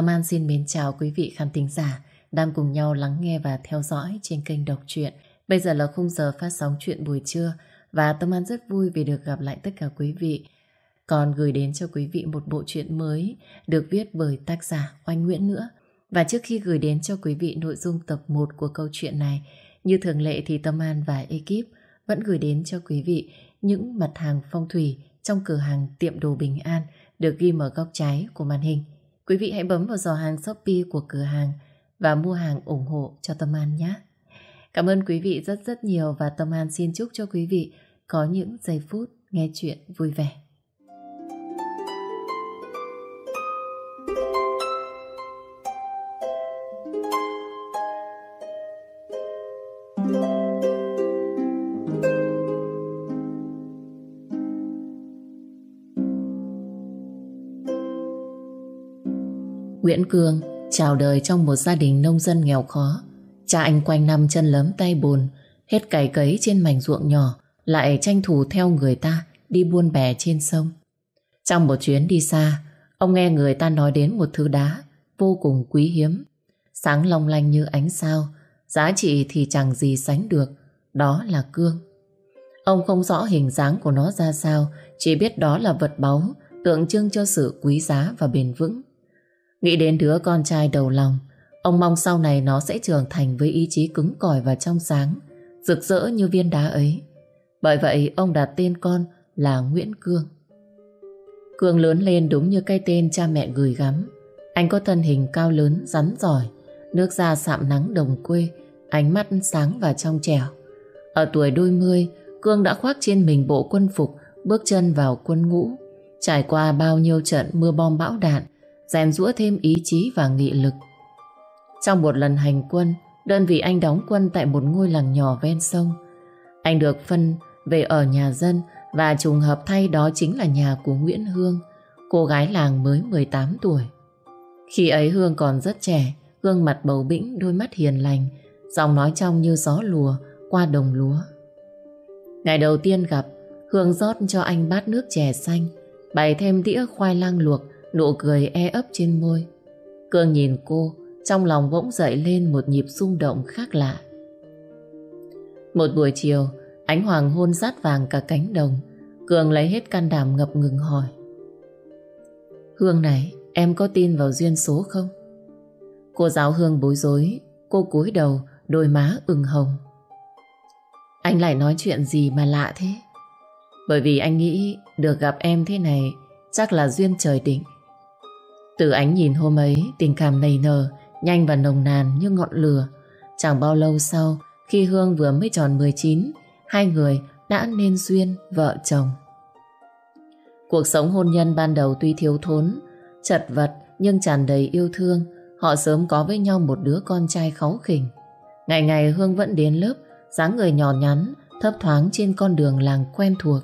Tâm An xin mến chào quý vị khán thính giả đang cùng nhau lắng nghe và theo dõi trên kênh Đọc Truyện. Bây giờ là khung giờ phát sóng chuyện buổi trưa và Tâm An rất vui vì được gặp lại tất cả quý vị. Còn gửi đến cho quý vị một bộ truyện mới được viết bởi tác giả Oanh Nguyễn nữa. Và trước khi gửi đến cho quý vị nội dung tập 1 của câu chuyện này, như thường lệ thì Tâm An và ekip vẫn gửi đến cho quý vị những mặt hàng phong thủy trong cửa hàng tiệm đồ Bình An được ghi ở góc trái của màn hình. Quý vị hãy bấm vào giỏ hàng Shopee của cửa hàng và mua hàng ủng hộ cho Tâm An nhé. Cảm ơn quý vị rất rất nhiều và Tâm An xin chúc cho quý vị có những giây phút nghe chuyện vui vẻ. Nguyễn Cương chào đời trong một gia đình nông dân nghèo khó. Cha anh quanh năm chân lấm tay bùn, hết cày cấy trên mảnh ruộng nhỏ, lại tranh thủ theo người ta đi buôn bè trên sông. Trong một chuyến đi xa, ông nghe người ta nói đến một thứ đá vô cùng quý hiếm, sáng long lanh như ánh sao, giá trị thì chẳng gì sánh được, đó là cương. Ông không rõ hình dáng của nó ra sao, chỉ biết đó là vật báu, tượng trưng cho sự quý giá và bền vững. Nghĩ đến đứa con trai đầu lòng, ông mong sau này nó sẽ trưởng thành với ý chí cứng cỏi và trong sáng, rực rỡ như viên đá ấy. Bởi vậy ông đặt tên con là Nguyễn Cương. Cương lớn lên đúng như cái tên cha mẹ gửi gắm. Anh có thân hình cao lớn, rắn giỏi, nước da sạm nắng đồng quê, ánh mắt sáng và trong trẻo. Ở tuổi đôi mươi, Cương đã khoác trên mình bộ quân phục, bước chân vào quân ngũ. Trải qua bao nhiêu trận mưa bom bão đạn, rèn rũa thêm ý chí và nghị lực. Trong một lần hành quân, đơn vị anh đóng quân tại một ngôi làng nhỏ ven sông. Anh được phân về ở nhà dân và trùng hợp thay đó chính là nhà của Nguyễn Hương, cô gái làng mới 18 tuổi. Khi ấy Hương còn rất trẻ, gương mặt bầu bĩnh, đôi mắt hiền lành, giọng nói trong như gió lùa qua đồng lúa. Ngày đầu tiên gặp, Hương rót cho anh bát nước chè xanh, bày thêm đĩa khoai lang luộc Nụ cười e ấp trên môi. Cương nhìn cô, Trong lòng bỗng dậy lên một nhịp rung động khác lạ. Một buổi chiều, Ánh hoàng hôn rát vàng cả cánh đồng, Cường lấy hết can đảm ngập ngừng hỏi. Hương này, Em có tin vào duyên số không? Cô giáo Hương bối rối, Cô cúi đầu, Đôi má ửng hồng. Anh lại nói chuyện gì mà lạ thế? Bởi vì anh nghĩ Được gặp em thế này, Chắc là duyên trời định từ ánh nhìn hôm ấy, tình cảm nảy nở, nhanh và nồng nàn như ngọn lửa. Chẳng bao lâu sau, khi Hương vừa mới tròn 19, hai người đã nên duyên vợ chồng. Cuộc sống hôn nhân ban đầu tuy thiếu thốn, chật vật nhưng tràn đầy yêu thương, họ sớm có với nhau một đứa con trai kháu khỉnh. Ngày ngày Hương vẫn đến lớp, dáng người nhỏ nhắn, thấp thoáng trên con đường làng quen thuộc.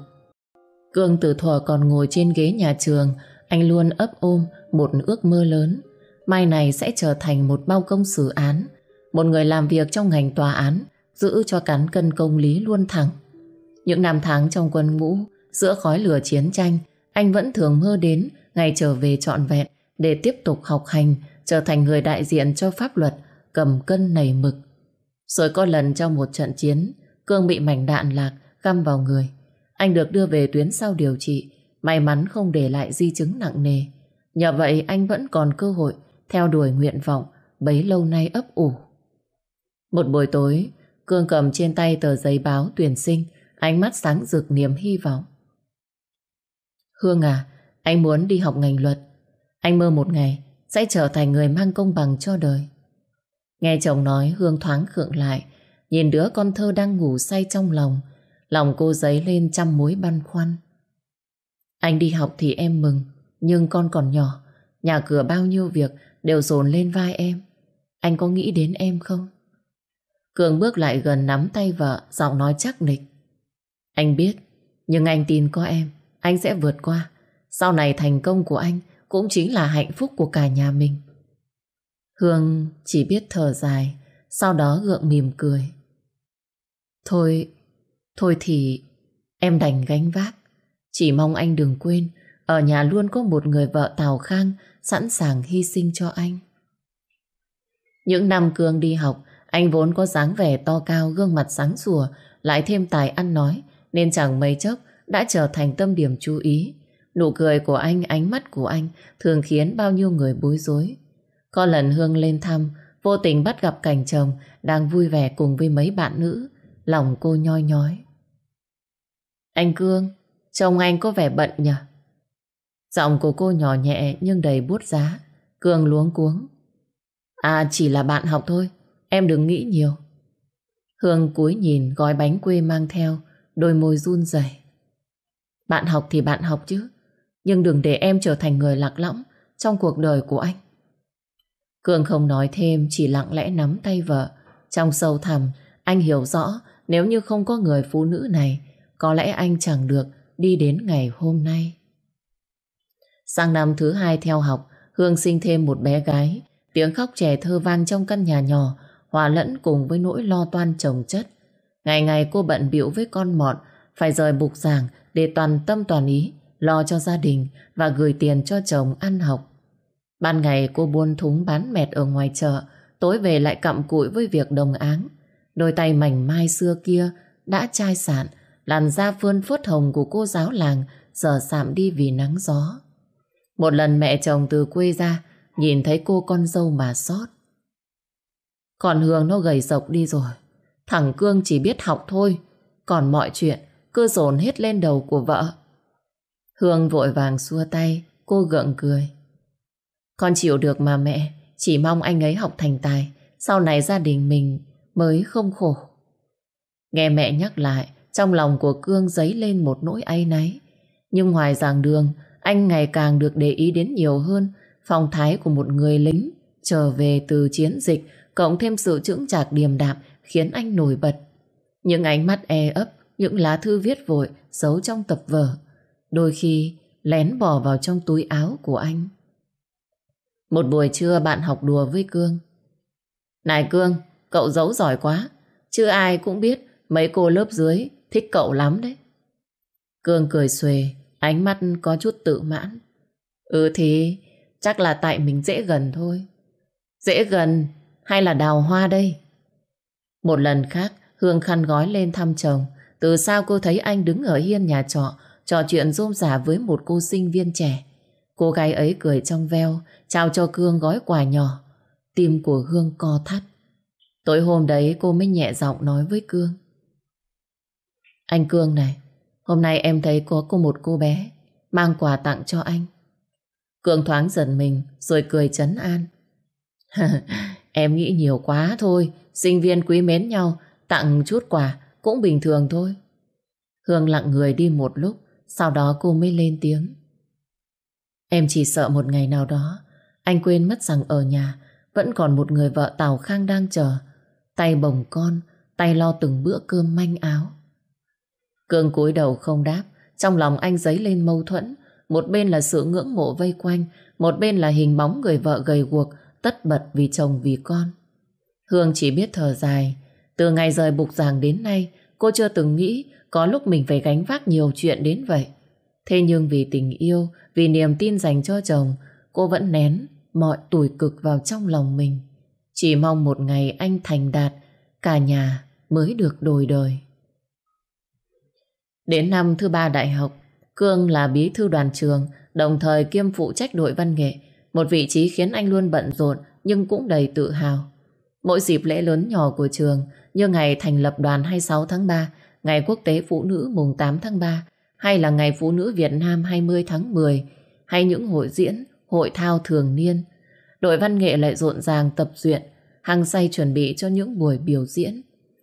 Cương từ thuở còn ngồi trên ghế nhà trường, anh luôn ấp ôm một ước mơ lớn. Mai này sẽ trở thành một bao công xử án, một người làm việc trong ngành tòa án, giữ cho cán cân công lý luôn thẳng. Những năm tháng trong quân ngũ, giữa khói lửa chiến tranh, anh vẫn thường mơ đến ngày trở về trọn vẹn để tiếp tục học hành, trở thành người đại diện cho pháp luật, cầm cân nảy mực. Rồi có lần trong một trận chiến, Cương bị mảnh đạn lạc găm vào người. Anh được đưa về tuyến sau điều trị, may mắn không để lại di chứng nặng nề. Nhờ vậy anh vẫn còn cơ hội theo đuổi nguyện vọng bấy lâu nay ấp ủ. Một buổi tối, Cương cầm trên tay tờ giấy báo tuyển sinh, ánh mắt sáng rực niềm hy vọng. Hương à, anh muốn đi học ngành luật. Anh mơ một ngày sẽ trở thành người mang công bằng cho đời. Nghe chồng nói Hương thoáng khượng lại, nhìn đứa con thơ đang ngủ say trong lòng, lòng cô dấy lên trăm mối băn khoăn. Anh đi học thì em mừng, nhưng con còn nhỏ, nhà cửa bao nhiêu việc đều dồn lên vai em. Anh có nghĩ đến em không? Cường bước lại gần nắm tay vợ, giọng nói chắc nịch. Anh biết, nhưng anh tin có em, anh sẽ vượt qua. Sau này thành công của anh cũng chính là hạnh phúc của cả nhà mình. Hương chỉ biết thở dài, sau đó gượng mỉm cười. Thôi, thôi thì em đành gánh vác. Chỉ mong anh đừng quên ở nhà luôn có một người vợ Tào Khang sẵn sàng hy sinh cho anh. Những năm Cương đi học, anh vốn có dáng vẻ to cao, gương mặt sáng sủa, lại thêm tài ăn nói, nên chẳng mấy chốc đã trở thành tâm điểm chú ý. Nụ cười của anh, ánh mắt của anh thường khiến bao nhiêu người bối rối. Có lần Hương lên thăm, vô tình bắt gặp cảnh chồng đang vui vẻ cùng với mấy bạn nữ, lòng cô nhoi nhói. Anh Cương, chồng anh có vẻ bận nhỉ? Giọng của cô nhỏ nhẹ nhưng đầy bút giá. Cường luống cuống. À chỉ là bạn học thôi, em đừng nghĩ nhiều. Hương cúi nhìn gói bánh quê mang theo, đôi môi run rẩy. Bạn học thì bạn học chứ, nhưng đừng để em trở thành người lạc lõng trong cuộc đời của anh. Cường không nói thêm, chỉ lặng lẽ nắm tay vợ. Trong sâu thẳm, anh hiểu rõ nếu như không có người phụ nữ này, có lẽ anh chẳng được đi đến ngày hôm nay. Sang năm thứ hai theo học, Hương sinh thêm một bé gái. Tiếng khóc trẻ thơ vang trong căn nhà nhỏ, hòa lẫn cùng với nỗi lo toan chồng chất. Ngày ngày cô bận biểu với con mọn, phải rời bục giảng để toàn tâm toàn ý, lo cho gia đình và gửi tiền cho chồng ăn học. Ban ngày cô buôn thúng bán mẹt ở ngoài chợ, tối về lại cặm cụi với việc đồng áng. Đôi tay mảnh mai xưa kia đã chai sạn, làn da phơn phớt hồng của cô giáo làng giờ sạm đi vì nắng gió. Một lần mẹ chồng từ quê ra, nhìn thấy cô con dâu mà sót. Còn Hương nó gầy rộc đi rồi. Thằng Cương chỉ biết học thôi, còn mọi chuyện cứ dồn hết lên đầu của vợ. Hương vội vàng xua tay, cô gượng cười. Con chịu được mà mẹ, chỉ mong anh ấy học thành tài, sau này gia đình mình mới không khổ. Nghe mẹ nhắc lại, trong lòng của Cương dấy lên một nỗi áy náy. Nhưng ngoài giảng đường, anh ngày càng được để ý đến nhiều hơn phong thái của một người lính trở về từ chiến dịch cộng thêm sự chững chạc điềm đạm khiến anh nổi bật. Những ánh mắt e ấp, những lá thư viết vội giấu trong tập vở, đôi khi lén bỏ vào trong túi áo của anh. Một buổi trưa bạn học đùa với Cương. Này Cương, cậu giấu giỏi quá, chứ ai cũng biết mấy cô lớp dưới thích cậu lắm đấy. Cương cười xuề, ánh mắt có chút tự mãn. Ừ thì chắc là tại mình dễ gần thôi. Dễ gần hay là đào hoa đây? Một lần khác, Hương khăn gói lên thăm chồng. Từ sao cô thấy anh đứng ở hiên nhà trọ, trò chuyện rôm rả với một cô sinh viên trẻ. Cô gái ấy cười trong veo, trao cho Cương gói quà nhỏ. Tim của Hương co thắt. Tối hôm đấy cô mới nhẹ giọng nói với Cương. Anh Cương này, hôm nay em thấy có cô một cô bé mang quà tặng cho anh. Cường thoáng giận mình rồi cười chấn an. em nghĩ nhiều quá thôi, sinh viên quý mến nhau, tặng chút quà cũng bình thường thôi. Hương lặng người đi một lúc, sau đó cô mới lên tiếng. Em chỉ sợ một ngày nào đó, anh quên mất rằng ở nhà vẫn còn một người vợ Tào Khang đang chờ, tay bồng con, tay lo từng bữa cơm manh áo. Cương cúi đầu không đáp, trong lòng anh dấy lên mâu thuẫn, một bên là sự ngưỡng mộ vây quanh, một bên là hình bóng người vợ gầy guộc, tất bật vì chồng vì con. Hương chỉ biết thở dài, từ ngày rời bục giảng đến nay, cô chưa từng nghĩ có lúc mình phải gánh vác nhiều chuyện đến vậy. Thế nhưng vì tình yêu, vì niềm tin dành cho chồng, cô vẫn nén mọi tủi cực vào trong lòng mình. Chỉ mong một ngày anh thành đạt, cả nhà mới được đổi đời. Đến năm thứ ba đại học, Cương là bí thư đoàn trường, đồng thời kiêm phụ trách đội văn nghệ, một vị trí khiến anh luôn bận rộn nhưng cũng đầy tự hào. Mỗi dịp lễ lớn nhỏ của trường, như ngày thành lập đoàn 26 tháng 3, ngày quốc tế phụ nữ mùng 8 tháng 3, hay là ngày phụ nữ Việt Nam 20 tháng 10, hay những hội diễn, hội thao thường niên, đội văn nghệ lại rộn ràng tập duyện, hăng say chuẩn bị cho những buổi biểu diễn.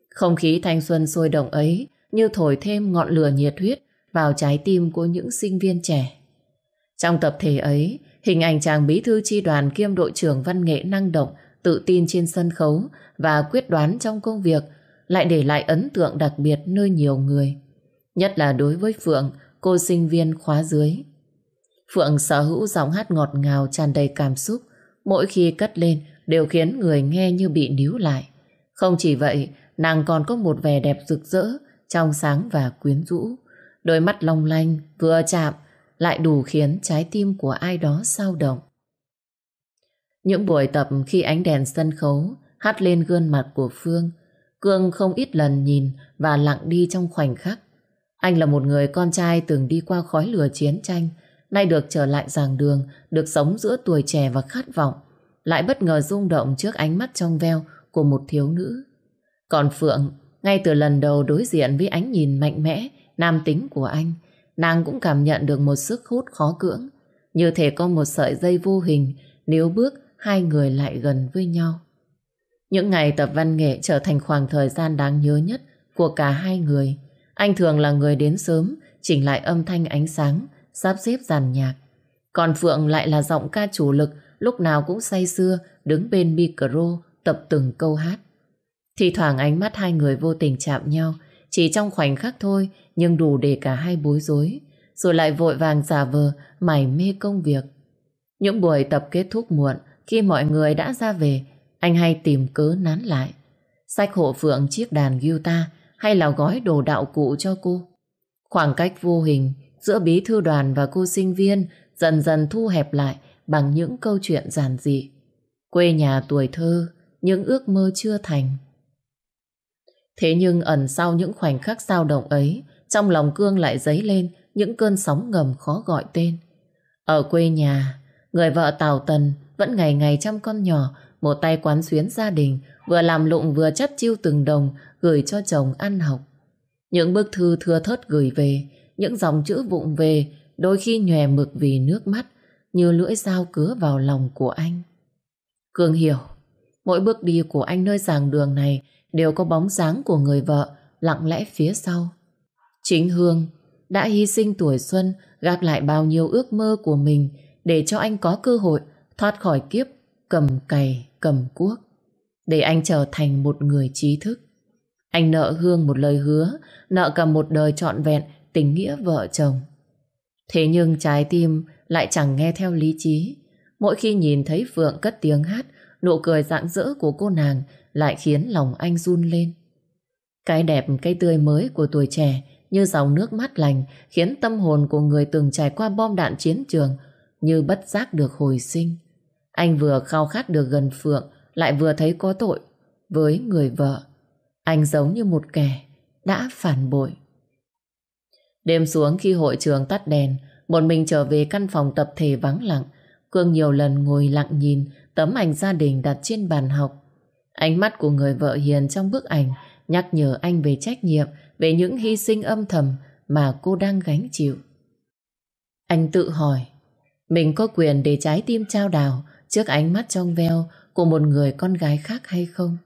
Không khí thanh xuân sôi động ấy như thổi thêm ngọn lửa nhiệt huyết vào trái tim của những sinh viên trẻ. Trong tập thể ấy, hình ảnh chàng bí thư chi đoàn kiêm đội trưởng văn nghệ năng động, tự tin trên sân khấu và quyết đoán trong công việc lại để lại ấn tượng đặc biệt nơi nhiều người. Nhất là đối với Phượng, cô sinh viên khóa dưới. Phượng sở hữu giọng hát ngọt ngào tràn đầy cảm xúc, mỗi khi cất lên đều khiến người nghe như bị níu lại. Không chỉ vậy, nàng còn có một vẻ đẹp rực rỡ, trong sáng và quyến rũ. Đôi mắt long lanh vừa chạm lại đủ khiến trái tim của ai đó sao động. Những buổi tập khi ánh đèn sân khấu hắt lên gương mặt của Phương, Cương không ít lần nhìn và lặng đi trong khoảnh khắc. Anh là một người con trai từng đi qua khói lửa chiến tranh, nay được trở lại giảng đường, được sống giữa tuổi trẻ và khát vọng, lại bất ngờ rung động trước ánh mắt trong veo của một thiếu nữ. Còn Phượng, ngay từ lần đầu đối diện với ánh nhìn mạnh mẽ, nam tính của anh, nàng cũng cảm nhận được một sức hút khó cưỡng, như thể có một sợi dây vô hình nếu bước hai người lại gần với nhau. Những ngày tập văn nghệ trở thành khoảng thời gian đáng nhớ nhất của cả hai người. Anh thường là người đến sớm, chỉnh lại âm thanh ánh sáng, sắp xếp dàn nhạc. Còn Phượng lại là giọng ca chủ lực, lúc nào cũng say sưa, đứng bên micro, tập từng câu hát. Thì thoảng ánh mắt hai người vô tình chạm nhau, chỉ trong khoảnh khắc thôi, nhưng đủ để cả hai bối rối, rồi lại vội vàng giả vờ, mải mê công việc. Những buổi tập kết thúc muộn, khi mọi người đã ra về, anh hay tìm cớ nán lại. Sách hộ phượng chiếc đàn guitar hay là gói đồ đạo cụ cho cô. Khoảng cách vô hình giữa bí thư đoàn và cô sinh viên dần dần thu hẹp lại bằng những câu chuyện giản dị. Quê nhà tuổi thơ, những ước mơ chưa thành. Thế nhưng ẩn sau những khoảnh khắc dao động ấy, trong lòng Cương lại dấy lên những cơn sóng ngầm khó gọi tên. Ở quê nhà, người vợ Tào Tần vẫn ngày ngày chăm con nhỏ, một tay quán xuyến gia đình, vừa làm lụng vừa chấp chiêu từng đồng gửi cho chồng ăn học. Những bức thư thưa thớt gửi về, những dòng chữ vụng về, đôi khi nhòe mực vì nước mắt, như lưỡi dao cứa vào lòng của anh. Cường hiểu, mỗi bước đi của anh nơi giảng đường này đều có bóng dáng của người vợ lặng lẽ phía sau. Chính Hương đã hy sinh tuổi xuân gác lại bao nhiêu ước mơ của mình để cho anh có cơ hội thoát khỏi kiếp cầm cày, cầm cuốc để anh trở thành một người trí thức. Anh nợ Hương một lời hứa, nợ cả một đời trọn vẹn tình nghĩa vợ chồng. Thế nhưng trái tim lại chẳng nghe theo lý trí. Mỗi khi nhìn thấy Phượng cất tiếng hát, nụ cười rạng rỡ của cô nàng lại khiến lòng anh run lên. Cái đẹp, cái tươi mới của tuổi trẻ như dòng nước mát lành khiến tâm hồn của người từng trải qua bom đạn chiến trường như bất giác được hồi sinh. Anh vừa khao khát được gần Phượng lại vừa thấy có tội với người vợ. Anh giống như một kẻ đã phản bội. Đêm xuống khi hội trường tắt đèn, một mình trở về căn phòng tập thể vắng lặng, Cương nhiều lần ngồi lặng nhìn tấm ảnh gia đình đặt trên bàn học. Ánh mắt của người vợ hiền trong bức ảnh nhắc nhở anh về trách nhiệm, về những hy sinh âm thầm mà cô đang gánh chịu. Anh tự hỏi, mình có quyền để trái tim trao đảo trước ánh mắt trong veo của một người con gái khác hay không?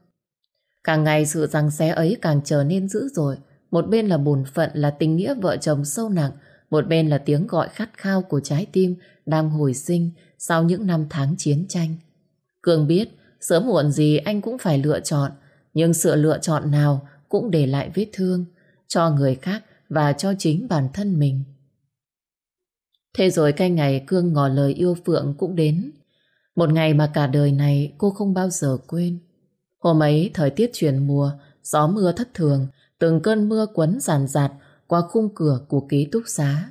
Càng ngày sự răng xé ấy càng trở nên dữ dội. Một bên là bổn phận là tình nghĩa vợ chồng sâu nặng, một bên là tiếng gọi khát khao của trái tim đang hồi sinh sau những năm tháng chiến tranh. Cường biết sớm muộn gì anh cũng phải lựa chọn, nhưng sự lựa chọn nào cũng để lại vết thương cho người khác và cho chính bản thân mình. Thế rồi cái ngày Cương ngỏ lời yêu Phượng cũng đến. Một ngày mà cả đời này cô không bao giờ quên. Hôm ấy thời tiết chuyển mùa, gió mưa thất thường, từng cơn mưa quấn ràn rạt qua khung cửa của ký túc xá.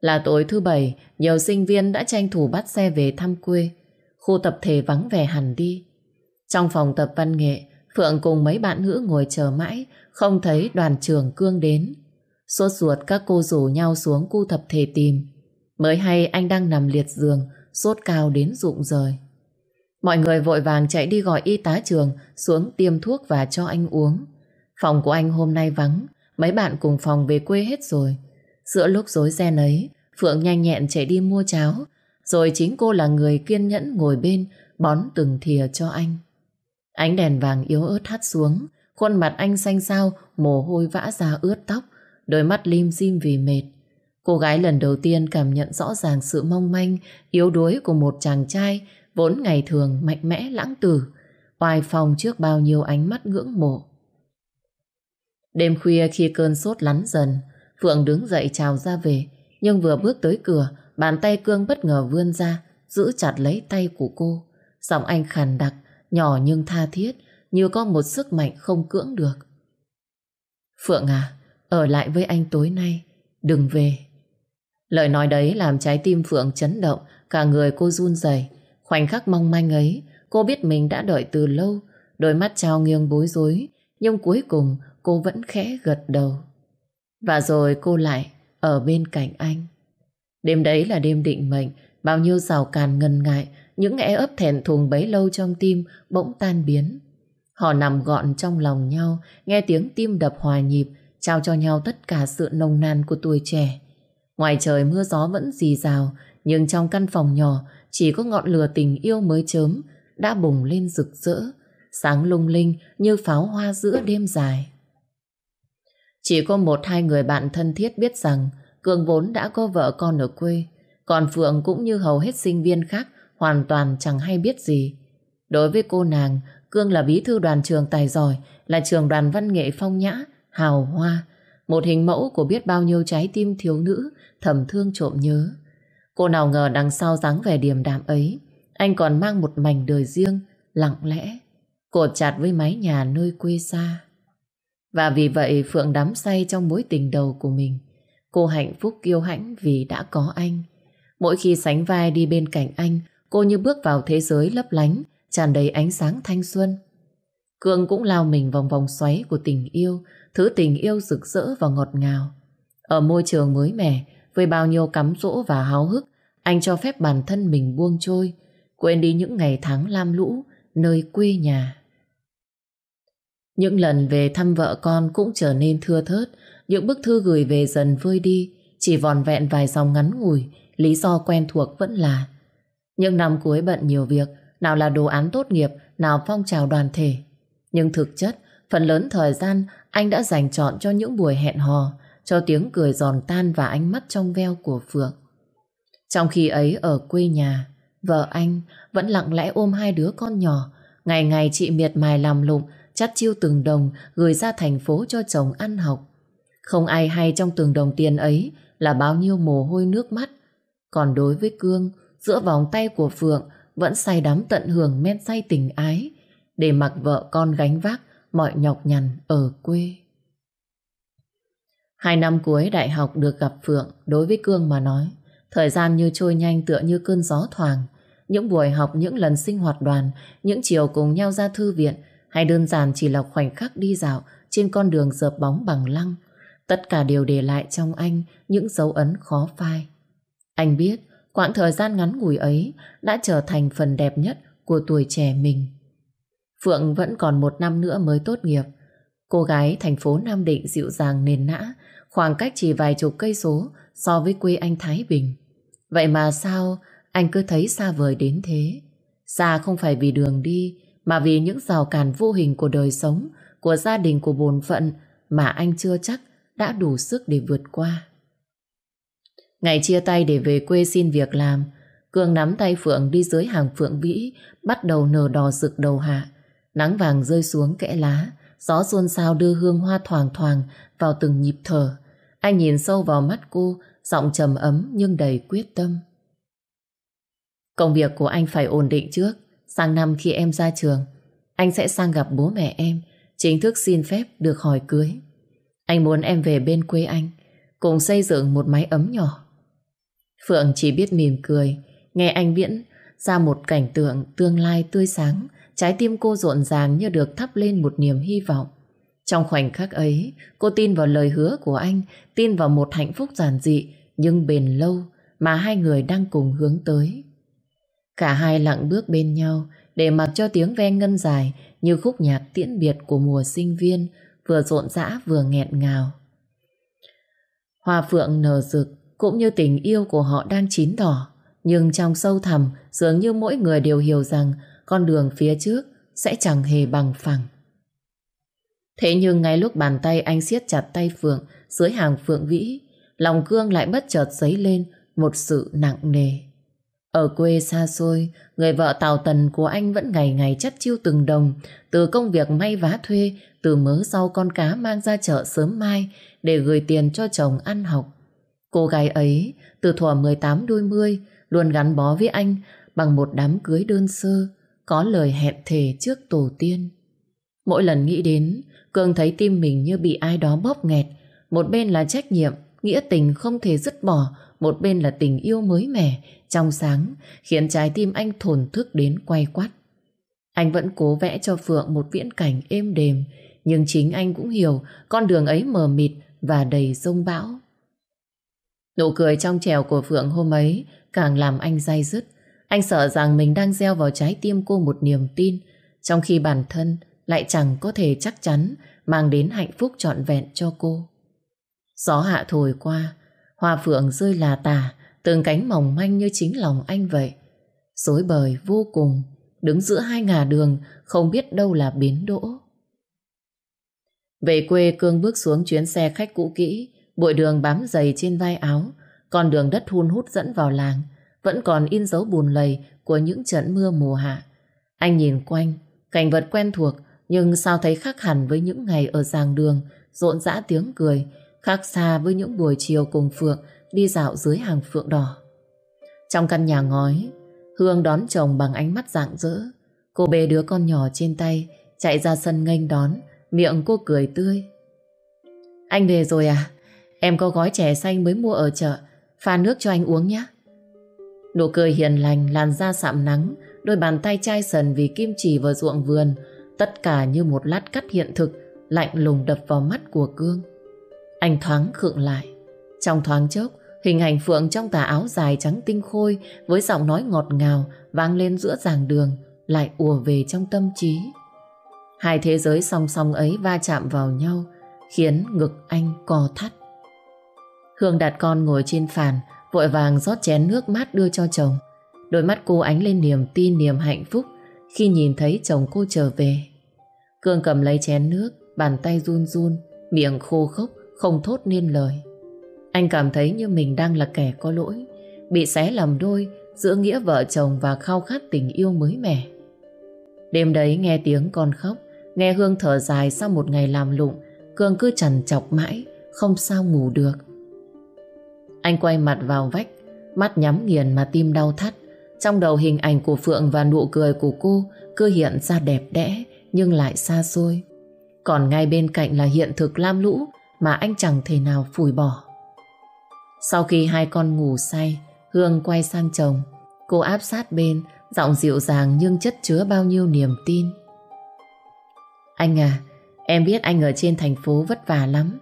Là tối thứ bảy, nhiều sinh viên đã tranh thủ bắt xe về thăm quê. Khu tập thể vắng vẻ hẳn đi. Trong phòng tập văn nghệ, Phượng cùng mấy bạn nữ ngồi chờ mãi, không thấy đoàn trưởng Cương đến. Sốt ruột các cô rủ nhau xuống cu tập thể tìm. Mới hay anh đang nằm liệt giường, sốt cao đến rụng rời. Mọi người vội vàng chạy đi gọi y tá trường xuống tiêm thuốc và cho anh uống. Phòng của anh hôm nay vắng, mấy bạn cùng phòng về quê hết rồi. Giữa lúc rối ren ấy, Phượng nhanh nhẹn chạy đi mua cháo, rồi chính cô là người kiên nhẫn ngồi bên bón từng thìa cho anh. Ánh đèn vàng yếu ớt hắt xuống, khuôn mặt anh xanh xao, mồ hôi vã ra ướt tóc, đôi mắt lim dim vì mệt. Cô gái lần đầu tiên cảm nhận rõ ràng sự mong manh, yếu đuối của một chàng trai vốn ngày thường mạnh mẽ lãng tử, oai phòng trước bao nhiêu ánh mắt ngưỡng mộ. Đêm khuya khi cơn sốt lắn dần, Phượng đứng dậy chào ra về, nhưng vừa bước tới cửa, bàn tay Cương bất ngờ vươn ra, giữ chặt lấy tay của cô. Giọng anh khàn đặc, nhỏ nhưng tha thiết, như có một sức mạnh không cưỡng được. Phượng à, ở lại với anh tối nay, đừng về. Lời nói đấy làm trái tim Phượng chấn động, cả người cô run rẩy. Khoảnh khắc mong manh ấy, cô biết mình đã đợi từ lâu, đôi mắt trao nghiêng bối rối, nhưng cuối cùng cô vẫn khẽ gật đầu. Và rồi cô lại ở bên cạnh anh. Đêm đấy là đêm định mệnh, bao nhiêu rào càn ngần ngại, những e ấp thẹn thùng bấy lâu trong tim bỗng tan biến. Họ nằm gọn trong lòng nhau, nghe tiếng tim đập hòa nhịp, trao cho nhau tất cả sự nồng nàn của tuổi trẻ. Ngoài trời mưa gió vẫn rì rào, nhưng trong căn phòng nhỏ chỉ có ngọn lửa tình yêu mới chớm đã bùng lên rực rỡ, sáng lung linh như pháo hoa giữa đêm dài. Chỉ có một hai người bạn thân thiết biết rằng Cường vốn đã có vợ con ở quê, còn Phượng cũng như hầu hết sinh viên khác hoàn toàn chẳng hay biết gì. Đối với cô nàng, Cương là bí thư đoàn trường tài giỏi, là trường đoàn văn nghệ phong nhã, hào hoa, một hình mẫu của biết bao nhiêu trái tim thiếu nữ thầm thương trộm nhớ. Cô nào ngờ đằng sau dáng vẻ điềm đạm ấy, anh còn mang một mảnh đời riêng, lặng lẽ, cột chặt với mái nhà nơi quê xa. Và vì vậy Phượng đắm say trong mối tình đầu của mình. Cô hạnh phúc kiêu hãnh vì đã có anh. Mỗi khi sánh vai đi bên cạnh anh, cô như bước vào thế giới lấp lánh, tràn đầy ánh sáng thanh xuân. Cương cũng lao mình vòng vòng xoáy của tình yêu, thứ tình yêu rực rỡ và ngọt ngào. Ở môi trường mới mẻ, với bao nhiêu cắm dỗ và háo hức, anh cho phép bản thân mình buông trôi, quên đi những ngày tháng lam lũ nơi quê nhà. Những lần về thăm vợ con cũng trở nên thưa thớt, những bức thư gửi về dần vơi đi, chỉ vòn vẹn vài dòng ngắn ngủi, lý do quen thuộc vẫn là. Những năm cuối bận nhiều việc, nào là đồ án tốt nghiệp, nào phong trào đoàn thể. Nhưng thực chất, phần lớn thời gian anh đã dành chọn cho những buổi hẹn hò, cho tiếng cười giòn tan và ánh mắt trong veo của Phượng. Trong khi ấy ở quê nhà, vợ anh vẫn lặng lẽ ôm hai đứa con nhỏ, ngày ngày chị miệt mài làm lụng, chắt chiêu từng đồng gửi ra thành phố cho chồng ăn học. Không ai hay trong từng đồng tiền ấy là bao nhiêu mồ hôi nước mắt. Còn đối với Cương, giữa vòng tay của Phượng vẫn say đắm tận hưởng men say tình ái để mặc vợ con gánh vác mọi nhọc nhằn ở quê. Hai năm cuối đại học được gặp Phượng đối với Cương mà nói thời gian như trôi nhanh tựa như cơn gió thoảng những buổi học, những lần sinh hoạt đoàn những chiều cùng nhau ra thư viện hay đơn giản chỉ là khoảnh khắc đi dạo trên con đường dợp bóng bằng lăng Tất cả đều để lại trong anh những dấu ấn khó phai. Anh biết quãng thời gian ngắn ngủi ấy đã trở thành phần đẹp nhất của tuổi trẻ mình. Phượng vẫn còn một năm nữa mới tốt nghiệp. Cô gái thành phố Nam Định dịu dàng nền nã, khoảng cách chỉ vài chục cây số so với quê anh Thái Bình. Vậy mà sao anh cứ thấy xa vời đến thế? Xa không phải vì đường đi, mà vì những rào cản vô hình của đời sống, của gia đình, của bồn phận mà anh chưa chắc đã đủ sức để vượt qua. Ngày chia tay để về quê xin việc làm, Cường nắm tay Phượng đi dưới hàng Phượng Vĩ, bắt đầu nở đỏ rực đầu hạ. Nắng vàng rơi xuống kẽ lá, gió xuân sao đưa hương hoa thoảng thoảng vào từng nhịp thở. Anh nhìn sâu vào mắt cô, giọng trầm ấm nhưng đầy quyết tâm. Công việc của anh phải ổn định trước. Sang năm khi em ra trường, anh sẽ sang gặp bố mẹ em, chính thức xin phép được hỏi cưới. Anh muốn em về bên quê anh Cùng xây dựng một mái ấm nhỏ Phượng chỉ biết mỉm cười. Nghe anh viễn ra một cảnh tượng tương lai tươi sáng, Trái tim cô rộn ràng như được thắp lên một niềm hy vọng. Trong khoảnh khắc ấy, Cô tin vào lời hứa của anh, Tin vào một hạnh phúc giản dị, Nhưng bền lâu Mà hai người đang cùng hướng tới. Cả hai lặng bước bên nhau Để mặc cho tiếng ve ngân dài Như khúc nhạc tiễn biệt của mùa sinh viên vừa rộn rã vừa nghẹn ngào. Hoa phượng nở rực cũng như tình yêu của họ đang chín đỏ, nhưng trong sâu thẳm dường như mỗi người đều hiểu rằng con đường phía trước sẽ chẳng hề bằng phẳng. Thế nhưng ngay lúc bàn tay anh siết chặt tay Phượng dưới hàng Phượng Vĩ, lòng cương lại bất chợt dấy lên một sự nặng nề. Ở quê xa xôi, người vợ Tào Tần của anh vẫn ngày ngày chất chiêu từng đồng, từ công việc may vá thuê, từ mớ rau con cá mang ra chợ sớm mai để gửi tiền cho chồng ăn học. Cô gái ấy, từ thuở 18 đôi mươi, luôn gắn bó với anh bằng một đám cưới đơn sơ, có lời hẹn thề trước tổ tiên. Mỗi lần nghĩ đến, Cường thấy tim mình như bị ai đó bóp nghẹt, một bên là trách nhiệm, nghĩa tình không thể dứt bỏ, một bên là tình yêu mới mẻ, trong sáng, khiến trái tim anh thổn thức đến quay quắt. Anh vẫn cố vẽ cho Phượng một viễn cảnh êm đềm, nhưng chính anh cũng hiểu con đường ấy mờ mịt và đầy rông bão. Nụ cười trong trèo của Phượng hôm ấy càng làm anh day dứt. Anh sợ rằng mình đang gieo vào trái tim cô một niềm tin, trong khi bản thân lại chẳng có thể chắc chắn mang đến hạnh phúc trọn vẹn cho cô. Gió hạ thổi qua, hoa phượng rơi là tả, từng cánh mỏng manh như chính lòng anh vậy. Dối bời vô cùng, đứng giữa hai ngả đường, không biết đâu là bến đỗ. Về quê Cương bước xuống chuyến xe khách cũ kỹ, bụi đường bám dày trên vai áo, con đường đất hun hút dẫn vào làng, vẫn còn in dấu bùn lầy của những trận mưa mùa hạ. Anh nhìn quanh, cảnh vật quen thuộc, nhưng sao thấy khác hẳn với những ngày ở giàng đường, rộn rã tiếng cười, khác xa với những buổi chiều cùng Phượng đi dạo dưới hàng phượng đỏ. Trong căn nhà ngói, Hương đón chồng bằng ánh mắt rạng rỡ. Cô bê đứa con nhỏ trên tay, chạy ra sân nghênh đón, miệng cô cười tươi. Anh về rồi à? Em có gói chè xanh mới mua ở chợ, pha nước cho anh uống nhé. Nụ cười hiền lành, làn da sạm nắng, đôi bàn tay chai sần vì kim chỉ vào ruộng vườn, tất cả như một lát cắt hiện thực, lạnh lùng đập vào mắt của Cương. Anh thoáng khựng lại. Trong thoáng chốc, hình ảnh Phượng trong tà áo dài trắng tinh khôi với giọng nói ngọt ngào vang lên giữa giảng đường lại ùa về trong tâm trí. Hai thế giới song song ấy va chạm vào nhau khiến ngực anh co thắt. Hương đặt con ngồi trên phàn vội vàng rót chén nước mát đưa cho chồng. Đôi mắt cô ánh lên niềm tin, niềm hạnh phúc khi nhìn thấy chồng cô trở về. Cương cầm lấy chén nước, bàn tay run run, miệng khô khốc, không thốt nên lời. Anh cảm thấy như mình đang là kẻ có lỗi, bị xé làm đôi giữa nghĩa vợ chồng và khao khát tình yêu mới mẻ. Đêm đấy nghe tiếng con khóc, nghe Hương thở dài sau một ngày làm lụng, Cương cứ chằn chọc mãi, không sao ngủ được. Anh quay mặt vào vách, mắt nhắm nghiền mà tim đau thắt. Trong đầu hình ảnh của Phượng và nụ cười của cô cứ hiện ra đẹp đẽ nhưng lại xa xôi. Còn ngay bên cạnh là hiện thực lam lũ mà anh chẳng thể nào phủi bỏ. Sau khi hai con ngủ say, Hương quay sang chồng. Cô áp sát bên, giọng dịu dàng nhưng chất chứa bao nhiêu niềm tin. Anh à, em biết anh ở trên thành phố vất vả lắm.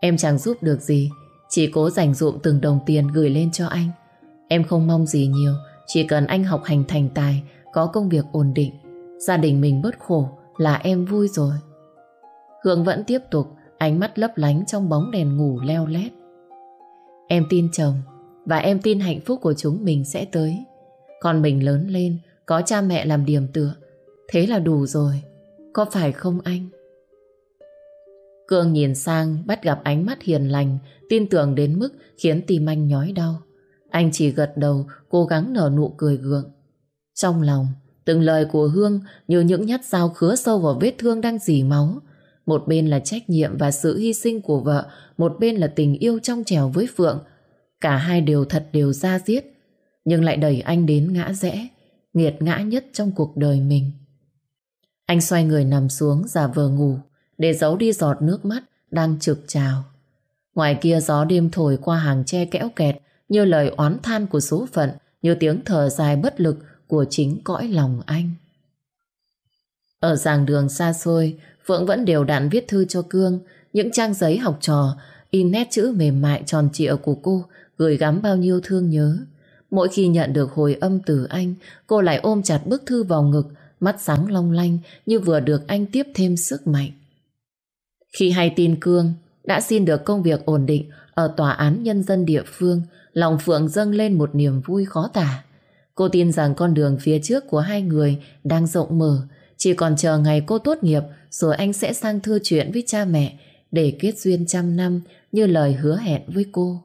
Em chẳng giúp được gì, chỉ cố dành dụm từng đồng tiền gửi lên cho anh. Em không mong gì nhiều, chỉ cần anh học hành thành tài, có công việc ổn định, gia đình mình bớt khổ là em vui rồi. Hương vẫn tiếp tục, ánh mắt lấp lánh trong bóng đèn ngủ leo lét. Em tin chồng, và em tin hạnh phúc của chúng mình sẽ tới. Còn mình lớn lên, có cha mẹ làm điểm tựa, thế là đủ rồi, có phải không anh? Cương nhìn sang bắt gặp ánh mắt hiền lành, tin tưởng đến mức khiến tim anh nhói đau. Anh chỉ gật đầu, cố gắng nở nụ cười gượng. Trong lòng, từng lời của Hương như những nhát dao khứa sâu vào vết thương đang dì máu. Một bên là trách nhiệm và sự hy sinh của vợ, một bên là tình yêu trong trèo với Phượng. Cả hai đều thật đều ra giết, nhưng lại đẩy anh đến ngã rẽ, nghiệt ngã nhất trong cuộc đời mình. Anh xoay người nằm xuống giả vờ ngủ để giấu đi giọt nước mắt đang trực trào. Ngoài kia gió đêm thổi qua hàng tre kẽo kẹt như lời oán than của số phận, như tiếng thở dài bất lực của chính cõi lòng anh. Ở giảng đường xa xôi, Phượng vẫn đều đặn viết thư cho Cương, những trang giấy học trò, in nét chữ mềm mại tròn trịa của cô, gửi gắm bao nhiêu thương nhớ. Mỗi khi nhận được hồi âm từ anh, cô lại ôm chặt bức thư vào ngực, mắt sáng long lanh như vừa được anh tiếp thêm sức mạnh. Khi hay tin Cương đã xin được công việc ổn định ở tòa án nhân dân địa phương, lòng Phượng dâng lên một niềm vui khó tả. Cô tin rằng con đường phía trước của hai người đang rộng mở, chỉ còn chờ ngày cô tốt nghiệp rồi anh sẽ sang thư chuyện với cha mẹ để kết duyên trăm năm như lời hứa hẹn với cô.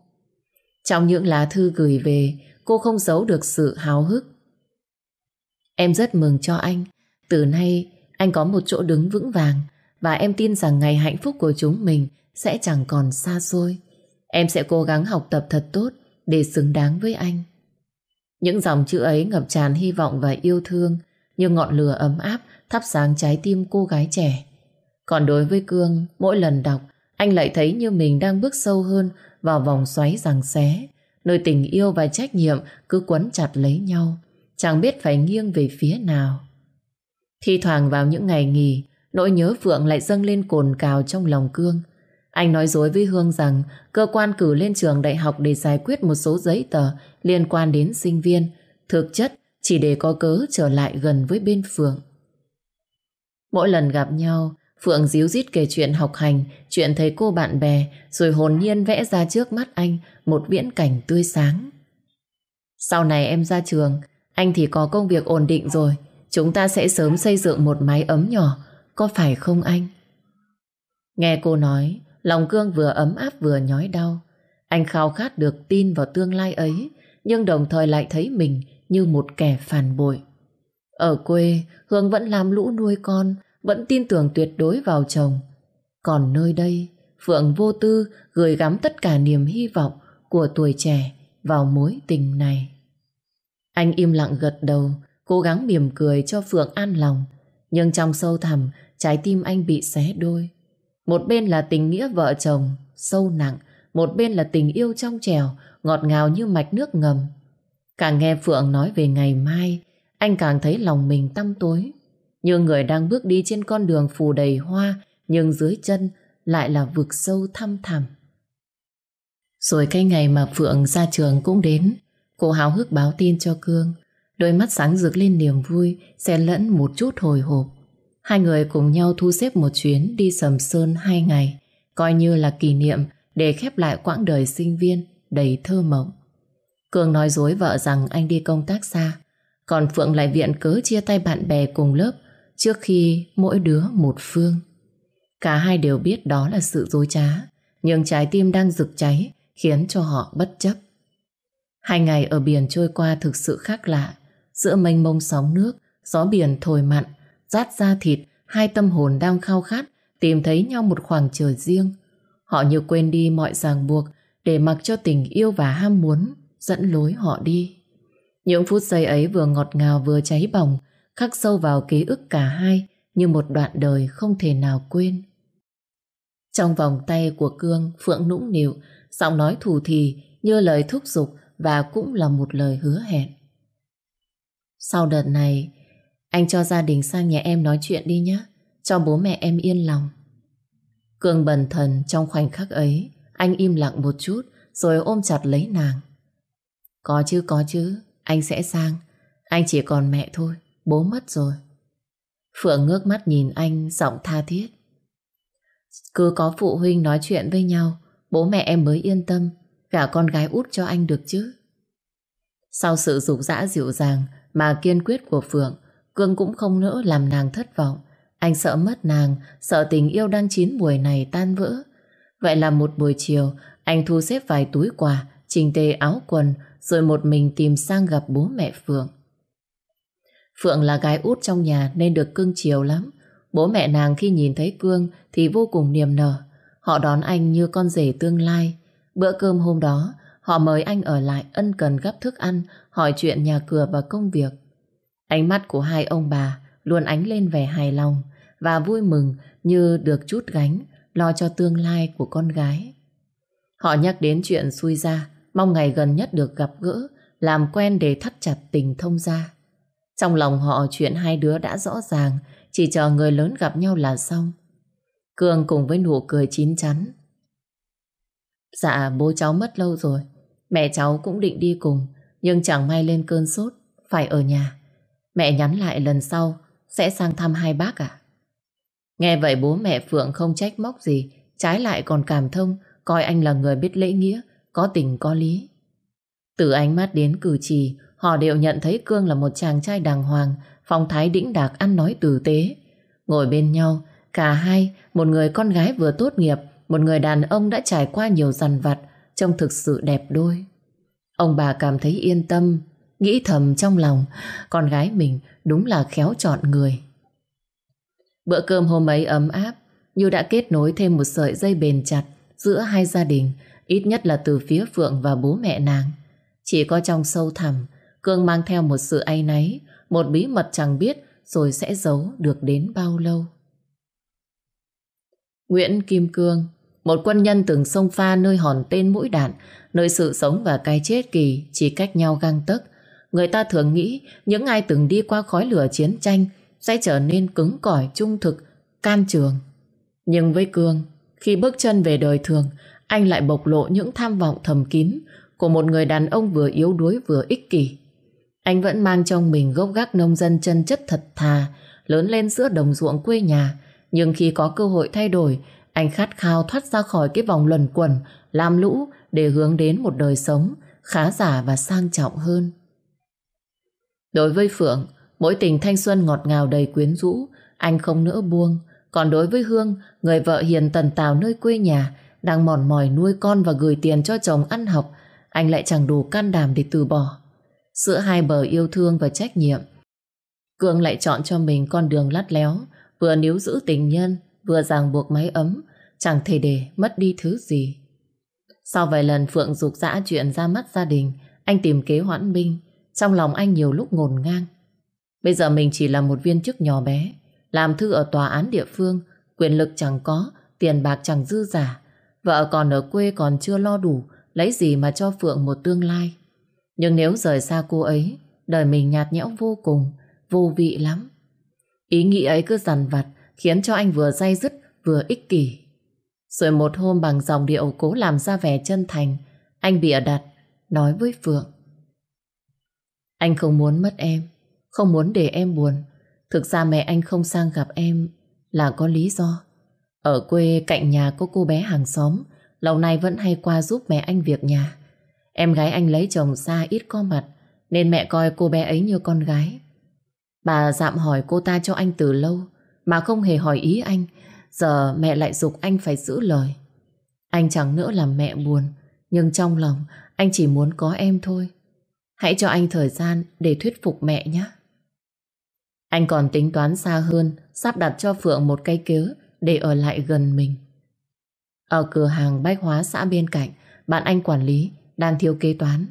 Trong những lá thư gửi về, cô không giấu được sự háo hức. Em rất mừng cho anh. Từ nay, anh có một chỗ đứng vững vàng và em tin rằng ngày hạnh phúc của chúng mình sẽ chẳng còn xa xôi. Em sẽ cố gắng học tập thật tốt để xứng đáng với anh. Những dòng chữ ấy ngập tràn hy vọng và yêu thương như ngọn lửa ấm áp thắp sáng trái tim cô gái trẻ. Còn đối với Cương, mỗi lần đọc, anh lại thấy như mình đang bước sâu hơn vào vòng xoáy rằng xé, nơi tình yêu và trách nhiệm cứ quấn chặt lấy nhau, chẳng biết phải nghiêng về phía nào. Thi thoảng vào những ngày nghỉ, nỗi nhớ Phượng lại dâng lên cồn cào trong lòng Cương. Anh nói dối với Hương rằng cơ quan cử lên trường đại học để giải quyết một số giấy tờ liên quan đến sinh viên, thực chất chỉ để có cớ trở lại gần với bên Phượng. Mỗi lần gặp nhau, Phượng díu dít kể chuyện học hành, chuyện thầy cô bạn bè, rồi hồn nhiên vẽ ra trước mắt anh một viễn cảnh tươi sáng. Sau này em ra trường, anh thì có công việc ổn định rồi, chúng ta sẽ sớm xây dựng một mái ấm nhỏ, có phải không anh? Nghe cô nói, lòng cương vừa ấm áp vừa nhói đau. Anh khao khát được tin vào tương lai ấy, nhưng đồng thời lại thấy mình như một kẻ phản bội. Ở quê, Hương vẫn làm lũ nuôi con, vẫn tin tưởng tuyệt đối vào chồng. Còn nơi đây, Phượng vô tư gửi gắm tất cả niềm hy vọng của tuổi trẻ vào mối tình này. Anh im lặng gật đầu, cố gắng mỉm cười cho Phượng an lòng. Nhưng trong sâu thẳm, trái tim anh bị xé đôi. Một bên là tình nghĩa vợ chồng, sâu nặng, một bên là tình yêu trong trèo, ngọt ngào như mạch nước ngầm. Càng nghe Phượng nói về ngày mai, anh càng thấy lòng mình tăm tối. Như người đang bước đi trên con đường phủ đầy hoa, nhưng dưới chân lại là vực sâu thăm thẳm. Rồi cái ngày mà Phượng ra trường cũng đến, cô háo hức báo tin cho Cương. Đôi mắt sáng rực lên niềm vui, xen lẫn một chút hồi hộp. Hai người cùng nhau thu xếp một chuyến đi sầm sơn hai ngày, coi như là kỷ niệm để khép lại quãng đời sinh viên đầy thơ mộng. Cường nói dối vợ rằng anh đi công tác xa, còn Phượng lại viện cớ chia tay bạn bè cùng lớp trước khi mỗi đứa một phương. Cả hai đều biết đó là sự dối trá, nhưng trái tim đang rực cháy khiến cho họ bất chấp. Hai ngày ở biển trôi qua thực sự khác lạ, giữa mênh mông sóng nước, gió biển thổi mặn, rát ra thịt, hai tâm hồn đang khao khát tìm thấy nhau một khoảng trời riêng. Họ như quên đi mọi ràng buộc để mặc cho tình yêu và ham muốn dẫn lối họ đi. Những phút giây ấy vừa ngọt ngào vừa cháy bỏng, khắc sâu vào ký ức cả hai như một đoạn đời không thể nào quên. Trong vòng tay của Cương, Phượng nũng nịu, giọng nói thủ thì như lời thúc giục và cũng là một lời hứa hẹn. Sau đợt này, anh cho gia đình sang nhà em nói chuyện đi nhé, cho bố mẹ em yên lòng. Cường bần thần trong khoảnh khắc ấy, anh im lặng một chút rồi ôm chặt lấy nàng. Có chứ, có chứ, anh sẽ sang. Anh chỉ còn mẹ thôi, bố mất rồi. Phượng ngước mắt nhìn anh giọng tha thiết. Cứ có phụ huynh nói chuyện với nhau, bố mẹ em mới yên tâm, gả con gái út cho anh được chứ. Sau sự rục dã dịu dàng mà kiên quyết của Phượng, Cương cũng không nỡ làm nàng thất vọng. Anh sợ mất nàng, sợ tình yêu đang chín buổi này tan vỡ. Vậy là một buổi chiều, anh thu xếp vài túi quà, chỉnh tề áo quần, rồi một mình tìm sang gặp bố mẹ Phượng. Phượng là gái út trong nhà nên được cưng chiều lắm. Bố mẹ nàng khi nhìn thấy Cương thì vô cùng niềm nở. Họ đón anh như con rể tương lai. Bữa cơm hôm đó, họ mời anh ở lại ân cần gấp thức ăn, hỏi chuyện nhà cửa và công việc. Ánh mắt của hai ông bà luôn ánh lên vẻ hài lòng và vui mừng như được chút gánh lo cho tương lai của con gái. Họ nhắc đến chuyện xui ra, mong ngày gần nhất được gặp gỡ, làm quen để thắt chặt tình thông gia. Trong lòng họ chuyện hai đứa đã rõ ràng, chỉ chờ người lớn gặp nhau là xong. Cường cùng với nụ cười chín chắn. Dạ bố cháu mất lâu rồi, mẹ cháu cũng định đi cùng, nhưng chẳng may lên cơn sốt, phải ở nhà. Mẹ nhắn lại lần sau sẽ sang thăm hai bác à? Nghe vậy bố mẹ Phượng không trách móc gì, trái lại còn cảm thông, coi anh là người biết lễ nghĩa, có tình có lý. Từ ánh mắt đến cử chỉ, họ đều nhận thấy Cương là một chàng trai đàng hoàng, phong thái đĩnh đạc ăn nói tử tế. Ngồi bên nhau, cả hai, một người con gái vừa tốt nghiệp, một người đàn ông đã trải qua nhiều dằn vặt, trông thực sự đẹp đôi. Ông bà cảm thấy yên tâm, nghĩ thầm trong lòng, con gái mình đúng là khéo chọn người. Bữa cơm hôm ấy ấm áp, như đã kết nối thêm một sợi dây bền chặt giữa hai gia đình, ít nhất là từ phía Phượng và bố mẹ nàng. Chỉ có trong sâu thẳm, Cương mang theo một sự ai náy, một bí mật chẳng biết rồi sẽ giấu được đến bao lâu. Nguyễn Kim Cương Một quân nhân từng sông pha nơi hòn tên mũi đạn, nơi sự sống và cái chết kỳ chỉ cách nhau găng tấc. Người ta thường nghĩ những ai từng đi qua khói lửa chiến tranh sẽ trở nên cứng cỏi, trung thực, can trường. Nhưng với Cương, khi bước chân về đời thường, anh lại bộc lộ những tham vọng thầm kín của một người đàn ông vừa yếu đuối vừa ích kỷ. Anh vẫn mang trong mình gốc gác nông dân chân chất thật thà, lớn lên giữa đồng ruộng quê nhà. Nhưng khi có cơ hội thay đổi, anh khát khao thoát ra khỏi cái vòng luẩn quẩn, làm lũ để hướng đến một đời sống khá giả và sang trọng hơn. Đối với Phượng, mỗi tình thanh xuân ngọt ngào đầy quyến rũ, anh không nỡ buông. Còn đối với Hương, người vợ hiền tần tào nơi quê nhà, đang mòn mỏi nuôi con và gửi tiền cho chồng ăn học, anh lại chẳng đủ can đảm để từ bỏ. Giữa hai bờ yêu thương và trách nhiệm, cường lại chọn cho mình con đường lắt léo, vừa níu giữ tình nhân, vừa ràng buộc máy ấm, chẳng thể để mất đi thứ gì. Sau vài lần Phượng dục dã chuyện ra mắt gia đình, anh tìm kế hoãn binh, trong lòng anh nhiều lúc ngổn ngang. Bây giờ mình chỉ là một viên chức nhỏ bé, làm thư ở tòa án địa phương, quyền lực chẳng có, tiền bạc chẳng dư giả. Vợ còn ở quê còn chưa lo đủ, lấy gì mà cho Phượng một tương lai. Nhưng nếu rời xa cô ấy, đời mình nhạt nhẽo vô cùng, vô vị lắm. Ý nghĩ ấy cứ dằn vặt, khiến cho anh vừa day dứt vừa ích kỷ. Rồi một hôm bằng dòng điệu cố làm ra vẻ chân thành, anh bịa đặt, nói với Phượng. Anh không muốn mất em, không muốn để em buồn. Thực ra mẹ anh không sang gặp em là có lý do. Ở quê cạnh nhà có cô bé hàng xóm, lâu nay vẫn hay qua giúp mẹ anh việc nhà. Em gái anh lấy chồng xa ít có mặt, nên mẹ coi cô bé ấy như con gái. Bà dạm hỏi cô ta cho anh từ lâu, mà không hề hỏi ý anh. Giờ mẹ lại dục anh phải giữ lời. Anh chẳng nữa làm mẹ buồn, nhưng trong lòng anh chỉ muốn có em thôi. Hãy cho anh thời gian để thuyết phục mẹ nhé. Anh còn tính toán xa hơn, sắp đặt cho Phượng một cây cớ để ở lại gần mình. Ở cửa hàng bách hóa xã bên cạnh, bạn anh quản lý đang thiếu kế toán.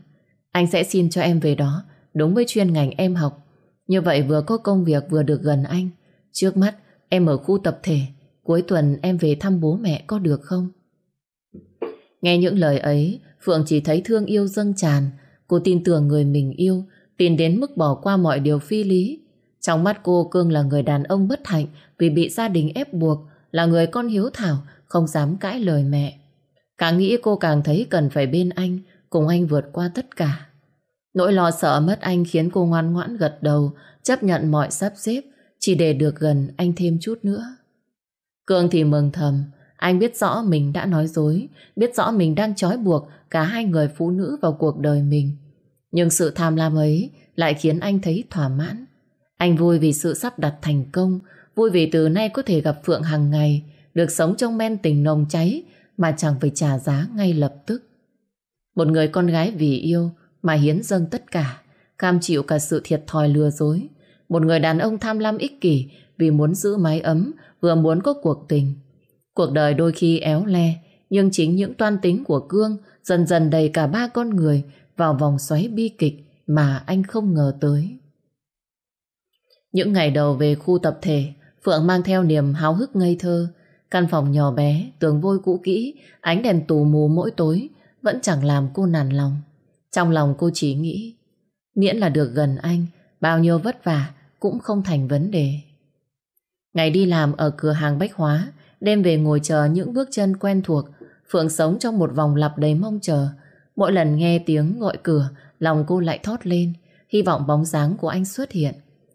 Anh sẽ xin cho em về đó, đúng với chuyên ngành em học. Như vậy vừa có công việc vừa được gần anh. Trước mắt em ở khu tập thể, cuối tuần em về thăm bố mẹ có được không? Nghe những lời ấy, Phượng chỉ thấy thương yêu dâng tràn. Cô tin tưởng người mình yêu, tin đến mức bỏ qua mọi điều phi lý. Trong mắt cô Cương là người đàn ông bất hạnh vì bị gia đình ép buộc, là người con hiếu thảo, không dám cãi lời mẹ. Càng nghĩ cô càng thấy cần phải bên anh, cùng anh vượt qua tất cả. Nỗi lo sợ mất anh khiến cô ngoan ngoãn gật đầu, chấp nhận mọi sắp xếp, chỉ để được gần anh thêm chút nữa. Cương thì mừng thầm, anh biết rõ mình đã nói dối, biết rõ mình đang trói buộc cả hai người phụ nữ vào cuộc đời mình. Nhưng sự tham lam ấy lại khiến anh thấy thỏa mãn. Anh vui vì sự sắp đặt thành công, vui vì từ nay có thể gặp Phượng hàng ngày, được sống trong men tình nồng cháy mà chẳng phải trả giá ngay lập tức. Một người con gái vì yêu mà hiến dâng tất cả, cam chịu cả sự thiệt thòi lừa dối. Một người đàn ông tham lam ích kỷ vì muốn giữ mái ấm, vừa muốn có cuộc tình. Cuộc đời đôi khi éo le, nhưng chính những toan tính của Cương dần dần đầy cả ba con người vào vòng xoáy bi kịch mà anh không ngờ tới. Những ngày đầu về khu tập thể, Phượng mang theo niềm háo hức ngây thơ. Căn phòng nhỏ bé, tường vôi cũ kỹ, ánh đèn tù mù mỗi tối vẫn chẳng làm cô nản lòng. Trong lòng cô chỉ nghĩ, miễn là được gần anh, bao nhiêu vất vả cũng không thành vấn đề. Ngày đi làm ở cửa hàng bách hóa, đêm về ngồi chờ những bước chân quen thuộc, Phượng sống trong một vòng lặp đầy mong chờ. Mỗi lần nghe tiếng gọi cửa, lòng cô lại thót lên, hy vọng bóng dáng của anh xuất hiện.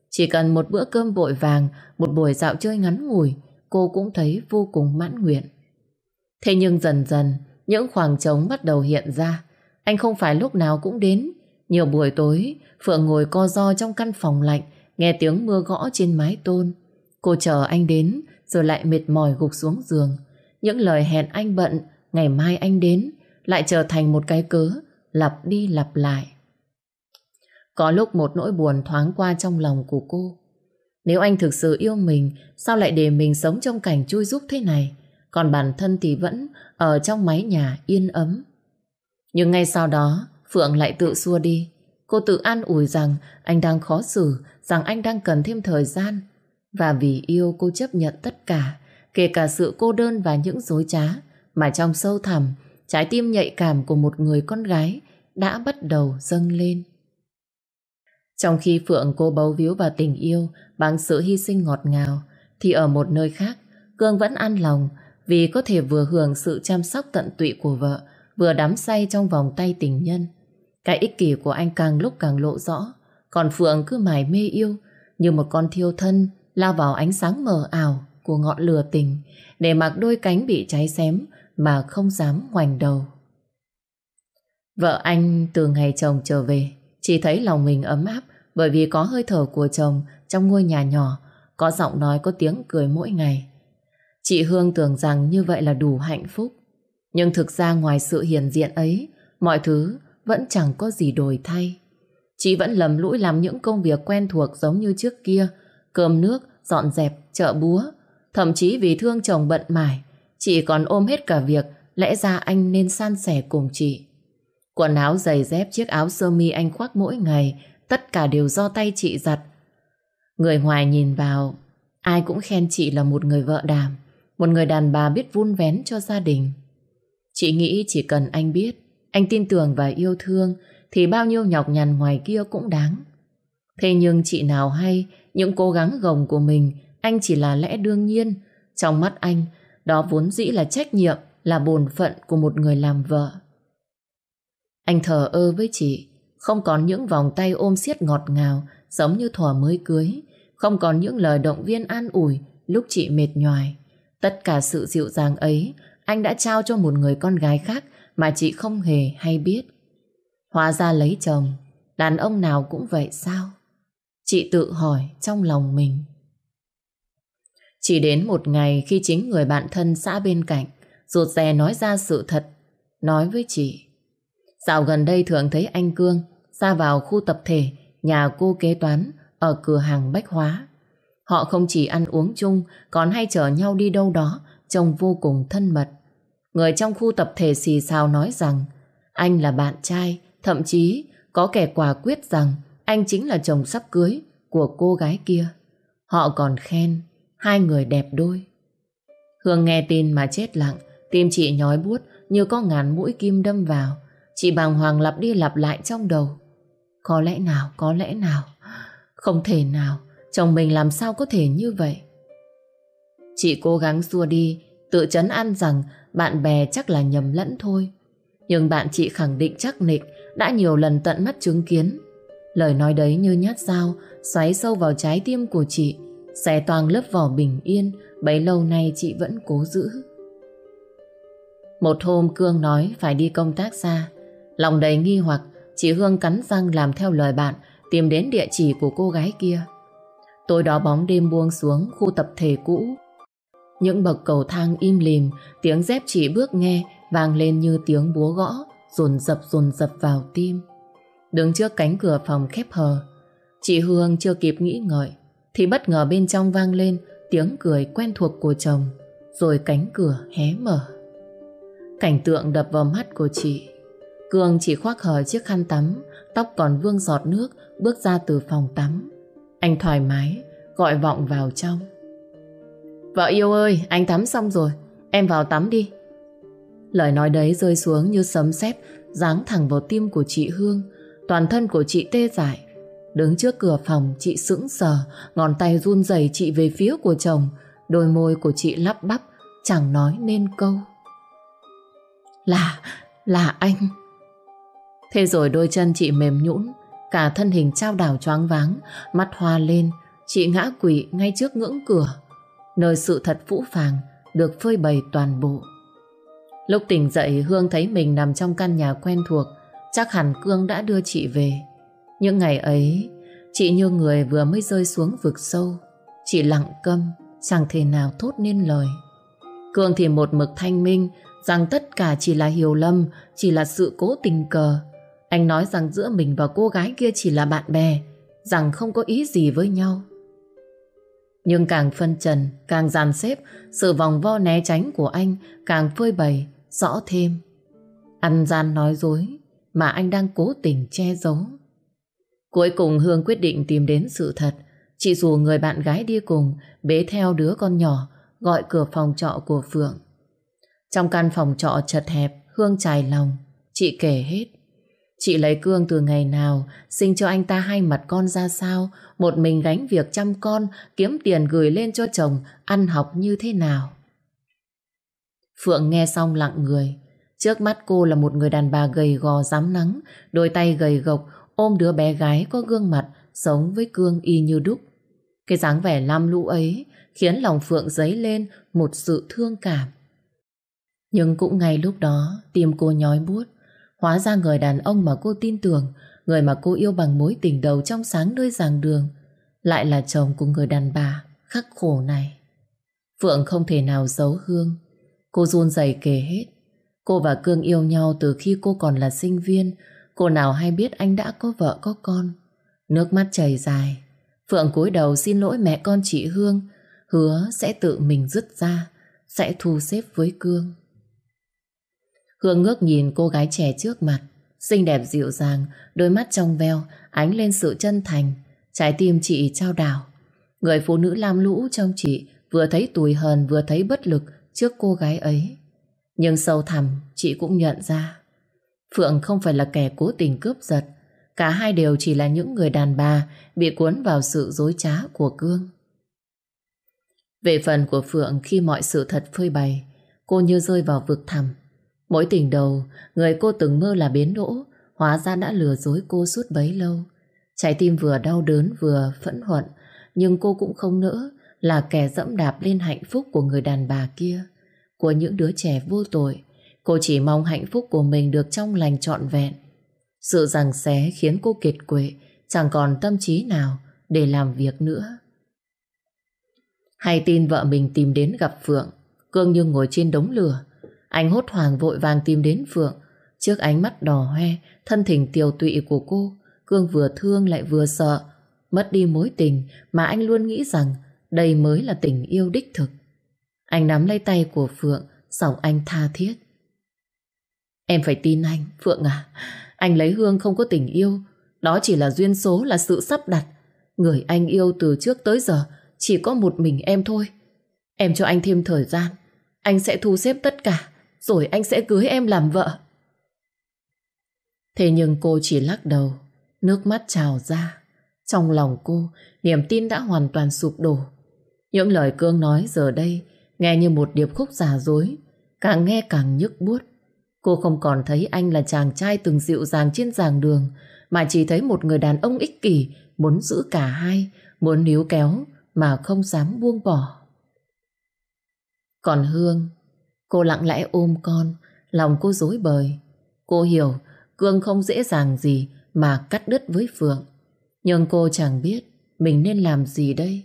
Chỉ cần một bữa cơm vội vàng, một buổi dạo chơi ngắn ngủi, cô cũng thấy vô cùng mãn nguyện. Thế nhưng dần dần, những khoảng trống bắt đầu hiện ra. Anh không phải lúc nào cũng đến. Nhiều buổi tối, Phượng ngồi co ro trong căn phòng lạnh, nghe tiếng mưa gõ trên mái tôn. Cô chờ anh đến, rồi lại mệt mỏi gục xuống giường. Những lời hẹn anh bận, ngày mai anh đến, lại trở thành một cái cớ, lặp đi lặp lại. Có lúc một nỗi buồn thoáng qua trong lòng của cô. Nếu anh thực sự yêu mình, sao lại để mình sống trong cảnh chui rúc thế này? Còn bản thân thì vẫn ở trong mái nhà yên ấm. Nhưng ngay sau đó, Phượng lại tự xua đi. Cô tự an ủi rằng anh đang khó xử, rằng anh đang cần thêm thời gian. Và vì yêu cô chấp nhận tất cả, kể cả sự cô đơn và những dối trá mà trong sâu thẳm, trái tim nhạy cảm của một người con gái đã bắt đầu dâng lên. Trong khi Phượng cô bấu víu vào tình yêu bằng sự hy sinh ngọt ngào, thì ở một nơi khác, Cương vẫn an lòng vì có thể vừa hưởng sự chăm sóc tận tụy của vợ, vừa đắm say trong vòng tay tình nhân. Cái ích kỷ của anh càng lúc càng lộ rõ, còn Phượng cứ mải mê yêu như một con thiêu thân lao vào ánh sáng mờ ảo của ngọn lửa tình để mặc đôi cánh bị cháy xém mà không dám ngoảnh đầu. Vợ anh từ ngày chồng trở về chỉ thấy lòng mình ấm áp bởi vì có hơi thở của chồng trong ngôi nhà nhỏ có giọng nói có tiếng cười mỗi ngày. Chị Hương tưởng rằng như vậy là đủ hạnh phúc. Nhưng thực ra ngoài sự hiền diện ấy, mọi thứ vẫn chẳng có gì đổi thay. Chị vẫn lầm lũi làm những công việc quen thuộc giống như trước kia, cơm nước, dọn dẹp, chợ búa. Thậm chí vì thương chồng bận mải, chị còn ôm hết cả việc lẽ ra anh nên san sẻ cùng chị. Quần áo giày dép, chiếc áo sơ mi anh khoác mỗi ngày, tất cả đều do tay chị giặt. Người ngoài nhìn vào, ai cũng khen chị là một người vợ đàm, một người đàn bà biết vun vén cho gia đình. Chị nghĩ chỉ cần anh biết, anh tin tưởng và yêu thương, thì bao nhiêu nhọc nhằn ngoài kia cũng đáng. Thế nhưng chị nào hay, những cố gắng gồng của mình, anh chỉ là lẽ đương nhiên. Trong mắt anh, đó vốn dĩ là trách nhiệm, là bổn phận của một người làm vợ. Anh thờ ơ với chị, không còn những vòng tay ôm siết ngọt ngào giống như thuở mới cưới, không còn những lời động viên an ủi lúc chị mệt nhoài. Tất cả sự dịu dàng ấy anh đã trao cho một người con gái khác mà chị không hề hay biết. Hóa ra lấy chồng, đàn ông nào cũng vậy sao? Chị tự hỏi trong lòng mình. Chỉ đến một ngày khi chính người bạn thân xã bên cạnh rụt rè nói ra sự thật, nói với chị. Dạo gần đây thường thấy anh Cương ra vào khu tập thể nhà cô kế toán ở cửa hàng bách hóa. Họ không chỉ ăn uống chung còn hay chở nhau đi đâu đó trông vô cùng thân mật. Người trong khu tập thể xì xào nói rằng anh là bạn trai, thậm chí có kẻ quả quyết rằng anh chính là chồng sắp cưới của cô gái kia. Họ còn khen hai người đẹp đôi. Hương nghe tin mà chết lặng, tim chị nhói buốt như có ngàn mũi kim đâm vào. Chị bàng hoàng lặp đi lặp lại trong đầu. Có lẽ nào, có lẽ nào. Không thể nào, chồng mình làm sao có thể như vậy. Chị cố gắng xua đi, tự chấn an rằng bạn bè chắc là nhầm lẫn thôi. Nhưng bạn chị khẳng định chắc nịch đã nhiều lần tận mắt chứng kiến. Lời nói đấy như nhát dao xoáy sâu vào trái tim của chị xé toàn lớp vỏ bình yên, bấy lâu nay chị vẫn cố giữ. Một hôm Cương nói phải đi công tác xa. Lòng đầy nghi hoặc, Chị Hương cắn răng làm theo lời bạn, Tìm đến địa chỉ của cô gái kia. Tối đó bóng đêm buông xuống Khu tập thể cũ. Những bậc cầu thang im lìm, Tiếng dép chị bước nghe Vang lên như tiếng búa gõ Dồn dập dồn dập vào tim. Đứng trước cánh cửa phòng khép hờ, Chị Hương chưa kịp nghĩ ngợi. Thì bất ngờ bên trong vang lên Tiếng cười quen thuộc của chồng, Rồi cánh cửa hé mở. Cảnh tượng đập vào mắt của chị. Cường chỉ khoác hờ chiếc khăn tắm, Tóc còn vương giọt nước Bước ra từ phòng tắm. Anh thoải mái, gọi vọng vào trong. Vợ yêu ơi, Anh tắm xong rồi, Em vào tắm đi. Lời nói đấy rơi xuống như sấm sét, Giáng thẳng vào tim của chị Hương. Toàn thân của chị tê dại Đứng trước cửa phòng chị sững sờ Ngón tay run rẩy chị về phía của chồng. Đôi môi của chị lắp bắp Chẳng nói nên câu. Là, là anh. Thế rồi đôi chân chị mềm nhũn Cả thân hình trao đảo choáng váng Mắt hoa lên. Chị ngã quỵ ngay trước ngưỡng cửa. Nơi sự thật phũ phàng Được phơi bày toàn bộ. Lúc tỉnh dậy Hương thấy mình nằm trong căn nhà quen thuộc. Chắc hẳn Cương đã đưa chị về. Những ngày ấy, Chị như người vừa mới rơi xuống vực sâu. Chị lặng câm, Chẳng thể nào thốt nên lời. Cường thì một mực thanh minh, Rằng tất cả chỉ là hiểu lầm, Chỉ là sự cố tình cờ. Anh nói rằng giữa mình và cô gái kia chỉ là bạn bè, Rằng không có ý gì với nhau. Nhưng càng phân trần, Càng dàn xếp, Sự vòng vo né tránh của anh Càng phơi bày, rõ thêm. Ăn gian nói dối Mà anh đang cố tình che giấu. Cuối cùng Hương quyết định tìm đến sự thật Chị rủ người bạn gái đi cùng Bế theo đứa con nhỏ Gọi cửa phòng trọ của Phượng Trong căn phòng trọ chật hẹp, Hương trải lòng. Chị kể hết. Chị lấy Cương từ ngày nào, sinh cho anh ta hai mặt con ra sao, một mình gánh việc chăm con, kiếm tiền gửi lên cho chồng, ăn học như thế nào. Phượng nghe xong lặng người. Trước mắt cô là một người đàn bà gầy gò rám nắng, đôi tay gầy gộc, ôm đứa bé gái có gương mặt, sống với Cương y như đúc. Cái dáng vẻ lam lũ ấy khiến lòng Phượng dấy lên một sự thương cảm. Nhưng cũng ngay lúc đó, tim cô nhói buốt. Hóa ra người đàn ông mà cô tin tưởng, người mà cô yêu bằng mối tình đầu trong sáng nơi giảng đường, lại là chồng của người đàn bà khắc khổ này. Phượng không thể nào giấu Hương. Cô run rẩy kể hết. Cô và Cương yêu nhau từ khi cô còn là sinh viên. Cô nào hay biết anh đã có vợ có con. Nước mắt chảy dài. Phượng cúi đầu xin lỗi mẹ con chị Hương. Hứa sẽ tự mình dứt ra. Sẽ thu xếp với Cương. Hương ngước nhìn cô gái trẻ trước mặt. Xinh đẹp dịu dàng, đôi mắt trong veo, ánh lên sự chân thành. Trái tim chị trao đảo. Người phụ nữ lam lũ trong chị vừa thấy tủi hờn vừa thấy bất lực trước cô gái ấy. Nhưng sâu thẳm chị cũng nhận ra Phượng không phải là kẻ cố tình cướp giật. Cả hai đều chỉ là những người đàn bà Bị cuốn vào sự dối trá của Cương. Về phần của Phượng, khi mọi sự thật phơi bày, Cô như rơi vào vực thẳm. Mỗi tình đầu, Người cô từng mơ là biến đỗ, Hóa ra đã lừa dối cô suốt bấy lâu. Trái tim vừa đau đớn vừa phẫn hận, Nhưng cô cũng không nỡ Là kẻ dẫm đạp lên hạnh phúc của người đàn bà kia, Của những đứa trẻ vô tội Cô chỉ mong hạnh phúc của mình được trong lành trọn vẹn Sự rằng xé khiến cô kiệt quệ Chẳng còn tâm trí nào Để làm việc nữa Hay tin vợ mình tìm đến gặp Phượng Cương như ngồi trên đống lửa anh hốt hoảng vội vàng tìm đến Phượng. Trước ánh mắt đỏ hoe, thân thình tiều tụy của cô, Cương vừa thương lại vừa sợ. Mất đi mối tình mà anh luôn nghĩ rằng đây mới là tình yêu đích thực. Anh nắm lấy tay của Phượng, giọng anh tha thiết. Em phải tin anh, Phượng à. Anh lấy Hương không có tình yêu. Đó chỉ là duyên số, là sự sắp đặt. Người anh yêu từ trước tới giờ chỉ có một mình em thôi. Em cho anh thêm thời gian. Anh sẽ thu xếp tất cả rồi anh sẽ cưới em làm vợ. Thế nhưng cô chỉ lắc đầu, nước mắt trào ra. Trong lòng cô, niềm tin đã hoàn toàn sụp đổ. Những lời Cương nói giờ đây nghe như một điệp khúc giả dối, càng nghe càng nhức buốt. Cô không còn thấy anh là chàng trai từng dịu dàng trên giảng đường, mà chỉ thấy một người đàn ông ích kỷ, muốn giữ cả hai, muốn níu kéo, mà không dám buông bỏ. Còn Hương, Cô lặng lẽ ôm con, lòng cô dối bời. Cô hiểu Cương không dễ dàng gì mà cắt đứt với Phượng. Nhưng cô chẳng biết mình nên làm gì đây.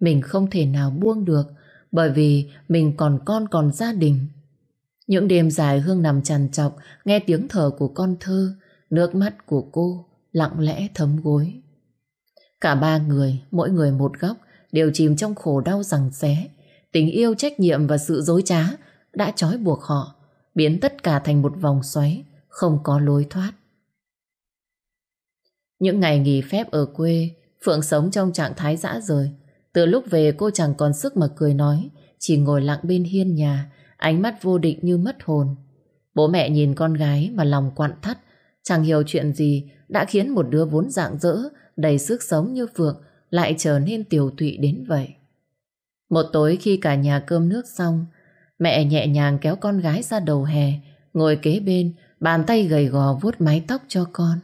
Mình không thể nào buông được bởi vì mình còn con còn gia đình. Những đêm dài Hương nằm trằn trọc nghe tiếng thở của con thơ, nước mắt của cô lặng lẽ thấm gối. Cả ba người, mỗi người một góc, đều chìm trong khổ đau rằng xé. Tình yêu, trách nhiệm và sự dối trá đã trói buộc họ, biến tất cả thành một vòng xoáy, không có lối thoát. Những ngày nghỉ phép ở quê, Phượng sống trong trạng thái dã rời. Từ lúc về cô chẳng còn sức mà cười nói, chỉ ngồi lặng bên hiên nhà, ánh mắt vô định như mất hồn. Bố mẹ nhìn con gái mà lòng quặn thắt, chẳng hiểu chuyện gì đã khiến một đứa vốn dạng dỡ, đầy sức sống như Phượng lại trở nên tiểu tụy đến vậy. Một tối khi cả nhà cơm nước xong, Mẹ nhẹ nhàng kéo con gái ra đầu hè, ngồi kế bên, bàn tay gầy gò vuốt mái tóc cho con.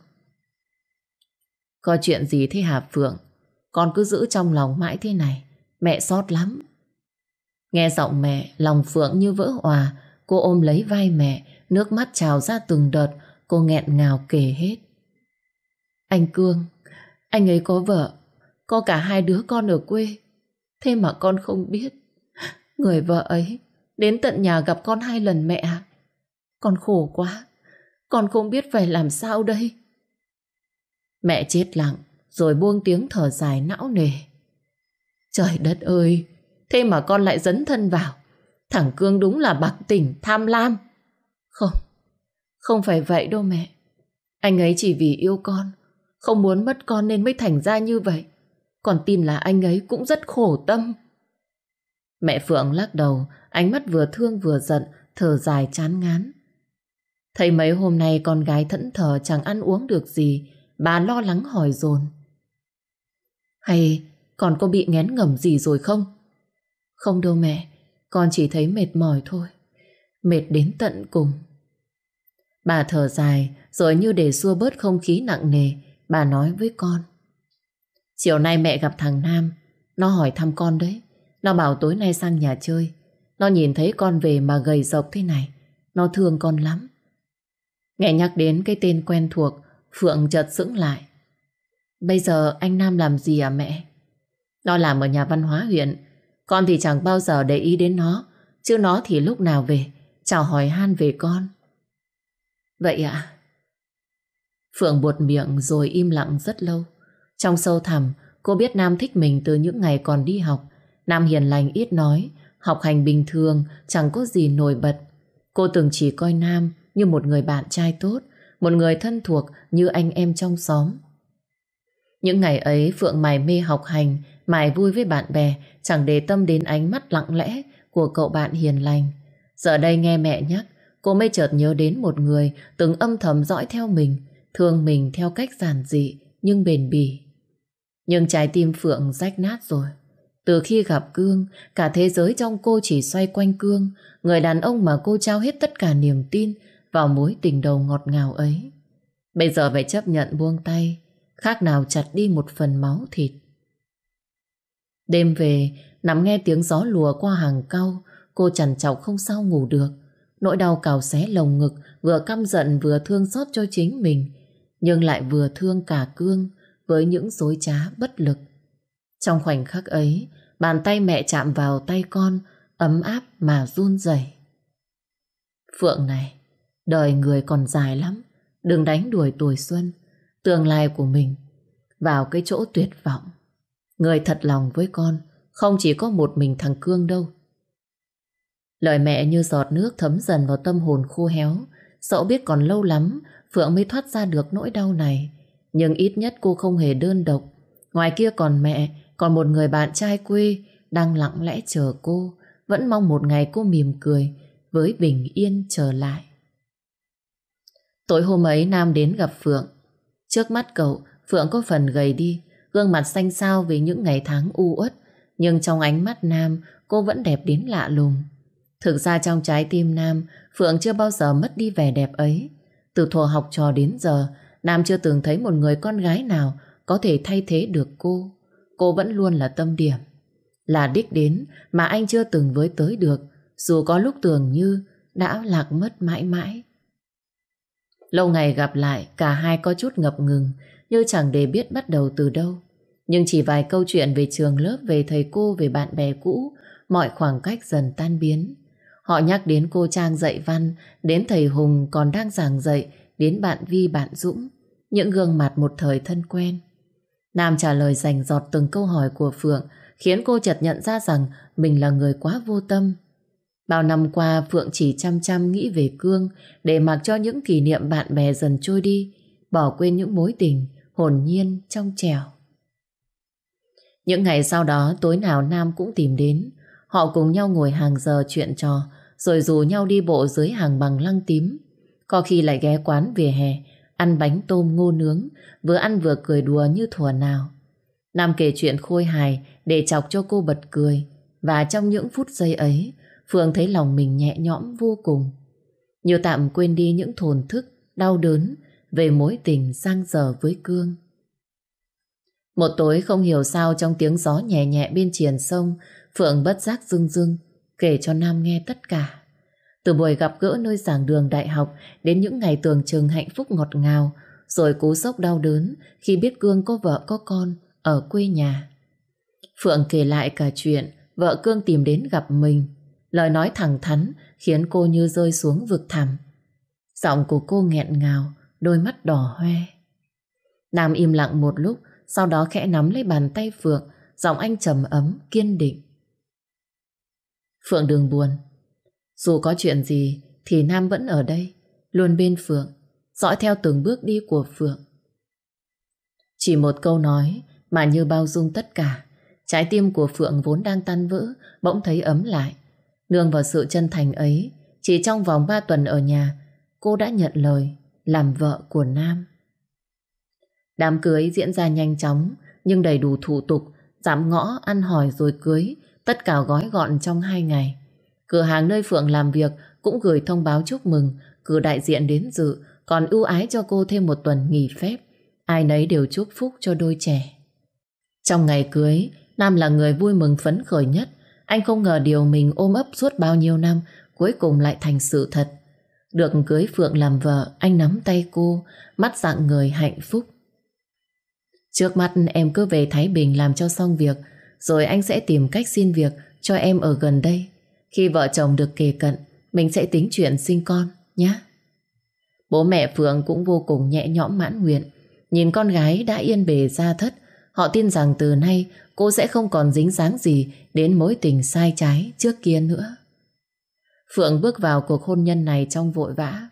Có chuyện gì thế hả Phượng? Con cứ giữ trong lòng mãi thế này, mẹ xót lắm. Nghe giọng mẹ, lòng Phượng như vỡ hòa, cô ôm lấy vai mẹ, nước mắt trào ra từng đợt, cô nghẹn ngào kể hết. Anh Cương, anh ấy có vợ, có cả hai đứa con ở quê, thế mà con không biết. Người vợ ấy Đến tận nhà gặp con hai lần mẹ. Con khổ quá. Con không biết phải làm sao đây. Mẹ chết lặng, rồi buông tiếng thở dài não nề. Trời đất ơi, thế mà con lại dấn thân vào. Thằng Cương đúng là bạc tỉnh, tham lam. Không, không phải vậy đâu mẹ. Anh ấy chỉ vì yêu con, không muốn mất con nên mới thành ra như vậy. Còn tin là anh ấy cũng rất khổ tâm. Mẹ Phượng lắc đầu, ánh mắt vừa thương vừa giận, thở dài chán ngán. Thấy mấy hôm nay con gái thẫn thờ chẳng ăn uống được gì, bà lo lắng hỏi dồn Hay còn có bị ngén ngẩm gì rồi không? Không đâu mẹ, con chỉ thấy mệt mỏi thôi. Mệt đến tận cùng. Bà thở dài, rồi như để xua bớt không khí nặng nề, bà nói với con. Chiều nay mẹ gặp thằng Nam, nó hỏi thăm con đấy. Nó bảo tối nay sang nhà chơi. Nó nhìn thấy con về mà gầy rộc thế này. Nó thương con lắm. Nghe nhắc đến cái tên quen thuộc, Phượng chợt sững lại. Bây giờ anh Nam làm gì à mẹ? Nó làm ở nhà văn hóa huyện. Con thì chẳng bao giờ để ý đến nó. Chứ nó thì lúc nào về, chào hỏi han về con. Vậy ạ? À? Phượng buột miệng rồi im lặng rất lâu. Trong sâu thẳm, cô biết Nam thích mình từ những ngày còn đi học. Nam hiền lành ít nói, học hành bình thường, chẳng có gì nổi bật. Cô từng chỉ coi Nam như một người bạn trai tốt, một người thân thuộc như anh em trong xóm. Những ngày ấy Phượng mải mê học hành, mải vui với bạn bè, chẳng để tâm đến ánh mắt lặng lẽ của cậu bạn hiền lành. Giờ đây nghe mẹ nhắc, cô mới chợt nhớ đến một người từng âm thầm dõi theo mình, thương mình theo cách giản dị nhưng bền bỉ. Nhưng trái tim Phượng rách nát rồi. Từ khi gặp Cương, cả thế giới trong cô chỉ xoay quanh Cương, người đàn ông mà cô trao hết tất cả niềm tin vào mối tình đầu ngọt ngào ấy. Bây giờ phải chấp nhận buông tay, khác nào chặt đi một phần máu thịt. Đêm về, nằm nghe tiếng gió lùa qua hàng cau, cô chằn chọc không sao ngủ được. Nỗi đau cào xé lồng ngực, vừa căm giận vừa thương xót cho chính mình, nhưng lại vừa thương cả Cương với những dối trá bất lực. Trong khoảnh khắc ấy, bàn tay mẹ chạm vào tay con, ấm áp mà run rẩy. Phượng này, đời người còn dài lắm, đừng đánh đuổi tuổi xuân, tương lai của mình vào cái chỗ tuyệt vọng. Người thật lòng với con, không chỉ có một mình thằng Cương đâu. Lời mẹ như giọt nước thấm dần vào tâm hồn khô héo, dẫu biết còn lâu lắm Phượng mới thoát ra được nỗi đau này. Nhưng ít nhất cô không hề đơn độc. Ngoài kia còn mẹ, còn một người bạn trai quê đang lặng lẽ chờ cô, vẫn mong một ngày cô mỉm cười với bình yên trở lại. Tối hôm ấy Nam đến gặp Phượng. Trước mắt cậu, Phượng có phần gầy đi, gương mặt xanh xao vì những ngày tháng u uất, nhưng trong ánh mắt Nam, cô vẫn đẹp đến lạ lùng. Thực ra trong trái tim Nam, Phượng chưa bao giờ mất đi vẻ đẹp ấy. Từ thuở học trò đến giờ, Nam chưa từng thấy một người con gái nào có thể thay thế được cô. Cô vẫn luôn là tâm điểm. Là đích đến mà anh chưa từng với tới được, dù có lúc tưởng như đã lạc mất mãi mãi. Lâu ngày gặp lại, cả hai có chút ngập ngừng, như chẳng để biết bắt đầu từ đâu. Nhưng chỉ vài câu chuyện về trường lớp, về thầy cô, về bạn bè cũ, mọi khoảng cách dần tan biến. Họ nhắc đến cô Trang dạy văn, đến thầy Hùng còn đang giảng dạy, đến bạn Vi bạn Dũng, những gương mặt một thời thân quen. Nam trả lời dành giọt từng câu hỏi của Phượng, khiến cô chợt nhận ra rằng mình là người quá vô tâm. Bao năm qua Phượng chỉ chăm chăm nghĩ về Cương để mặc cho những kỷ niệm bạn bè dần trôi đi, bỏ quên những mối tình hồn nhiên trong trẻo. Những ngày sau đó tối nào Nam cũng tìm đến, họ cùng nhau ngồi hàng giờ chuyện trò, rồi rủ nhau đi bộ dưới hàng bằng lăng tím. Có khi lại ghé quán vỉa hè, ăn bánh tôm ngô nướng, vừa ăn vừa cười đùa như thuở nào. Nam kể chuyện khôi hài để chọc cho cô bật cười, và trong những phút giây ấy, Phương thấy lòng mình nhẹ nhõm vô cùng. Như tạm quên đi những thồn thức, đau đớn về mối tình sang giờ với Cương. Một tối không hiểu sao trong tiếng gió nhẹ nhẹ bên triền sông, Phượng bất giác rưng rưng, kể cho Nam nghe tất cả. Từ buổi gặp gỡ nơi giảng đường đại học đến những ngày tưởng chừng hạnh phúc ngọt ngào, rồi cú sốc đau đớn khi biết Cương có vợ có con ở quê nhà. Phượng kể lại cả chuyện vợ Cương tìm đến gặp mình. Lời nói thẳng thắn khiến cô như rơi xuống vực thẳm. Giọng của cô nghẹn ngào, đôi mắt đỏ hoe. Nam im lặng một lúc, sau đó khẽ nắm lấy bàn tay Phượng, giọng anh trầm ấm, kiên định. Phượng đừng buồn. Dù có chuyện gì thì Nam vẫn ở đây, luôn bên Phượng, dõi theo từng bước đi của Phượng. Chỉ một câu nói mà như bao dung tất cả, trái tim của Phượng vốn đang tan vỡ, bỗng thấy ấm lại. Nương vào sự chân thành ấy, Chỉ trong vòng 3 tuần ở nhà, cô đã nhận lời làm vợ của Nam. Đám cưới diễn ra nhanh chóng, nhưng đầy đủ thủ tục, giảm ngõ, ăn hỏi rồi cưới, tất cả gói gọn trong hai ngày. Cửa hàng nơi Phượng làm việc cũng gửi thông báo chúc mừng, cử đại diện đến dự, còn ưu ái cho cô thêm một tuần nghỉ phép. Ai nấy đều chúc phúc cho đôi trẻ. Trong ngày cưới, Nam là người vui mừng phấn khởi nhất. Anh không ngờ điều mình ôm ấp suốt bao nhiêu năm cuối cùng lại thành sự thật. Được cưới Phượng làm vợ, anh nắm tay cô, mắt dạng người hạnh phúc. Trước mắt em cứ về Thái Bình làm cho xong việc, rồi anh sẽ tìm cách xin việc cho em ở gần đây. Khi vợ chồng được kề cận, mình sẽ tính chuyện sinh con, nhé. Bố mẹ Phượng cũng vô cùng nhẹ nhõm mãn nguyện. Nhìn con gái đã yên bề ra thất, họ tin rằng từ nay cô sẽ không còn dính dáng gì đến mối tình sai trái trước kia nữa. Phượng bước vào cuộc hôn nhân này trong vội vã.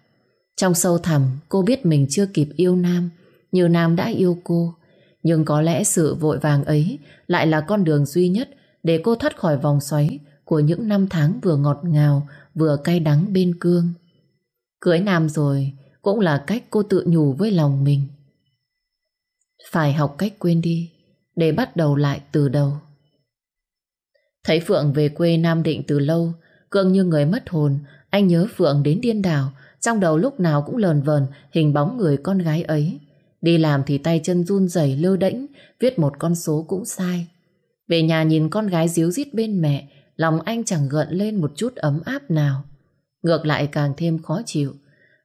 Trong sâu thẳm, cô biết mình chưa kịp yêu Nam, như Nam đã yêu cô. Nhưng có lẽ sự vội vàng ấy lại là con đường duy nhất để cô thoát khỏi vòng xoáy của những năm tháng vừa ngọt ngào, vừa cay đắng bên cương. Cưới Nam rồi cũng là cách cô tự nhủ với lòng mình. Phải học cách quên đi để bắt đầu lại từ đầu. Thấy Phượng về quê Nam Định từ lâu, Cương như người mất hồn, anh nhớ Phượng đến điên đảo, trong đầu lúc nào cũng lờn vờn hình bóng người con gái ấy. Đi làm thì tay chân run rẩy lơ đễnh, viết một con số cũng sai. Về nhà nhìn con gái díu dít bên mẹ, lòng anh chẳng gợn lên một chút ấm áp nào. Ngược lại càng thêm khó chịu.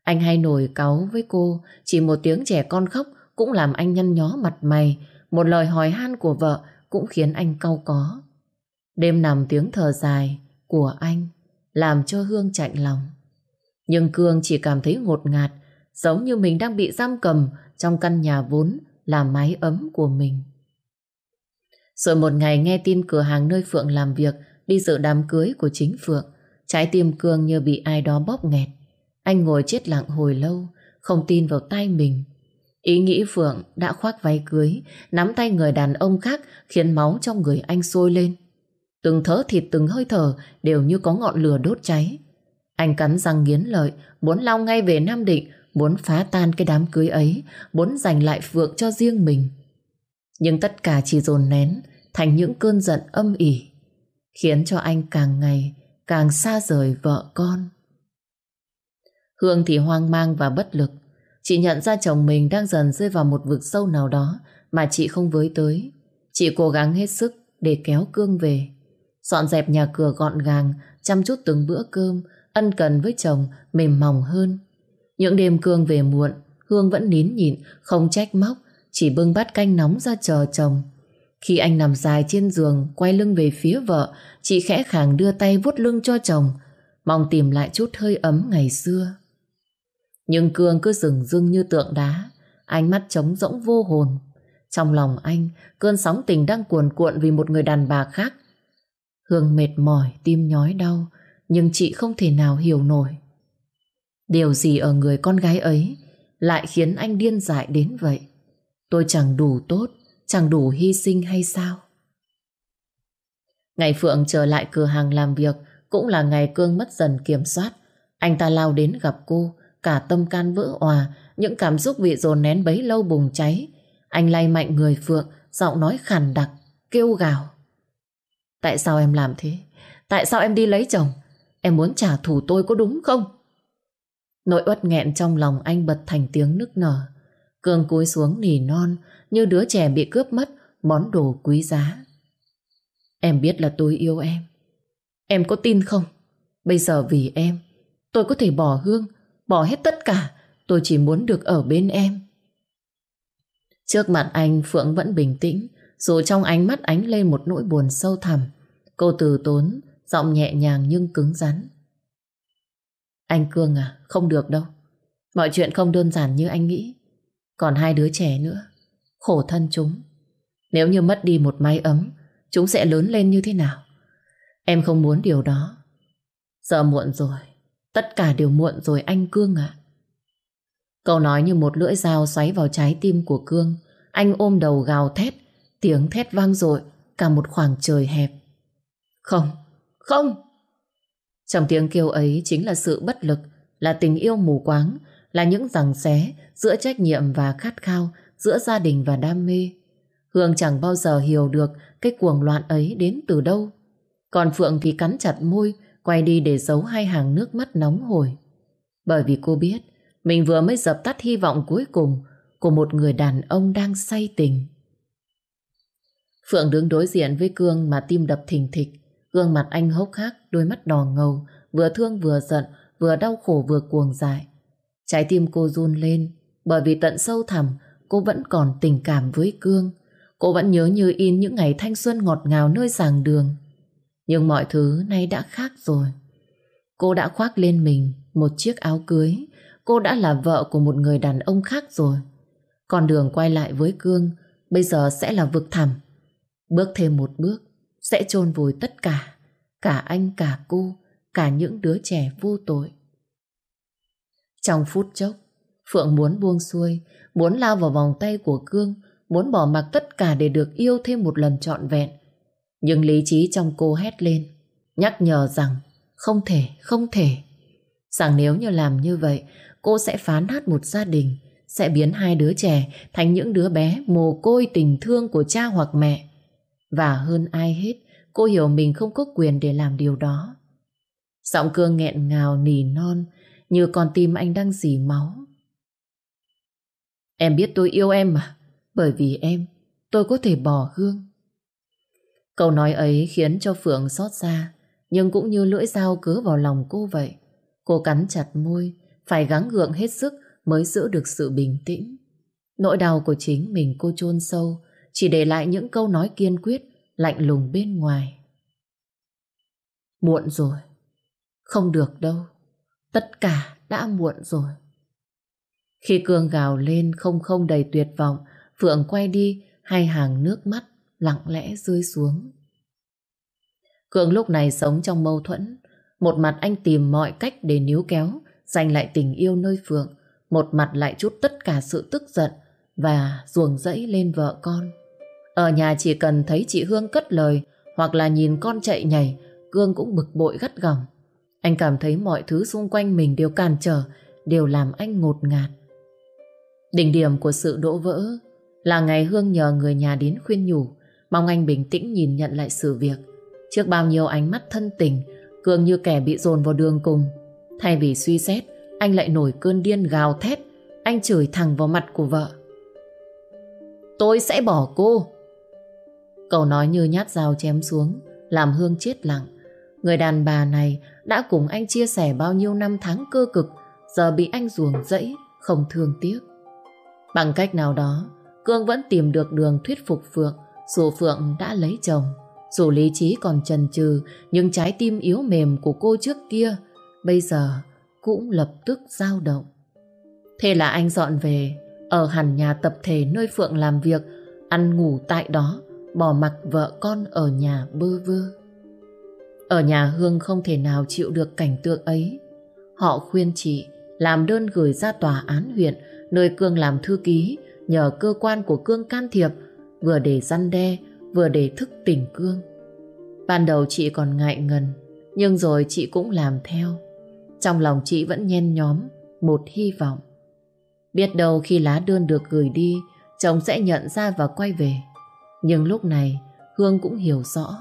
Anh hay nổi cáu với cô, chỉ một tiếng trẻ con khóc cũng làm anh nhăn nhó mặt mày, một lời hỏi han của vợ cũng khiến anh cau có. Đêm nằm tiếng thở dài của anh làm cho Hương chạnh lòng. Nhưng Cương chỉ cảm thấy ngột ngạt, giống như mình đang bị giam cầm trong căn nhà vốn là mái ấm của mình. Rồi một ngày nghe tin cửa hàng nơi Phượng làm việc đi dự đám cưới của chính Phượng, trái tim Cương như bị ai đó bóp nghẹt. Anh ngồi chết lặng hồi lâu, không tin vào tay mình. Ý nghĩ Phượng đã khoác váy cưới, nắm tay người đàn ông khác khiến máu trong người anh sôi lên. Từng thớ thịt từng hơi thở đều như có ngọn lửa đốt cháy. Anh cắn răng nghiến lợi, muốn lao ngay về Nam Định, muốn phá tan cái đám cưới ấy, muốn giành lại Phượng cho riêng mình. Nhưng tất cả chỉ dồn nén thành những cơn giận âm ỉ, khiến cho anh càng ngày càng xa rời vợ con. Hương thì hoang mang và bất lực. Chị nhận ra chồng mình đang dần rơi vào một vực sâu nào đó mà chị không với tới. Chị cố gắng hết sức để kéo Cương về. Dọn dẹp nhà cửa gọn gàng, chăm chút từng bữa cơm, ân cần với chồng, mềm mỏng hơn. Những đêm Cương về muộn, Hương vẫn nín nhịn, không trách móc, chỉ bưng bát canh nóng ra chờ chồng. Khi anh nằm dài trên giường, quay lưng về phía vợ, chị khẽ khàng đưa tay vuốt lưng cho chồng, mong tìm lại chút hơi ấm ngày xưa. Nhưng Cương cứ rừng rưng như tượng đá, ánh mắt trống rỗng vô hồn. Trong lòng anh, cơn sóng tình đang cuồn cuộn vì một người đàn bà khác Hương mệt mỏi, tim nhói đau, nhưng chị không thể nào hiểu nổi. Điều gì ở người con gái ấy lại khiến anh điên dại đến vậy? Tôi chẳng đủ tốt, chẳng đủ hy sinh hay sao? Ngày Phượng trở lại cửa hàng làm việc cũng là ngày Cương mất dần kiểm soát. Anh ta lao đến gặp cô, cả tâm can vỡ òa, những cảm xúc bị dồn nén bấy lâu bùng cháy. Anh lay mạnh người Phượng, giọng nói khàn đặc, kêu gào. Tại sao em làm thế? Tại sao em đi lấy chồng? Em muốn trả thù tôi có đúng không? Nỗi uất nghẹn trong lòng anh bật thành tiếng nức nở. Cường cúi xuống nỉ non như đứa trẻ bị cướp mất món đồ quý giá. Em biết là tôi yêu em. Em có tin không? Bây giờ vì em, tôi có thể bỏ hương, bỏ hết tất cả. Tôi chỉ muốn được ở bên em. Trước mặt anh Phượng vẫn bình tĩnh, dù trong ánh mắt ánh lên một nỗi buồn sâu thẳm. Cô từ tốn, giọng nhẹ nhàng nhưng cứng rắn. Anh Cương à, không được đâu. Mọi chuyện không đơn giản như anh nghĩ. Còn hai đứa trẻ nữa, khổ thân chúng. Nếu như mất đi một mái ấm, chúng sẽ lớn lên như thế nào? Em không muốn điều đó. Giờ muộn rồi, tất cả đều muộn rồi anh Cương ạ. Câu nói như một lưỡi dao xoáy vào trái tim của Cương. Anh ôm đầu gào thét, tiếng thét vang dội cả một khoảng trời hẹp. Không, không! Trong tiếng kêu ấy chính là sự bất lực, là tình yêu mù quáng, là những rằng xé giữa trách nhiệm và khát khao, giữa gia đình và đam mê. Hương chẳng bao giờ hiểu được cái cuồng loạn ấy đến từ đâu. Còn Phượng thì cắn chặt môi, quay đi để giấu hai hàng nước mắt nóng hổi. Bởi vì cô biết, mình vừa mới dập tắt hy vọng cuối cùng của một người đàn ông đang say tình. Phượng đứng đối diện với Cương mà tim đập thình thịch. Gương mặt anh hốc hác, đôi mắt đỏ ngầu, vừa thương vừa giận, vừa đau khổ vừa cuồng dại. Trái tim cô run lên, bởi vì tận sâu thẳm cô vẫn còn tình cảm với Cương. Cô vẫn nhớ như in những ngày thanh xuân ngọt ngào nơi giảng đường. Nhưng mọi thứ nay đã khác rồi. Cô đã khoác lên mình một chiếc áo cưới. Cô đã là vợ của một người đàn ông khác rồi. Con đường quay lại với Cương bây giờ sẽ là vực thẳm. Bước thêm một bước sẽ chôn vùi tất cả. Cả anh, cả cô, cả những đứa trẻ vô tội. Trong phút chốc, Phượng muốn buông xuôi, muốn lao vào vòng tay của Cương, muốn bỏ mặc tất cả để được yêu thêm một lần trọn vẹn. Nhưng lý trí trong cô hét lên, nhắc nhở rằng không thể, không thể. Rằng nếu như làm như vậy, cô sẽ phá nát một gia đình, sẽ biến hai đứa trẻ thành những đứa bé mồ côi tình thương của cha hoặc mẹ. Và hơn ai hết, cô hiểu mình không có quyền để làm điều đó. Giọng cương nghẹn ngào nỉ non, như con tim anh đang dì máu. Em biết tôi yêu em mà, bởi vì em, tôi có thể bỏ Hương. Câu nói ấy khiến cho Phượng xót xa, nhưng cũng như lưỡi dao cứa vào lòng cô vậy. Cô cắn chặt môi, phải gắng gượng hết sức mới giữ được sự bình tĩnh. Nỗi đau của chính mình cô chôn sâu, chỉ để lại những câu nói kiên quyết, lạnh lùng bên ngoài. Muộn rồi, không được đâu, tất cả đã muộn rồi. Khi cương gào lên không không đầy tuyệt vọng, Phượng quay đi, hai hàng nước mắt lặng lẽ rơi xuống. Cương lúc này sống trong mâu thuẫn, một mặt anh tìm mọi cách để níu kéo, giành lại tình yêu nơi Phượng, một mặt lại chút tất cả sự tức giận và ruồng rẫy lên vợ con. Ở nhà chỉ cần thấy chị Hương cất lời hoặc là nhìn con chạy nhảy, Cương cũng bực bội gắt gỏng. Anh cảm thấy mọi thứ xung quanh mình đều cản trở, đều làm anh ngột ngạt. Đỉnh điểm của sự đổ vỡ là ngày Hương nhờ người nhà đến khuyên nhủ, mong anh bình tĩnh nhìn nhận lại sự việc. Trước bao nhiêu ánh mắt thân tình, Cương như kẻ bị dồn vào đường cùng. Thay vì suy xét, anh lại nổi cơn điên gào thét, anh chửi thẳng vào mặt của vợ. Tôi sẽ bỏ cô. Câu nói như nhát dao chém xuống, làm Hương chết lặng. Người đàn bà này đã cùng anh chia sẻ bao nhiêu năm tháng cơ cực, giờ bị anh ruồng rẫy, không thương tiếc. Bằng cách nào đó, Cương vẫn tìm được đường thuyết phục Phượng, dù Phượng đã lấy chồng. Dù lý trí còn chần chừ, nhưng trái tim yếu mềm của cô trước kia, bây giờ cũng lập tức dao động. Thế là anh dọn về, ở hẳn nhà tập thể nơi Phượng làm việc, ăn ngủ tại đó, bỏ mặc vợ con ở nhà bơ vơ. Ở nhà Hương không thể nào chịu được cảnh tượng ấy. Họ khuyên chị làm đơn gửi ra tòa án huyện, nơi Cương làm thư ký, nhờ cơ quan của Cương can thiệp, vừa để răn đe, vừa để thức tỉnh Cương. Ban đầu chị còn ngại ngần, nhưng rồi chị cũng làm theo. Trong lòng chị vẫn nhen nhóm một hy vọng. Biết đâu khi lá đơn được gửi đi, chồng sẽ nhận ra và quay về. Nhưng lúc này Hương cũng hiểu rõ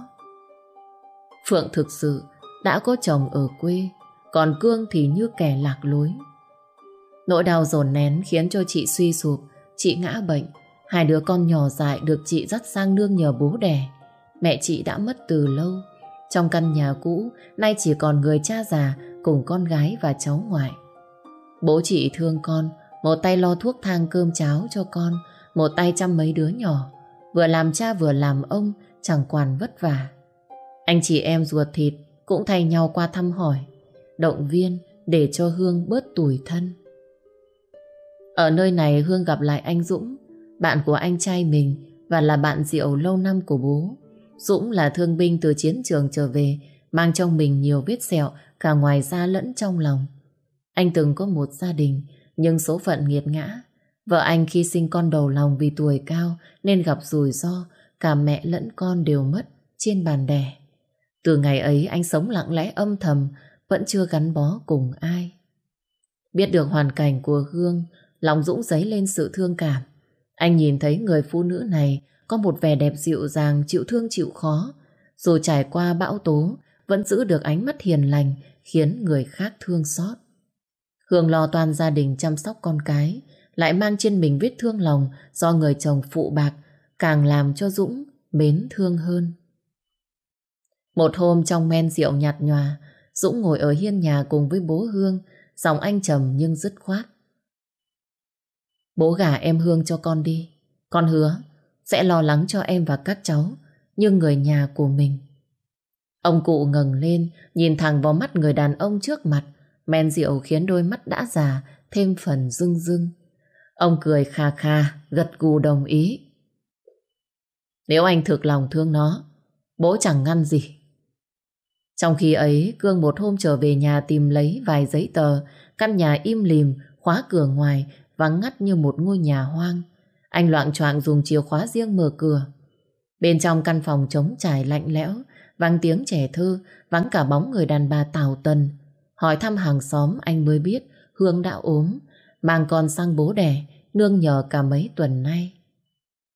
Phượng thực sự đã có chồng ở quê còn Cương thì như kẻ lạc lối. Nỗi đau dồn nén khiến cho chị suy sụp, chị ngã bệnh. Hai đứa con nhỏ dại được chị dắt sang nương nhờ bố đẻ. Mẹ chị đã mất từ lâu. Trong căn nhà cũ, nay chỉ còn người cha già cùng con gái và cháu ngoại. Bố chị thương con, một tay lo thuốc thang cơm cháo cho con, một tay chăm mấy đứa nhỏ. Vừa làm cha vừa làm ông, chẳng quản vất vả. Anh chị em ruột thịt cũng thay nhau qua thăm hỏi, động viên để cho Hương bớt tủi thân. Ở nơi này Hương gặp lại anh Dũng, bạn của anh trai mình và là bạn diệu lâu năm của bố. Dũng là thương binh từ chiến trường trở về, mang trong mình nhiều vết sẹo cả ngoài da lẫn trong lòng. Anh từng có một gia đình, nhưng số phận nghiệt ngã. Vợ anh khi sinh con đầu lòng vì tuổi cao nên gặp rủi ro, cả mẹ lẫn con đều mất trên bàn đẻ. Từ ngày ấy anh sống lặng lẽ âm thầm, vẫn chưa gắn bó cùng ai. Biết được hoàn cảnh của Hương, lòng Dũng dấy lên sự thương cảm. Anh nhìn thấy người phụ nữ này có một vẻ đẹp dịu dàng, chịu thương chịu khó. Dù trải qua bão tố, vẫn giữ được ánh mắt hiền lành, khiến người khác thương xót. Hương lo toàn gia đình chăm sóc con cái, lại mang trên mình vết thương lòng do người chồng phụ bạc, càng làm cho Dũng mến thương hơn. Một hôm trong men rượu nhạt nhòa, Dũng ngồi ở hiên nhà cùng với bố Hương, giọng anh trầm nhưng dứt khoát. Bố gả em Hương cho con đi. Con hứa sẽ lo lắng cho em và các cháu như người nhà của mình. Ông cụ ngẩng lên, nhìn thẳng vào mắt người đàn ông trước mặt. Men rượu khiến đôi mắt đã già thêm phần rưng rưng. Ông cười kha kha, gật gù đồng ý. Nếu anh thực lòng thương nó, bố chẳng ngăn gì. Trong khi ấy, Cương một hôm trở về nhà tìm lấy vài giấy tờ, căn nhà im lìm, khóa cửa ngoài, vắng ngắt như một ngôi nhà hoang. Anh loạn choạng dùng chìa khóa riêng mở cửa. Bên trong căn phòng trống trải lạnh lẽo, vắng tiếng trẻ thơ, vắng cả bóng người đàn bà Tào Tần. Hỏi thăm hàng xóm anh mới biết Hương đã ốm, mang con sang bố đẻ, nương nhờ cả mấy tuần nay.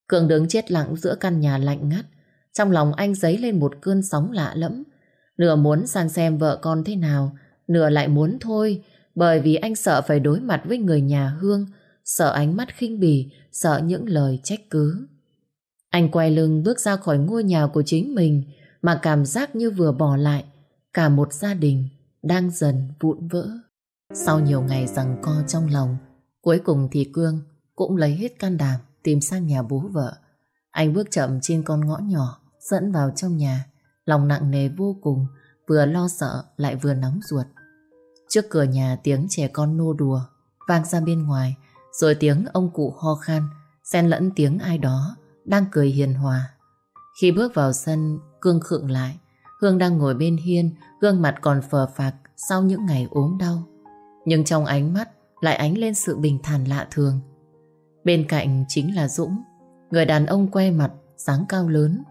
Cường đứng chết lặng giữa căn nhà lạnh ngắt, trong lòng anh dấy lên một cơn sóng lạ lẫm. Nửa muốn sang xem vợ con thế nào, nửa lại muốn thôi, bởi vì anh sợ phải đối mặt với người nhà Hương, sợ ánh mắt khinh bỉ, sợ những lời trách cứ. Anh quay lưng bước ra khỏi ngôi nhà của chính mình mà cảm giác như vừa bỏ lại cả một gia đình đang dần vụn vỡ. Sau nhiều ngày rằng co trong lòng, cuối cùng thì Cương cũng lấy hết can đảm tìm sang nhà bố vợ. Anh bước chậm trên con ngõ nhỏ dẫn vào trong nhà, lòng nặng nề vô cùng, vừa lo sợ lại vừa nóng ruột. Trước cửa nhà tiếng trẻ con nô đùa vang ra bên ngoài, rồi tiếng ông cụ ho khan, xen lẫn tiếng ai đó đang cười hiền hòa. Khi bước vào sân, Cương khựng lại. Hương đang ngồi bên hiên, gương mặt còn phờ phạc sau những ngày ốm đau. Nhưng trong ánh mắt lại ánh lên sự bình thản lạ thường. Bên cạnh chính là Dũng, người đàn ông que mặt, dáng cao lớn.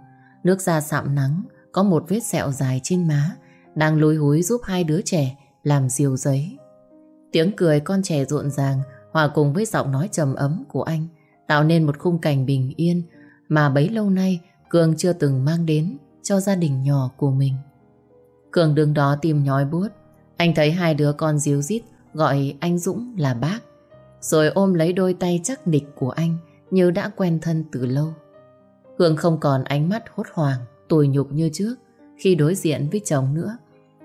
Nước da sạm nắng, có một vết sẹo dài trên má, đang lối húi giúp hai đứa trẻ làm diều giấy. Tiếng cười con trẻ rộn ràng hòa cùng với giọng nói trầm ấm của anh tạo nên một khung cảnh bình yên mà bấy lâu nay Cường chưa từng mang đến cho gia đình nhỏ của mình. Cường đứng đó tìm nhói buốt anh thấy hai đứa con díu dít gọi anh Dũng là bác rồi ôm lấy đôi tay chắc nịch của anh như đã quen thân từ lâu. Hương không còn ánh mắt hốt hoảng, tủi nhục như trước khi đối diện với chồng nữa.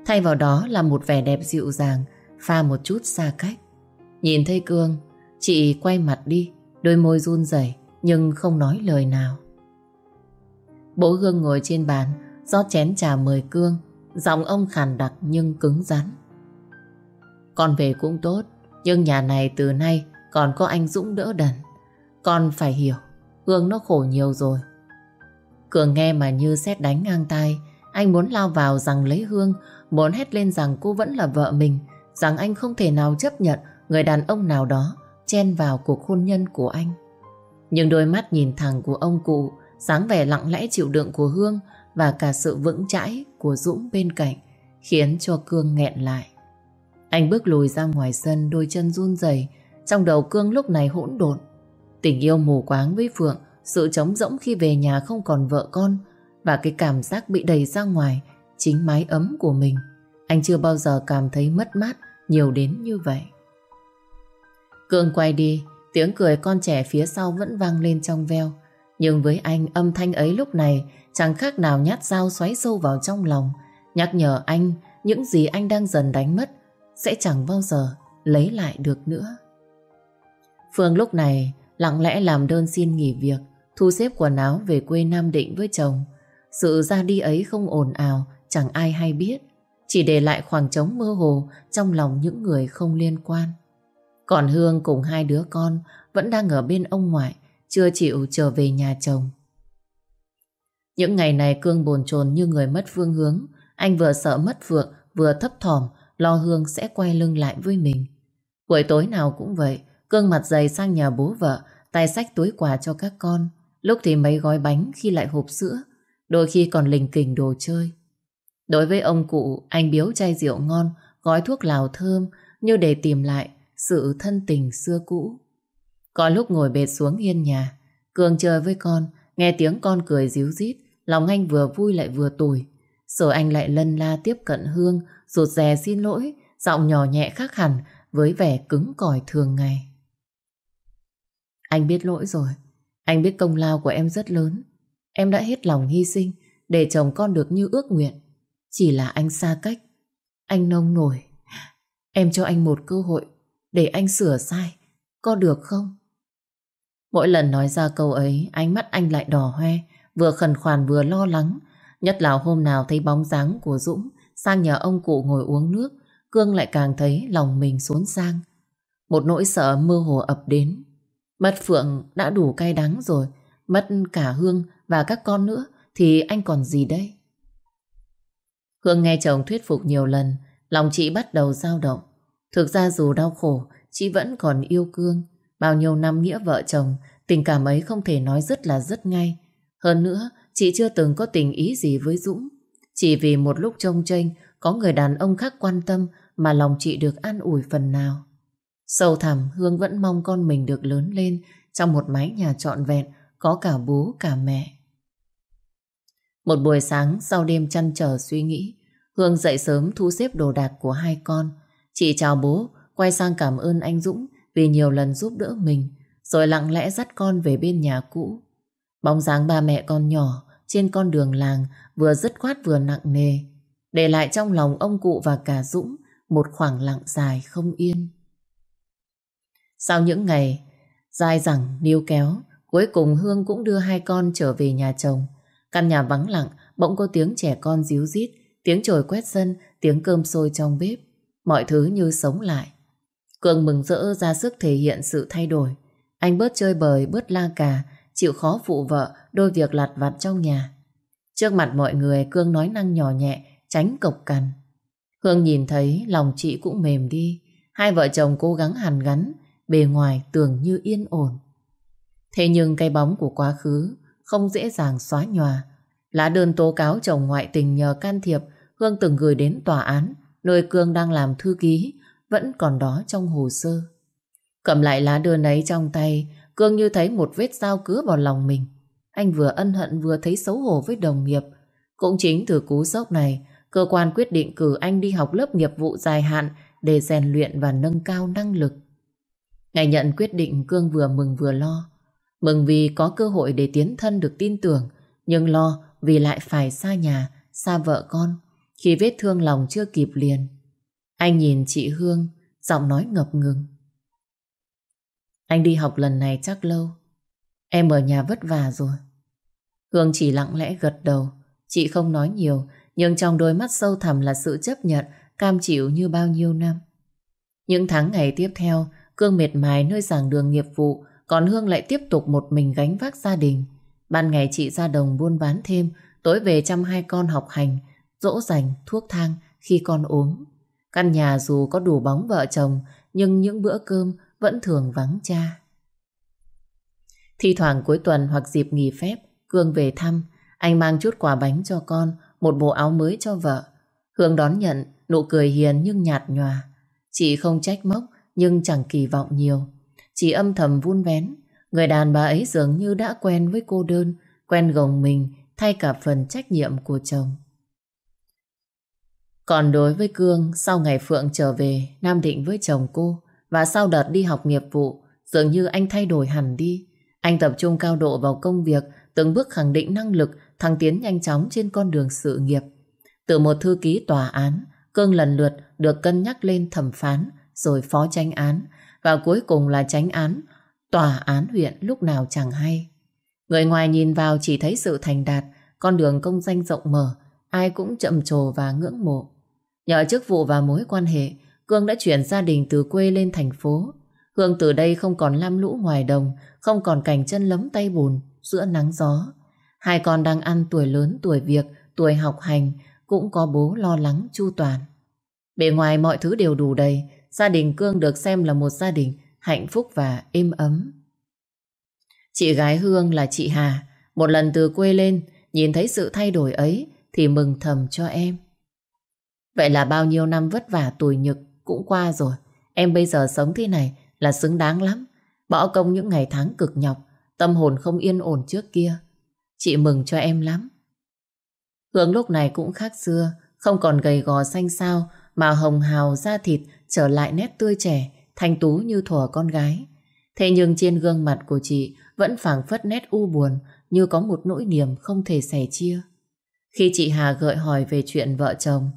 Thay vào đó là một vẻ đẹp dịu dàng, pha một chút xa cách. Nhìn thấy Cương, chị quay mặt đi, đôi môi run rẩy nhưng không nói lời nào. Bố Hương ngồi trên bàn, rót chén trà mời Cương, giọng ông khàn đặc nhưng cứng rắn. Con về cũng tốt, nhưng nhà này từ nay còn có anh Dũng đỡ đần. Con phải hiểu, Hương nó khổ nhiều rồi. Cường nghe mà như xét đánh ngang tay, anh muốn lao vào rằng lấy Hương, muốn hét lên rằng cô vẫn là vợ mình, rằng anh không thể nào chấp nhận người đàn ông nào đó chen vào cuộc hôn nhân của anh. Nhưng đôi mắt nhìn thẳng của ông cụ, dáng vẻ lặng lẽ chịu đựng của Hương và cả sự vững chãi của Dũng bên cạnh khiến cho Cương nghẹn lại. Anh bước lùi ra ngoài sân đôi chân run rẩy trong đầu Cương lúc này hỗn độn. Tình yêu mù quáng với Phượng, sự trống rỗng khi về nhà không còn vợ con và cái cảm giác bị đẩy ra ngoài chính mái ấm của mình. Anh chưa bao giờ cảm thấy mất mát nhiều đến như vậy. Cương quay đi, tiếng cười con trẻ phía sau vẫn vang lên trong veo. Nhưng với anh âm thanh ấy lúc này chẳng khác nào nhát dao xoáy sâu vào trong lòng, nhắc nhở anh những gì anh đang dần đánh mất sẽ chẳng bao giờ lấy lại được nữa. Phương lúc này lặng lẽ làm đơn xin nghỉ việc, thu xếp quần áo về quê Nam Định với chồng. Sự ra đi ấy không ồn ào, chẳng ai hay biết, chỉ để lại khoảng trống mơ hồ trong lòng những người không liên quan. Còn Hương cùng hai đứa con vẫn đang ở bên ông ngoại, chưa chịu trở về nhà chồng. Những ngày này Cương bồn chồn như người mất phương hướng, anh vừa sợ mất Phượng, vừa thấp thỏm, lo Hương sẽ quay lưng lại với mình. Buổi tối nào cũng vậy, Cương mặt dày sang nhà bố vợ, tay sách túi quà cho các con, lúc thì mấy gói bánh khi lại hộp sữa, đôi khi còn lình kình đồ chơi. Đối với ông cụ, anh biếu chai rượu ngon, gói thuốc lào thơm như để tìm lại sự thân tình xưa cũ. Có lúc ngồi bệt xuống hiên nhà, Cường chơi với con, nghe tiếng con cười díu dít, lòng anh vừa vui lại vừa tủi. Rồi anh lại lân la tiếp cận Hương, rụt rè xin lỗi, giọng nhỏ nhẹ khác hẳn với vẻ cứng cỏi thường ngày. Anh biết lỗi rồi, anh biết công lao của em rất lớn. Em đã hết lòng hy sinh để chồng con được như ước nguyện. Chỉ là anh xa cách, anh nông nổi. Em cho anh một cơ hội để anh sửa sai, có được không? Mỗi lần nói ra câu ấy, ánh mắt anh lại đỏ hoe, vừa khẩn khoản vừa lo lắng. Nhất là hôm nào thấy bóng dáng của Dũng sang nhà ông cụ ngồi uống nước, Cương lại càng thấy lòng mình xốn sang. Một nỗi sợ mơ hồ ập đến. Mất Phượng đã đủ cay đắng rồi, mất cả Hương và các con nữa, thì anh còn gì đây? Hương nghe chồng thuyết phục nhiều lần, lòng chị bắt đầu dao động. Thực ra dù đau khổ, chị vẫn còn yêu Cương. Bao nhiêu năm nghĩa vợ chồng, tình cảm ấy không thể nói rất là rất ngay. Hơn nữa, chị chưa từng có tình ý gì với Dũng. Chỉ vì một lúc trông tranh, có người đàn ông khác quan tâm mà lòng chị được an ủi phần nào. Sâu thẳm, Hương vẫn mong con mình được lớn lên trong một mái nhà trọn vẹn, có cả bố cả mẹ. Một buổi sáng sau đêm chăn trở suy nghĩ, Hương dậy sớm thu xếp đồ đạc của hai con. Chị chào bố, quay sang cảm ơn anh Dũng vì nhiều lần giúp đỡ mình, rồi lặng lẽ dắt con về bên nhà cũ. Bóng dáng ba mẹ con nhỏ trên con đường làng vừa dứt khoát vừa nặng nề, để lại trong lòng ông cụ và cả Dũng một khoảng lặng dài không yên. Sau những ngày dài dẳng níu kéo, cuối cùng Hương cũng đưa hai con trở về nhà chồng. Căn nhà vắng lặng, bỗng có tiếng trẻ con díu rít, tiếng chổi quét sân, tiếng cơm sôi trong bếp. Mọi thứ như sống lại. Cường mừng rỡ ra sức thể hiện sự thay đổi. Anh bớt chơi bời, bớt la cà, chịu khó phụ vợ đôi việc lặt vặt trong nhà. Trước mặt mọi người, Cương nói năng nhỏ nhẹ, tránh cộc cằn. Hương nhìn thấy lòng chị cũng mềm đi. Hai vợ chồng cố gắng hàn gắn, bề ngoài tưởng như yên ổn. Thế nhưng cái bóng của quá khứ không dễ dàng xóa nhòa. Lá đơn tố cáo chồng ngoại tình nhờ can thiệp Hương từng gửi đến tòa án nơi Cương đang làm thư ký vẫn còn đó trong hồ sơ. Cầm lại lá đơn ấy trong tay Cương như thấy một vết dao cứa vào lòng mình. Anh vừa ân hận vừa thấy xấu hổ với đồng nghiệp. Cũng chính từ cú sốc này cơ quan quyết định cử anh đi học lớp nghiệp vụ dài hạn để rèn luyện và nâng cao năng lực. Ngày nhận quyết định Cương vừa mừng vừa lo. Mừng vì có cơ hội để tiến thân được tin tưởng, nhưng lo vì lại phải xa nhà, xa vợ con, khi vết thương lòng chưa kịp liền. Anh nhìn chị Hương, giọng nói ngập ngừng. Anh đi học lần này chắc lâu. Em ở nhà vất vả rồi. Hương chỉ lặng lẽ gật đầu. Chị không nói nhiều, nhưng trong đôi mắt sâu thẳm là sự chấp nhận, cam chịu như bao nhiêu năm. Những tháng ngày tiếp theo, Cương mệt mài nơi giảng đường nghiệp vụ, còn Hương lại tiếp tục một mình gánh vác gia đình. Ban ngày chị ra đồng buôn bán thêm, tối về chăm hai con học hành, dỗ dành, thuốc thang khi con ốm. Căn nhà dù có đủ bóng vợ chồng, nhưng những bữa cơm vẫn thường vắng cha. Thi thoảng cuối tuần hoặc dịp nghỉ phép, Cương về thăm, anh mang chút quà bánh cho con, một bộ áo mới cho vợ. Hương đón nhận, nụ cười hiền nhưng nhạt nhòa. Chị không trách móc, nhưng chẳng kỳ vọng nhiều. Chị âm thầm vun vén, người đàn bà ấy dường như đã quen với cô đơn, quen gồng mình thay cả phần trách nhiệm của chồng. Còn đối với Cương, sau ngày Phượng trở về Nam Định với chồng cô và sau đợt đi học nghiệp vụ, dường như anh thay đổi hẳn đi. Anh tập trung cao độ vào công việc, từng bước khẳng định năng lực, thăng tiến nhanh chóng trên con đường sự nghiệp. Từ một thư ký tòa án, Cương lần lượt được cân nhắc lên thẩm phán, rồi phó tranh án, và cuối cùng là tránh án, tòa án huyện lúc nào chẳng hay. Người ngoài nhìn vào chỉ thấy sự thành đạt, con đường công danh rộng mở, ai cũng chậm trồ và ngưỡng mộ. Nhờ chức vụ và mối quan hệ, Cương đã chuyển gia đình từ quê lên thành phố. Hương từ đây không còn lam lũ ngoài đồng, không còn cảnh chân lấm tay bùn giữa nắng gió. Hai con đang ăn tuổi lớn, tuổi việc, tuổi học hành, cũng có bố lo lắng chu toàn. Bề ngoài mọi thứ đều đủ đầy, gia đình Cương được xem là một gia đình hạnh phúc và êm ấm. Chị gái Hương là chị Hà, một lần từ quê lên, nhìn thấy sự thay đổi ấy thì mừng thầm cho em. Vậy là bao nhiêu năm vất vả tủi nhực cũng qua rồi. Em bây giờ sống thế này là xứng đáng lắm. Bỏ công những ngày tháng cực nhọc, tâm hồn không yên ổn trước kia. Chị mừng cho em lắm. Hương lúc này cũng khác xưa, không còn gầy gò xanh xao mà hồng hào da thịt trở lại nét tươi trẻ, thanh tú như thuở con gái. Thế nhưng trên gương mặt của chị vẫn phảng phất nét u buồn như có một nỗi niềm không thể sẻ chia. Khi chị Hà gợi hỏi về chuyện vợ chồng,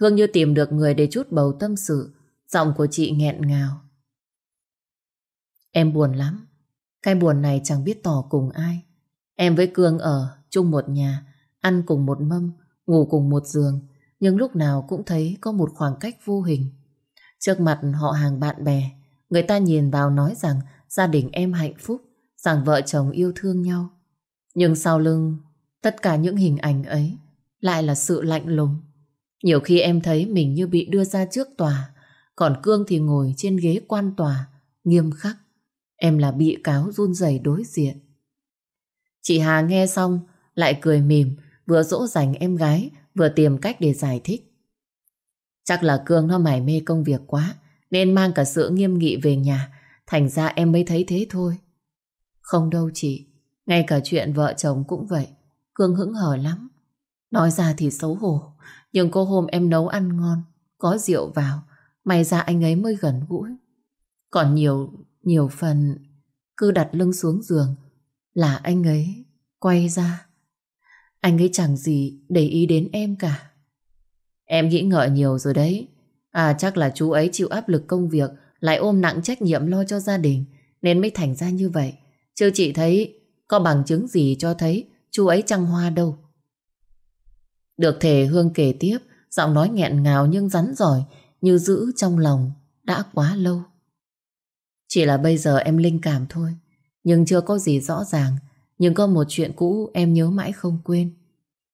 Hương như tìm được người để chút bầu tâm sự, giọng của chị nghẹn ngào. Em buồn lắm, cái buồn này chẳng biết tỏ cùng ai. Em với Cương ở chung một nhà, ăn cùng một mâm, ngủ cùng một giường, nhưng lúc nào cũng thấy có một khoảng cách vô hình. Trước mặt họ hàng bạn bè, người ta nhìn vào nói rằng gia đình em hạnh phúc, rằng vợ chồng yêu thương nhau. Nhưng sau lưng, tất cả những hình ảnh ấy lại là sự lạnh lùng. Nhiều khi em thấy mình như bị đưa ra trước tòa, còn Cương thì ngồi trên ghế quan tòa, nghiêm khắc. Em là bị cáo run rẩy đối diện. Chị Hà nghe xong, lại cười mỉm, vừa dỗ dành em gái, vừa tìm cách để giải thích. Chắc là Cương nó mải mê công việc quá, nên mang cả sự nghiêm nghị về nhà, thành ra em mới thấy thế thôi. Không đâu chị, ngay cả chuyện vợ chồng cũng vậy, Cương hững hờ lắm. Nói ra thì xấu hổ, nhưng cô hôm em nấu ăn ngon, có rượu vào, may ra anh ấy mới gần gũi. Còn nhiều, nhiều phần, cứ đặt lưng xuống giường, là anh ấy quay ra. Anh ấy chẳng gì để ý đến em cả. Em nghĩ ngợi nhiều rồi đấy. À chắc là chú ấy chịu áp lực công việc, lại ôm nặng trách nhiệm lo cho gia đình, nên mới thành ra như vậy. Chứ chị thấy có bằng chứng gì cho thấy chú ấy trăng hoa đâu. Được thể Hương kể tiếp, giọng nói nghẹn ngào nhưng rắn giỏi, như giữ trong lòng, đã quá lâu. Chỉ là bây giờ em linh cảm thôi, nhưng chưa có gì rõ ràng, nhưng có một chuyện cũ em nhớ mãi không quên.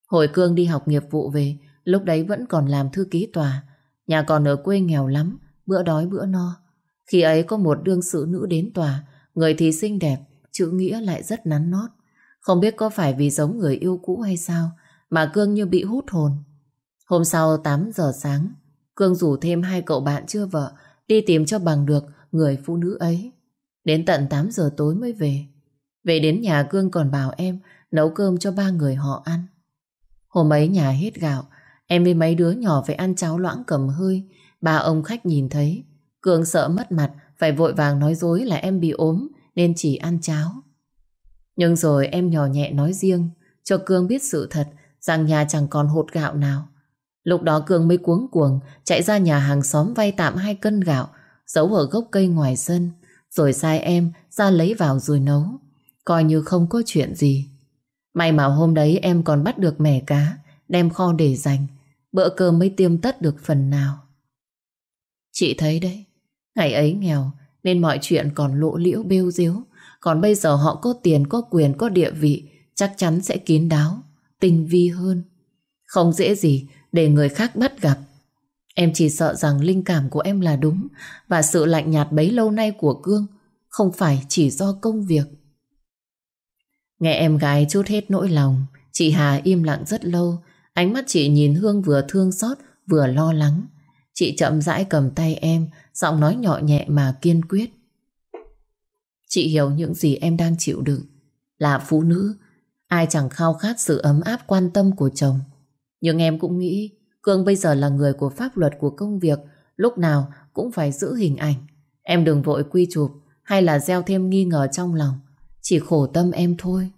Hồi Cương đi học nghiệp vụ về, lúc đấy vẫn còn làm thư ký tòa, nhà còn ở quê nghèo lắm, bữa đói bữa no. Khi ấy có một đương sự nữ đến tòa, người thì xinh đẹp, chữ nghĩa lại rất nắn nót. Không biết có phải vì giống người yêu cũ hay sao, mà Cương như bị hút hồn. Hôm sau 8 giờ sáng, Cương rủ thêm hai cậu bạn chưa vợ đi tìm cho bằng được người phụ nữ ấy. Đến tận 8 giờ tối mới về. Về đến nhà Cương còn bảo em nấu cơm cho ba người họ ăn. Hôm ấy nhà hết gạo, em với mấy đứa nhỏ phải ăn cháo loãng cầm hơi. Ba ông khách nhìn thấy, Cương sợ mất mặt, phải vội vàng nói dối là em bị ốm nên chỉ ăn cháo. Nhưng rồi em nhỏ nhẹ nói riêng, cho Cương biết sự thật rằng nhà chẳng còn hột gạo nào. Lúc đó cường mới cuống cuồng chạy ra nhà hàng xóm vay tạm hai cân gạo giấu ở gốc cây ngoài sân rồi sai em ra lấy vào rồi nấu. Coi như không có chuyện gì. May mà hôm đấy em còn bắt được mẻ cá đem kho để dành bữa cơm mới tiêm tất được phần nào. Chị thấy đấy ngày ấy nghèo nên mọi chuyện còn lộ liễu bêu diếu còn bây giờ họ có tiền, có quyền, có địa vị chắc chắn sẽ kín đáo tinh vi hơn. Không dễ gì để người khác bắt gặp. Em chỉ sợ rằng linh cảm của em là đúng và sự lạnh nhạt bấy lâu nay của Cương không phải chỉ do công việc. Nghe em gái chút hết nỗi lòng, chị Hà im lặng rất lâu, ánh mắt chị nhìn Hương vừa thương xót vừa lo lắng. Chị chậm rãi cầm tay em, giọng nói nhỏ nhẹ mà kiên quyết. Chị hiểu những gì em đang chịu đựng. Là phụ nữ, Ai chẳng khao khát sự ấm áp quan tâm của chồng. Nhưng em cũng nghĩ Cương bây giờ là người của pháp luật của công việc, lúc nào cũng phải giữ hình ảnh. Em đừng vội quy chụp hay là gieo thêm nghi ngờ trong lòng. Chỉ khổ tâm em thôi.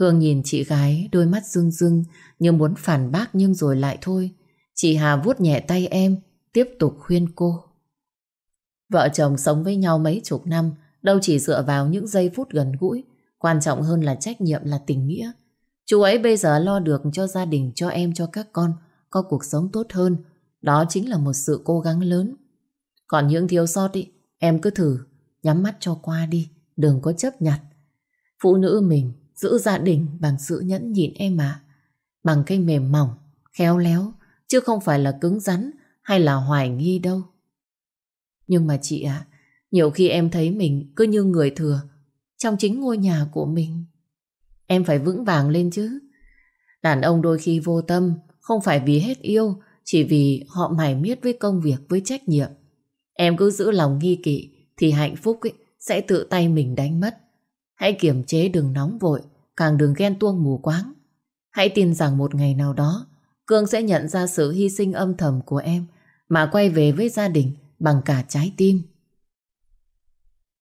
Hương nhìn chị gái, đôi mắt rưng rưng như muốn phản bác nhưng rồi lại thôi. Chị Hà vuốt nhẹ tay em, tiếp tục khuyên cô. Vợ chồng sống với nhau mấy chục năm, đâu chỉ dựa vào những giây phút gần gũi, Quan trọng hơn là trách nhiệm là tình nghĩa. Chú ấy bây giờ lo được cho gia đình, cho em, cho các con có cuộc sống tốt hơn. Đó chính là một sự cố gắng lớn. Còn những thiếu sót ý, em cứ thử nhắm mắt cho qua đi, đừng có chấp nhặt. Phụ nữ mình giữ gia đình bằng sự nhẫn nhịn em ạ. Bằng cái mềm mỏng, khéo léo, chứ không phải là cứng rắn hay là hoài nghi đâu. Nhưng mà chị ạ, nhiều khi em thấy mình cứ như người thừa, trong chính ngôi nhà của mình. Em phải vững vàng lên chứ. Đàn ông đôi khi vô tâm, không phải vì hết yêu, chỉ vì họ mải miết với công việc, với trách nhiệm. Em cứ giữ lòng nghi kỵ thì hạnh phúc ấy sẽ tự tay mình đánh mất. Hãy kiềm chế đừng nóng vội, càng đừng ghen tuông mù quáng. Hãy tin rằng một ngày nào đó, Cương sẽ nhận ra sự hy sinh âm thầm của em mà quay về với gia đình bằng cả trái tim.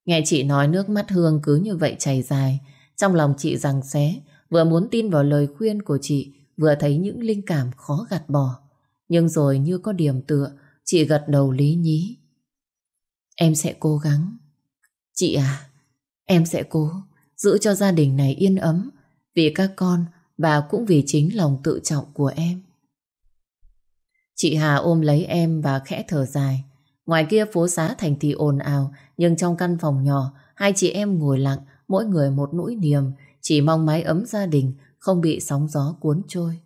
Nghe chị nói nước mắt Hương cứ như vậy chảy dài, trong lòng chị rằng xé, vừa muốn tin vào lời khuyên của chị, vừa thấy những linh cảm khó gạt bỏ. Nhưng rồi như có điểm tựa, chị gật đầu lý nhí. Em sẽ cố gắng. Chị à, em sẽ cố giữ cho gia đình này yên ấm vì các con và cũng vì chính lòng tự trọng của em. Chị Hà ôm lấy em và khẽ thở dài. Ngoài kia phố xá thành thị ồn ào, nhưng trong căn phòng nhỏ, hai chị em ngồi lặng, mỗi người một nỗi niềm, chỉ mong mái ấm gia đình không bị sóng gió cuốn trôi.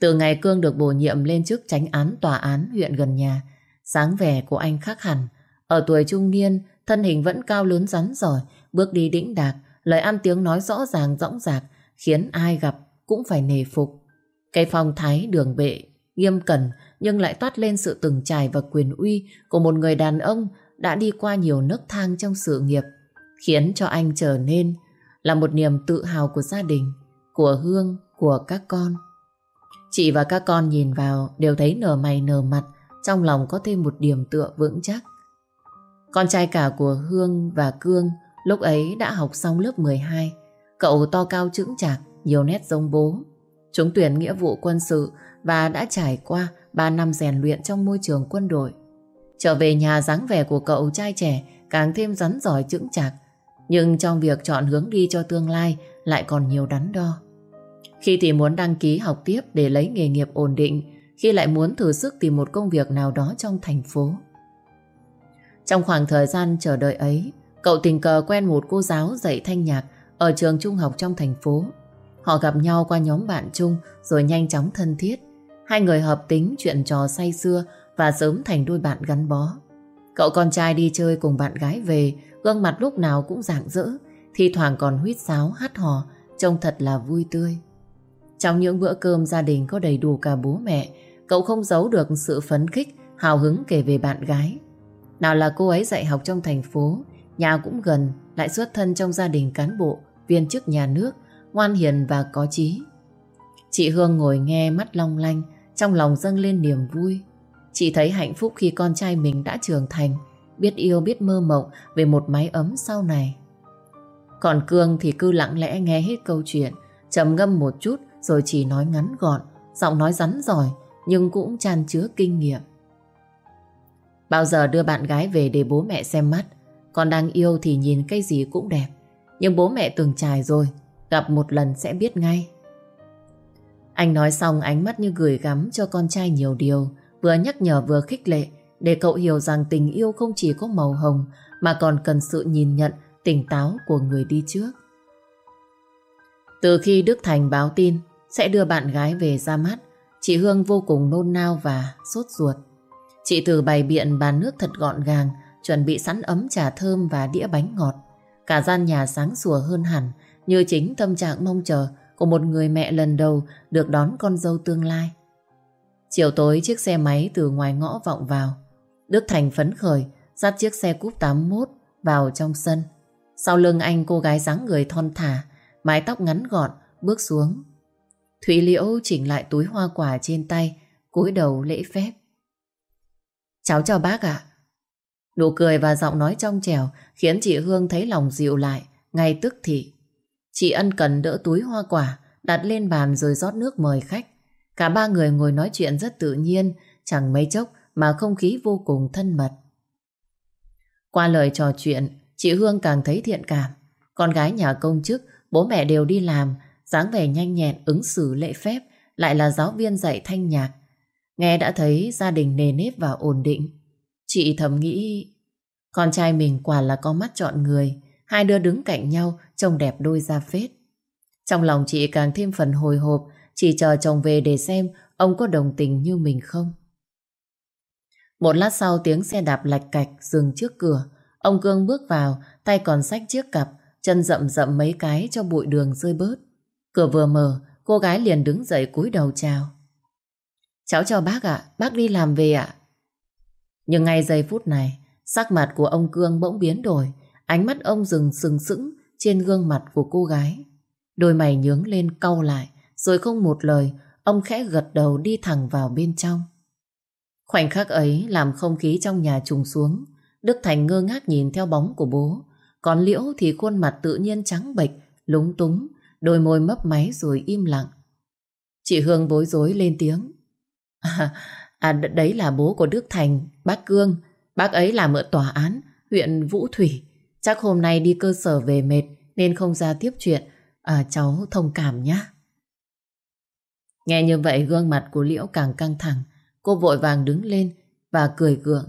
Từ ngày Cương được bổ nhiệm lên chức tránh án tòa án huyện gần nhà, sáng vẻ của anh khác hẳn. Ở tuổi trung niên, thân hình vẫn cao lớn rắn giỏi, bước đi đĩnh đạc, lời ăn tiếng nói rõ ràng rõng rạc, khiến ai gặp cũng phải nề phục. Cái phong thái đường bệ, nghiêm cẩn nhưng lại toát lên sự từng trải và quyền uy của một người đàn ông đã đi qua nhiều nấc thang trong sự nghiệp, khiến cho anh trở nên là một niềm tự hào của gia đình, của Hương, của các con. Chị và các con nhìn vào đều thấy nở mày nở mặt, trong lòng có thêm một điểm tựa vững chắc. Con trai cả của Hương và Cương lúc ấy đã học xong lớp 12. Cậu to cao chững chạc, nhiều nét giống bố. Chúng tuyển nghĩa vụ quân sự và đã trải qua 3 năm rèn luyện trong môi trường quân đội. Trở về nhà dáng vẻ của cậu trai trẻ càng thêm rắn giỏi chững chạc, nhưng trong việc chọn hướng đi cho tương lai lại còn nhiều đắn đo. Khi thì muốn đăng ký học tiếp để lấy nghề nghiệp ổn định, khi lại muốn thử sức tìm một công việc nào đó trong thành phố. Trong khoảng thời gian chờ đợi ấy, cậu tình cờ quen một cô giáo dạy thanh nhạc ở trường trung học trong thành phố. Họ gặp nhau qua nhóm bạn chung rồi nhanh chóng thân thiết. Hai người hợp tính chuyện trò say xưa và sớm thành đôi bạn gắn bó. Cậu con trai đi chơi cùng bạn gái về, gương mặt lúc nào cũng rạng rỡ, thi thoảng còn huýt sáo hát hò, trông thật là vui tươi. Trong những bữa cơm gia đình có đầy đủ cả bố mẹ, cậu không giấu được sự phấn khích, hào hứng kể về bạn gái. Nào là cô ấy dạy học trong thành phố, nhà cũng gần, lại xuất thân trong gia đình cán bộ, viên chức nhà nước, ngoan hiền và có trí. Chị Hương ngồi nghe mắt long lanh, trong lòng dâng lên niềm vui. Chị thấy hạnh phúc khi con trai mình đã trưởng thành, biết yêu biết mơ mộng về một mái ấm sau này. Còn Cương thì cứ lặng lẽ nghe hết câu chuyện, trầm ngâm một chút rồi chỉ nói ngắn gọn, giọng nói rắn giỏi nhưng cũng tràn chứa kinh nghiệm. Bao giờ đưa bạn gái về để bố mẹ xem mắt, con đang yêu thì nhìn cây gì cũng đẹp, nhưng bố mẹ từng trải rồi, gặp một lần sẽ biết ngay. Anh nói xong ánh mắt như gửi gắm cho con trai nhiều điều, vừa nhắc nhở vừa khích lệ, để cậu hiểu rằng tình yêu không chỉ có màu hồng, mà còn cần sự nhìn nhận, tỉnh táo của người đi trước. Từ khi Đức Thành báo tin sẽ đưa bạn gái về ra mắt, chị Hương vô cùng nôn nao và sốt ruột. Chị từ bày biện bàn nước thật gọn gàng, chuẩn bị sẵn ấm trà thơm và đĩa bánh ngọt. Cả gian nhà sáng sủa hơn hẳn, như chính tâm trạng mong chờ của một người mẹ lần đầu được đón con dâu tương lai. Chiều tối chiếc xe máy từ ngoài ngõ vọng vào. Đức Thành phấn khởi, dắt chiếc xe cúp 81 vào trong sân. Sau lưng anh cô gái dáng người thon thả, mái tóc ngắn gọn, bước xuống. Thủy Liễu chỉnh lại túi hoa quả trên tay, cúi đầu lễ phép. Cháu chào bác ạ. Nụ cười và giọng nói trong trẻo khiến chị Hương thấy lòng dịu lại, ngay tức thì. Chị ân cần đỡ túi hoa quả, đặt lên bàn rồi rót nước mời khách. Cả ba người ngồi nói chuyện rất tự nhiên, chẳng mấy chốc mà không khí vô cùng thân mật. Qua lời trò chuyện, chị Hương càng thấy thiện cảm. Con gái nhà công chức, bố mẹ đều đi làm, dáng vẻ nhanh nhẹn, ứng xử lễ phép, lại là giáo viên dạy thanh nhạc. Nghe đã thấy gia đình nề nếp và ổn định. Chị thầm nghĩ, con trai mình quả là có mắt chọn người, hai đứa đứng cạnh nhau trông đẹp đôi ra phết. Trong lòng chị càng thêm phần hồi hộp, chỉ chờ chồng về để xem ông có đồng tình như mình không. Một lát sau tiếng xe đạp lạch cạch dừng trước cửa. Ông Cương bước vào, tay còn xách chiếc cặp, chân rậm rậm mấy cái cho bụi đường rơi bớt. Cửa vừa mở, cô gái liền đứng dậy cúi đầu chào. Cháu chào bác ạ, bác đi làm về ạ. Nhưng ngay giây phút này, sắc mặt của ông Cương bỗng biến đổi, ánh mắt ông dừng sừng sững trên gương mặt của cô gái. Đôi mày nhướng lên cau lại, rồi không một lời, ông khẽ gật đầu đi thẳng vào bên trong. Khoảnh khắc ấy làm không khí trong nhà trùng xuống. Đức Thành ngơ ngác nhìn theo bóng của bố. Còn Liễu thì khuôn mặt tự nhiên trắng bệch, lúng túng, đôi môi mấp máy rồi im lặng. Chị Hương bối rối lên tiếng. À, à đấy là bố của Đức Thành, bác Cương. Bác ấy làm ở tòa án, huyện Vũ Thủy. Chắc hôm nay đi cơ sở về mệt nên không ra tiếp chuyện. À, cháu thông cảm nhé. Nghe như vậy gương mặt của Liễu càng căng thẳng. Cô vội vàng đứng lên và cười gượng.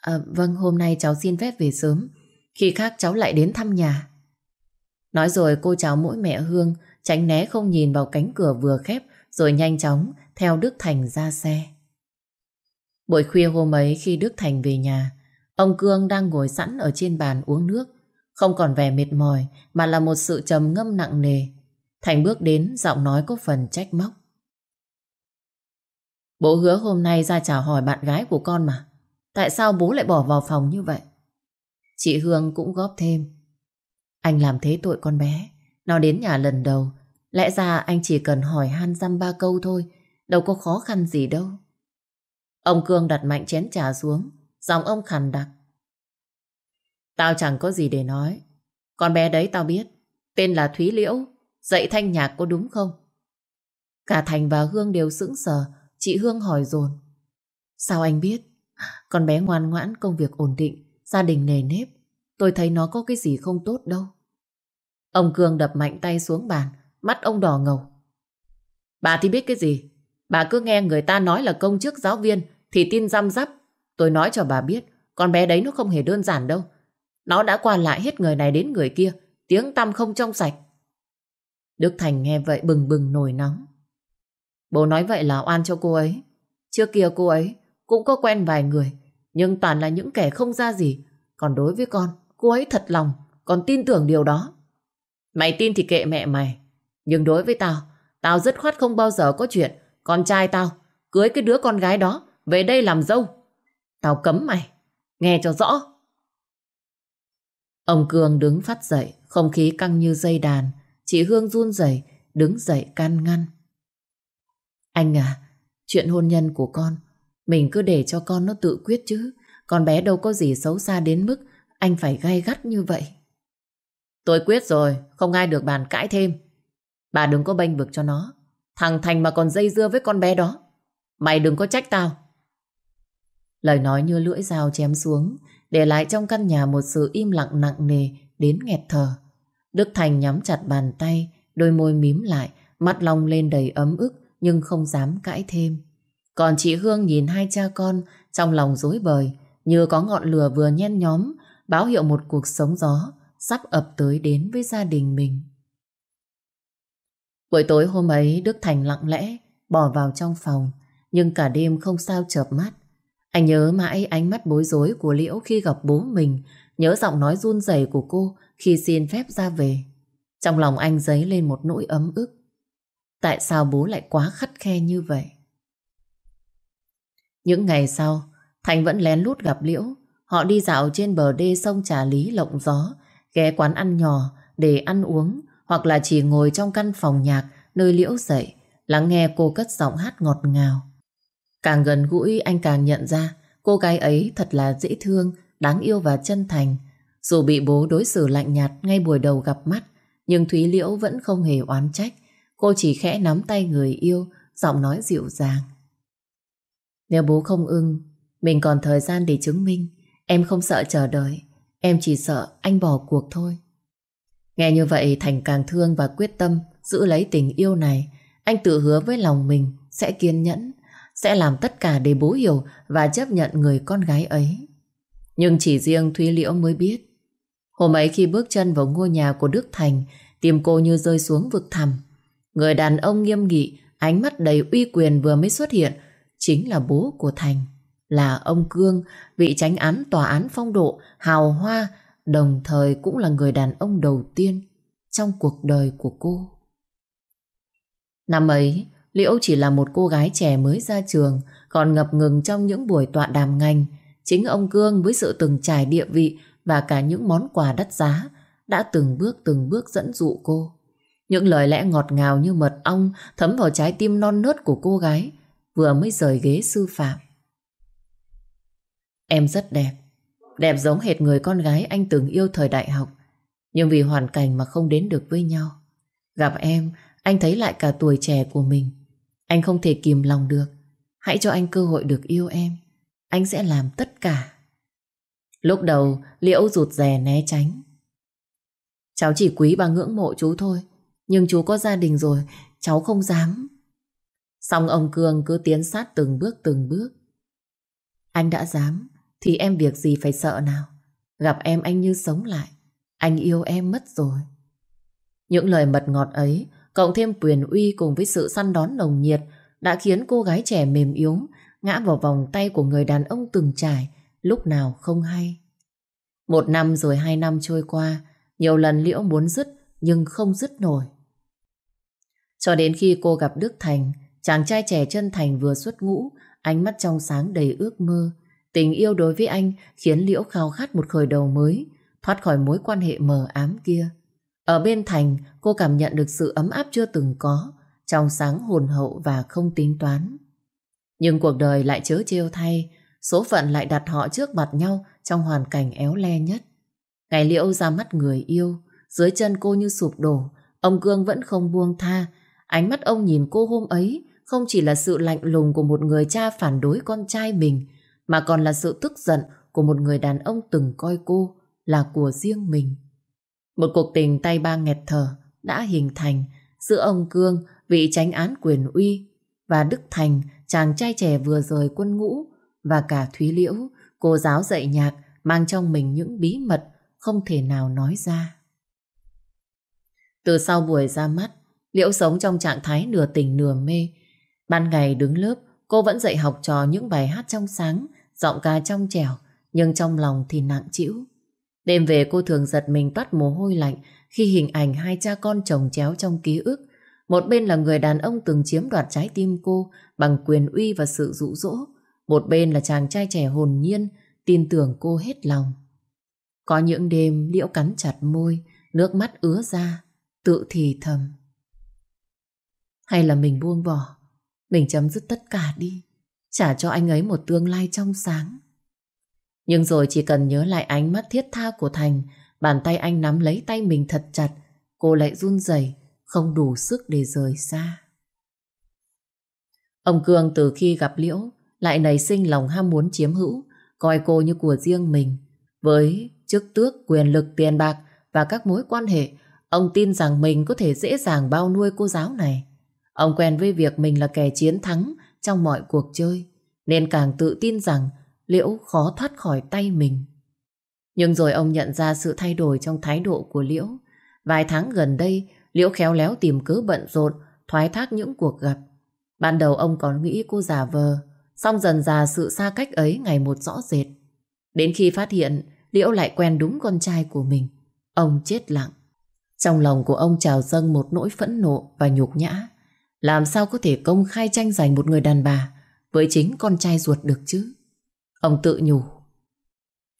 À, vâng, hôm nay cháu xin phép về sớm. Khi khác cháu lại đến thăm nhà. Nói rồi cô cháu mỗi mẹ Hương tránh né không nhìn vào cánh cửa vừa khép rồi nhanh chóng theo Đức Thành ra xe. Buổi khuya hôm ấy khi Đức Thành về nhà, ông Cương đang ngồi sẵn ở trên bàn uống nước, không còn vẻ mệt mỏi mà là một sự trầm ngâm nặng nề. Thành bước đến giọng nói có phần trách móc. Bố hứa hôm nay ra chào hỏi bạn gái của con mà. Tại sao bố lại bỏ vào phòng như vậy? Chị Hương cũng góp thêm. Anh làm thế tội con bé. Nó đến nhà lần đầu. Lẽ ra anh chỉ cần hỏi han dăm ba câu thôi. Đâu có khó khăn gì đâu. Ông Cương đặt mạnh chén trà xuống. Giọng ông khàn đặc. Tao chẳng có gì để nói. Con bé đấy tao biết. Tên là Thúy Liễu. Dạy thanh nhạc có đúng không? Cả Thành và Hương đều sững sờ. Chị Hương hỏi dồn Sao anh biết? Con bé ngoan ngoãn, công việc ổn định, gia đình nề nếp. Tôi thấy nó có cái gì không tốt đâu. Ông Cương đập mạnh tay xuống bàn, mắt ông đỏ ngầu. Bà thì biết cái gì? Bà cứ nghe người ta nói là công chức giáo viên thì tin răm rắp. Tôi nói cho bà biết, con bé đấy nó không hề đơn giản đâu. Nó đã qua lại hết người này đến người kia, tiếng tăm không trong sạch. Đức Thành nghe vậy bừng bừng nổi nóng. Bố nói vậy là oan cho cô ấy. Trước kia cô ấy cũng có quen vài người, nhưng toàn là những kẻ không ra gì. Còn đối với con, cô ấy thật lòng, còn tin tưởng điều đó. Mày tin thì kệ mẹ mày. Nhưng đối với tao, tao dứt khoát không bao giờ có chuyện con trai tao cưới cái đứa con gái đó về đây làm dâu. Tao cấm mày. Nghe cho rõ. Ông Cường đứng phát dậy, không khí căng như dây đàn. Chị Hương run rẩy đứng dậy can ngăn. Anh à, chuyện hôn nhân của con, mình cứ để cho con nó tự quyết chứ. Con bé đâu có gì xấu xa đến mức anh phải gay gắt như vậy. Tôi quyết rồi, không ai được bàn cãi thêm. Bà đừng có bênh vực cho nó. Thằng Thành mà còn dây dưa với con bé đó. Mày đừng có trách tao. Lời nói như lưỡi dao chém xuống, để lại trong căn nhà một sự im lặng nặng nề đến nghẹt thở. Đức Thành nhắm chặt bàn tay, đôi môi mím lại, mắt long lên đầy ấm ức, nhưng không dám cãi thêm. Còn chị Hương nhìn hai cha con trong lòng dối bời, như có ngọn lửa vừa nhen nhóm, báo hiệu một cuộc sống gió sắp ập tới đến với gia đình mình. Buổi tối hôm ấy Đức Thành lặng lẽ bỏ vào trong phòng, nhưng cả đêm không sao chợp mắt. Anh nhớ mãi ánh mắt bối rối của Liễu khi gặp bố mình, nhớ giọng nói run rẩy của cô khi xin phép ra về. Trong lòng anh dấy lên một nỗi ấm ức. Tại sao bố lại quá khắt khe như vậy? Những ngày sau, Thành vẫn lén lút gặp Liễu. Họ đi dạo trên bờ đê sông Trà Lý lộng gió, ghé quán ăn nhỏ để ăn uống, hoặc là chỉ ngồi trong căn phòng nhạc nơi Liễu dậy, lắng nghe cô cất giọng hát ngọt ngào. Càng gần gũi anh càng nhận ra cô gái ấy thật là dễ thương, đáng yêu và chân thành. Dù bị bố đối xử lạnh nhạt ngay buổi đầu gặp mắt, nhưng Thúy Liễu vẫn không hề oán trách. Cô chỉ khẽ nắm tay người yêu, giọng nói dịu dàng. Nếu bố không ưng, mình còn thời gian để chứng minh. Em không sợ chờ đợi, em chỉ sợ anh bỏ cuộc thôi. Nghe như vậy Thành càng thương và quyết tâm giữ lấy tình yêu này. Anh tự hứa với lòng mình sẽ kiên nhẫn, sẽ làm tất cả để bố hiểu và chấp nhận người con gái ấy. Nhưng chỉ riêng Thúy Liễu mới biết. Hôm ấy khi bước chân vào ngôi nhà của Đức Thành, tim cô như rơi xuống vực thẳm. Người đàn ông nghiêm nghị, ánh mắt đầy uy quyền vừa mới xuất hiện, chính là bố của Thành, là ông Cương, vị tránh án tòa án phong độ, hào hoa, đồng thời cũng là người đàn ông đầu tiên trong cuộc đời của cô. Năm ấy, Liễu chỉ là một cô gái trẻ mới ra trường, còn ngập ngừng trong những buổi tọa đàm ngành. Chính ông Cương với sự từng trải địa vị và cả những món quà đắt giá đã từng bước từng bước dẫn dụ cô. Những lời lẽ ngọt ngào như mật ong thấm vào trái tim non nớt của cô gái vừa mới rời ghế sư phạm. Em rất đẹp, đẹp giống hệt người con gái anh từng yêu thời đại học, nhưng vì hoàn cảnh mà không đến được với nhau. Gặp em, anh thấy lại cả tuổi trẻ của mình. Anh không thể kìm lòng được. Hãy cho anh cơ hội được yêu em. Anh sẽ làm tất cả. Lúc đầu, Liễu rụt rè né tránh. Cháu chỉ quý và ngưỡng mộ chú thôi. Nhưng chú có gia đình rồi, cháu không dám. Xong ông Cương cứ tiến sát từng bước từng bước. Anh đã dám, thì em việc gì phải sợ nào. Gặp em anh như sống lại. Anh yêu em mất rồi. Những lời mật ngọt ấy, cộng thêm quyền uy cùng với sự săn đón nồng nhiệt, đã khiến cô gái trẻ mềm yếu, ngã vào vòng tay của người đàn ông từng trải, lúc nào không hay. Một năm rồi hai năm trôi qua, nhiều lần Liễu muốn dứt, nhưng không dứt nổi. Cho đến khi cô gặp Đức Thành, chàng trai trẻ chân thành vừa xuất ngũ, ánh mắt trong sáng đầy ước mơ. Tình yêu đối với anh khiến Liễu khao khát một khởi đầu mới, thoát khỏi mối quan hệ mờ ám kia. Ở bên Thành, cô cảm nhận được sự ấm áp chưa từng có, trong sáng hồn hậu và không tính toán. Nhưng cuộc đời lại chớ trêu thay, số phận lại đặt họ trước mặt nhau trong hoàn cảnh éo le nhất. Ngày liễu ra mắt người yêu, dưới chân cô như sụp đổ, ông Cương vẫn không buông tha. Ánh mắt ông nhìn cô hôm ấy không chỉ là sự lạnh lùng của một người cha phản đối con trai mình, mà còn là sự tức giận của một người đàn ông từng coi cô là của riêng mình. Một cuộc tình tay ba nghẹt thở đã hình thành giữa ông Cương, vị tránh án quyền uy, và Đức Thành, chàng trai trẻ vừa rời quân ngũ, và cả Thúy Liễu, cô giáo dạy nhạc mang trong mình những bí mật không thể nào nói ra. Từ sau buổi ra mắt, Liễu sống trong trạng thái nửa tỉnh nửa mê. Ban ngày đứng lớp, cô vẫn dạy học trò những bài hát trong sáng, giọng ca trong trẻo, nhưng trong lòng thì nặng trĩu. Đêm về cô thường giật mình toát mồ hôi lạnh khi hình ảnh hai cha con chồng chéo trong ký ức. Một bên là người đàn ông từng chiếm đoạt trái tim cô bằng quyền uy và sự dụ dỗ. Một bên là chàng trai trẻ hồn nhiên, tin tưởng cô hết lòng. Có những đêm liễu cắn chặt môi, nước mắt ứa ra, tự thì thầm. Hay là mình buông bỏ, mình chấm dứt tất cả đi, trả cho anh ấy một tương lai trong sáng. Nhưng rồi chỉ cần nhớ lại ánh mắt thiết tha của Thành, bàn tay anh nắm lấy tay mình thật chặt, cô lại run rẩy, không đủ sức để rời xa. Ông Cương từ khi gặp Liễu lại nảy sinh lòng ham muốn chiếm hữu, coi cô như của riêng mình. Với chức tước, quyền lực, tiền bạc và các mối quan hệ, ông tin rằng mình có thể dễ dàng bao nuôi cô giáo này. Ông quen với việc mình là kẻ chiến thắng trong mọi cuộc chơi, nên càng tự tin rằng Liễu khó thoát khỏi tay mình. Nhưng rồi ông nhận ra sự thay đổi trong thái độ của Liễu. Vài tháng gần đây, Liễu khéo léo tìm cớ bận rộn, thoái thác những cuộc gặp. Ban đầu ông còn nghĩ cô giả vờ, xong dần dà sự xa cách ấy ngày một rõ rệt. Đến khi phát hiện Liễu lại quen đúng con trai của mình, ông chết lặng. Trong lòng của ông trào dâng một nỗi phẫn nộ và nhục nhã. Làm sao có thể công khai tranh giành một người đàn bà với chính con trai ruột được chứ? Ông tự nhủ.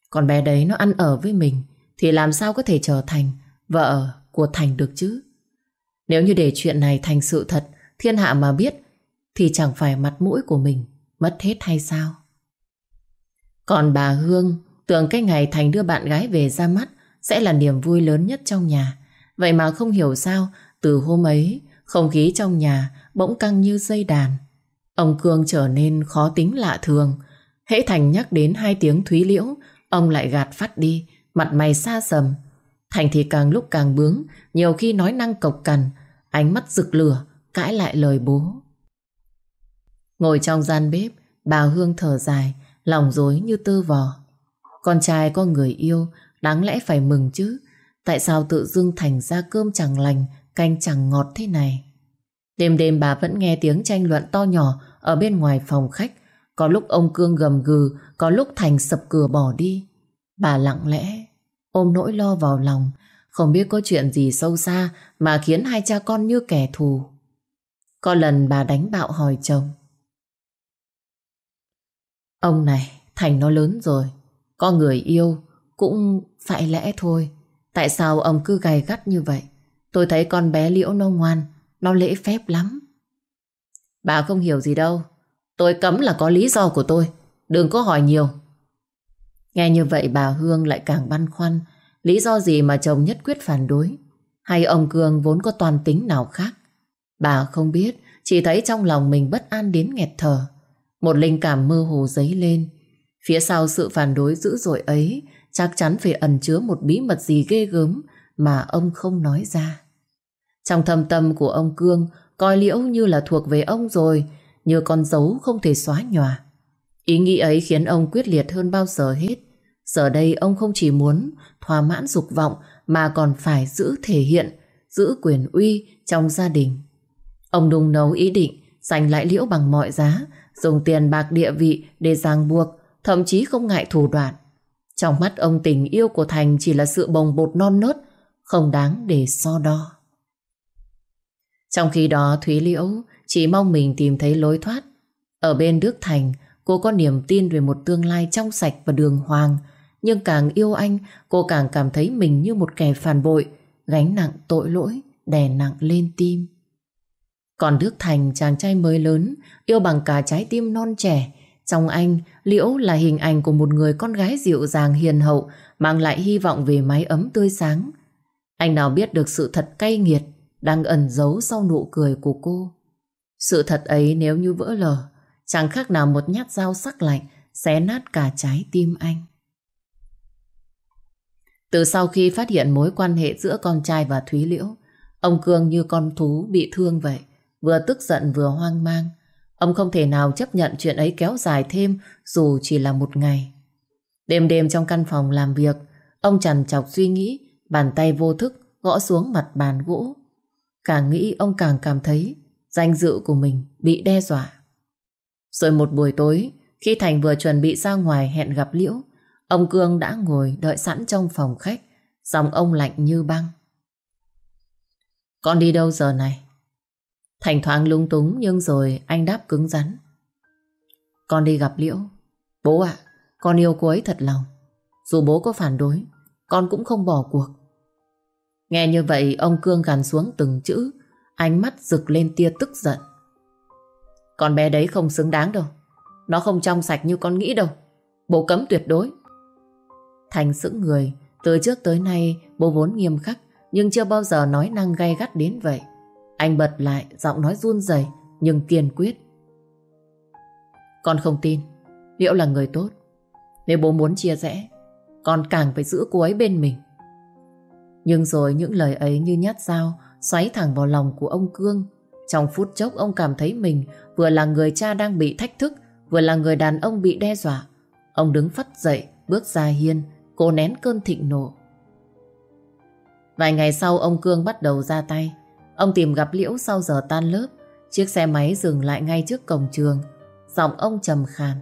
Con bé đấy nó ăn ở với mình thì làm sao có thể trở thành vợ của Thành được chứ? Nếu như để chuyện này thành sự thật, thiên hạ mà biết thì chẳng phải mặt mũi của mình mất hết hay sao? Còn bà Hương tưởng cái ngày Thành đưa bạn gái về ra mắt sẽ là niềm vui lớn nhất trong nhà. Vậy mà không hiểu sao từ hôm ấy không khí trong nhà bỗng căng như dây đàn. Ông Cương trở nên khó tính lạ thường Hễ Thành nhắc đến hai tiếng Thúy Liễu, ông lại gạt phát đi, mặt mày xa sầm. Thành thì càng lúc càng bướng, nhiều khi nói năng cộc cằn, ánh mắt rực lửa, cãi lại lời bố. Ngồi trong gian bếp, bà Hương thở dài, lòng dối như tơ vò. Con trai có người yêu, đáng lẽ phải mừng chứ. Tại sao tự dưng Thành ra cơm chẳng lành, canh chẳng ngọt thế này? Đêm đêm bà vẫn nghe tiếng tranh luận to nhỏ ở bên ngoài phòng khách có lúc ông Cương gầm gừ, có lúc Thành sập cửa bỏ đi. Bà lặng lẽ, ôm nỗi lo vào lòng, không biết có chuyện gì sâu xa mà khiến hai cha con như kẻ thù. Có lần bà đánh bạo hỏi chồng. Ông này, Thành nó lớn rồi. Có người yêu cũng phải lẽ thôi. Tại sao ông cứ gay gắt như vậy? Tôi thấy con bé Liễu nó ngoan, nó lễ phép lắm. Bà không hiểu gì đâu. Tôi cấm là có lý do của tôi. Đừng có hỏi nhiều. Nghe như vậy bà Hương lại càng băn khoăn. Lý do gì mà chồng nhất quyết phản đối? Hay ông Cường vốn có toàn tính nào khác? Bà không biết, chỉ thấy trong lòng mình bất an đến nghẹt thở. Một linh cảm mơ hồ dấy lên. Phía sau sự phản đối dữ dội ấy chắc chắn phải ẩn chứa một bí mật gì ghê gớm mà ông không nói ra. Trong thâm tâm của ông Cương coi Liễu như là thuộc về ông rồi, như con dấu không thể xóa nhòa. Ý nghĩ ấy khiến ông quyết liệt hơn bao giờ hết. Giờ đây ông không chỉ muốn thỏa mãn dục vọng mà còn phải giữ thể hiện, giữ quyền uy trong gia đình. Ông đùng nấu ý định giành lại Liễu bằng mọi giá, dùng tiền bạc địa vị để ràng buộc, thậm chí không ngại thủ đoạn. Trong mắt ông tình yêu của Thành chỉ là sự bồng bột non nớt, không đáng để so đo. Trong khi đó Thúy Liễu chỉ mong mình tìm thấy lối thoát. Ở bên Đức Thành, cô có niềm tin về một tương lai trong sạch và đường hoàng. Nhưng càng yêu anh, cô càng cảm thấy mình như một kẻ phản bội, gánh nặng tội lỗi, đè nặng lên tim. Còn Đức Thành, chàng trai mới lớn, yêu bằng cả trái tim non trẻ. Trong anh, Liễu là hình ảnh của một người con gái dịu dàng hiền hậu, mang lại hy vọng về mái ấm tươi sáng. Anh nào biết được sự thật cay nghiệt, đang ẩn giấu sau nụ cười của cô. Sự thật ấy nếu như vỡ lở, chẳng khác nào một nhát dao sắc lạnh xé nát cả trái tim anh. Từ sau khi phát hiện mối quan hệ giữa con trai và Thúy Liễu, ông Cương như con thú bị thương vậy, vừa tức giận vừa hoang mang. Ông không thể nào chấp nhận chuyện ấy kéo dài thêm dù chỉ là một ngày. Đêm đêm trong căn phòng làm việc, ông trằn trọc suy nghĩ, bàn tay vô thức gõ xuống mặt bàn gỗ. Càng nghĩ ông càng cảm thấy danh dự của mình bị đe dọa. Rồi một buổi tối, khi Thành vừa chuẩn bị ra ngoài hẹn gặp Liễu, ông Cương đã ngồi đợi sẵn trong phòng khách, dòng ông lạnh như băng. Con đi đâu giờ này? Thành thoáng lung túng nhưng rồi anh đáp cứng rắn. Con đi gặp Liễu. Bố ạ, con yêu cô ấy thật lòng. Dù bố có phản đối, con cũng không bỏ cuộc. Nghe như vậy, ông Cương gằn xuống từng chữ. Ánh mắt rực lên tia tức giận. Con bé đấy không xứng đáng đâu. Nó không trong sạch như con nghĩ đâu. Bố cấm tuyệt đối. Thành sững người. Từ trước tới nay, bố vốn nghiêm khắc, Nhưng chưa bao giờ nói năng gay gắt đến vậy. Anh bật lại, Giọng nói run rẩy, Nhưng kiên quyết. Con không tin. Liễu là người tốt. Nếu bố muốn chia rẽ, Con càng phải giữ cô ấy bên mình nhưng rồi những lời ấy như nhát dao xoáy thẳng vào lòng của ông Cương. Trong phút chốc ông cảm thấy mình vừa là người cha đang bị thách thức, vừa là người đàn ông bị đe dọa. Ông đứng phắt dậy, bước ra hiên, cố nén cơn thịnh nộ. Vài ngày sau ông Cương bắt đầu ra tay. Ông tìm gặp Liễu sau giờ tan lớp. Chiếc xe máy dừng lại ngay trước cổng trường. Giọng ông trầm khàn.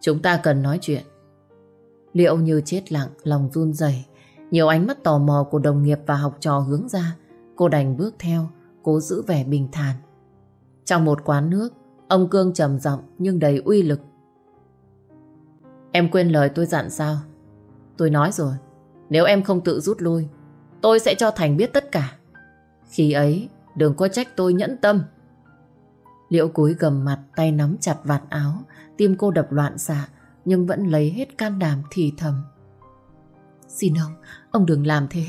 Chúng ta cần nói chuyện. Liễu như chết lặng, lòng run rẩy nhiều ánh mắt tò mò của đồng nghiệp và học trò hướng ra. Cô đành bước theo, cố giữ vẻ bình thản. Trong một quán nước, ông Cương trầm giọng nhưng đầy uy lực. Em quên lời tôi dặn sao? Tôi nói rồi, nếu em không tự rút lui, tôi sẽ cho Thành biết tất cả. Khi ấy, đừng có trách tôi nhẫn tâm. Liễu cúi gầm mặt, tay nắm chặt vạt áo, tim cô đập loạn xạ, nhưng vẫn lấy hết can đảm thì thầm. Xin ông, ông đừng làm thế.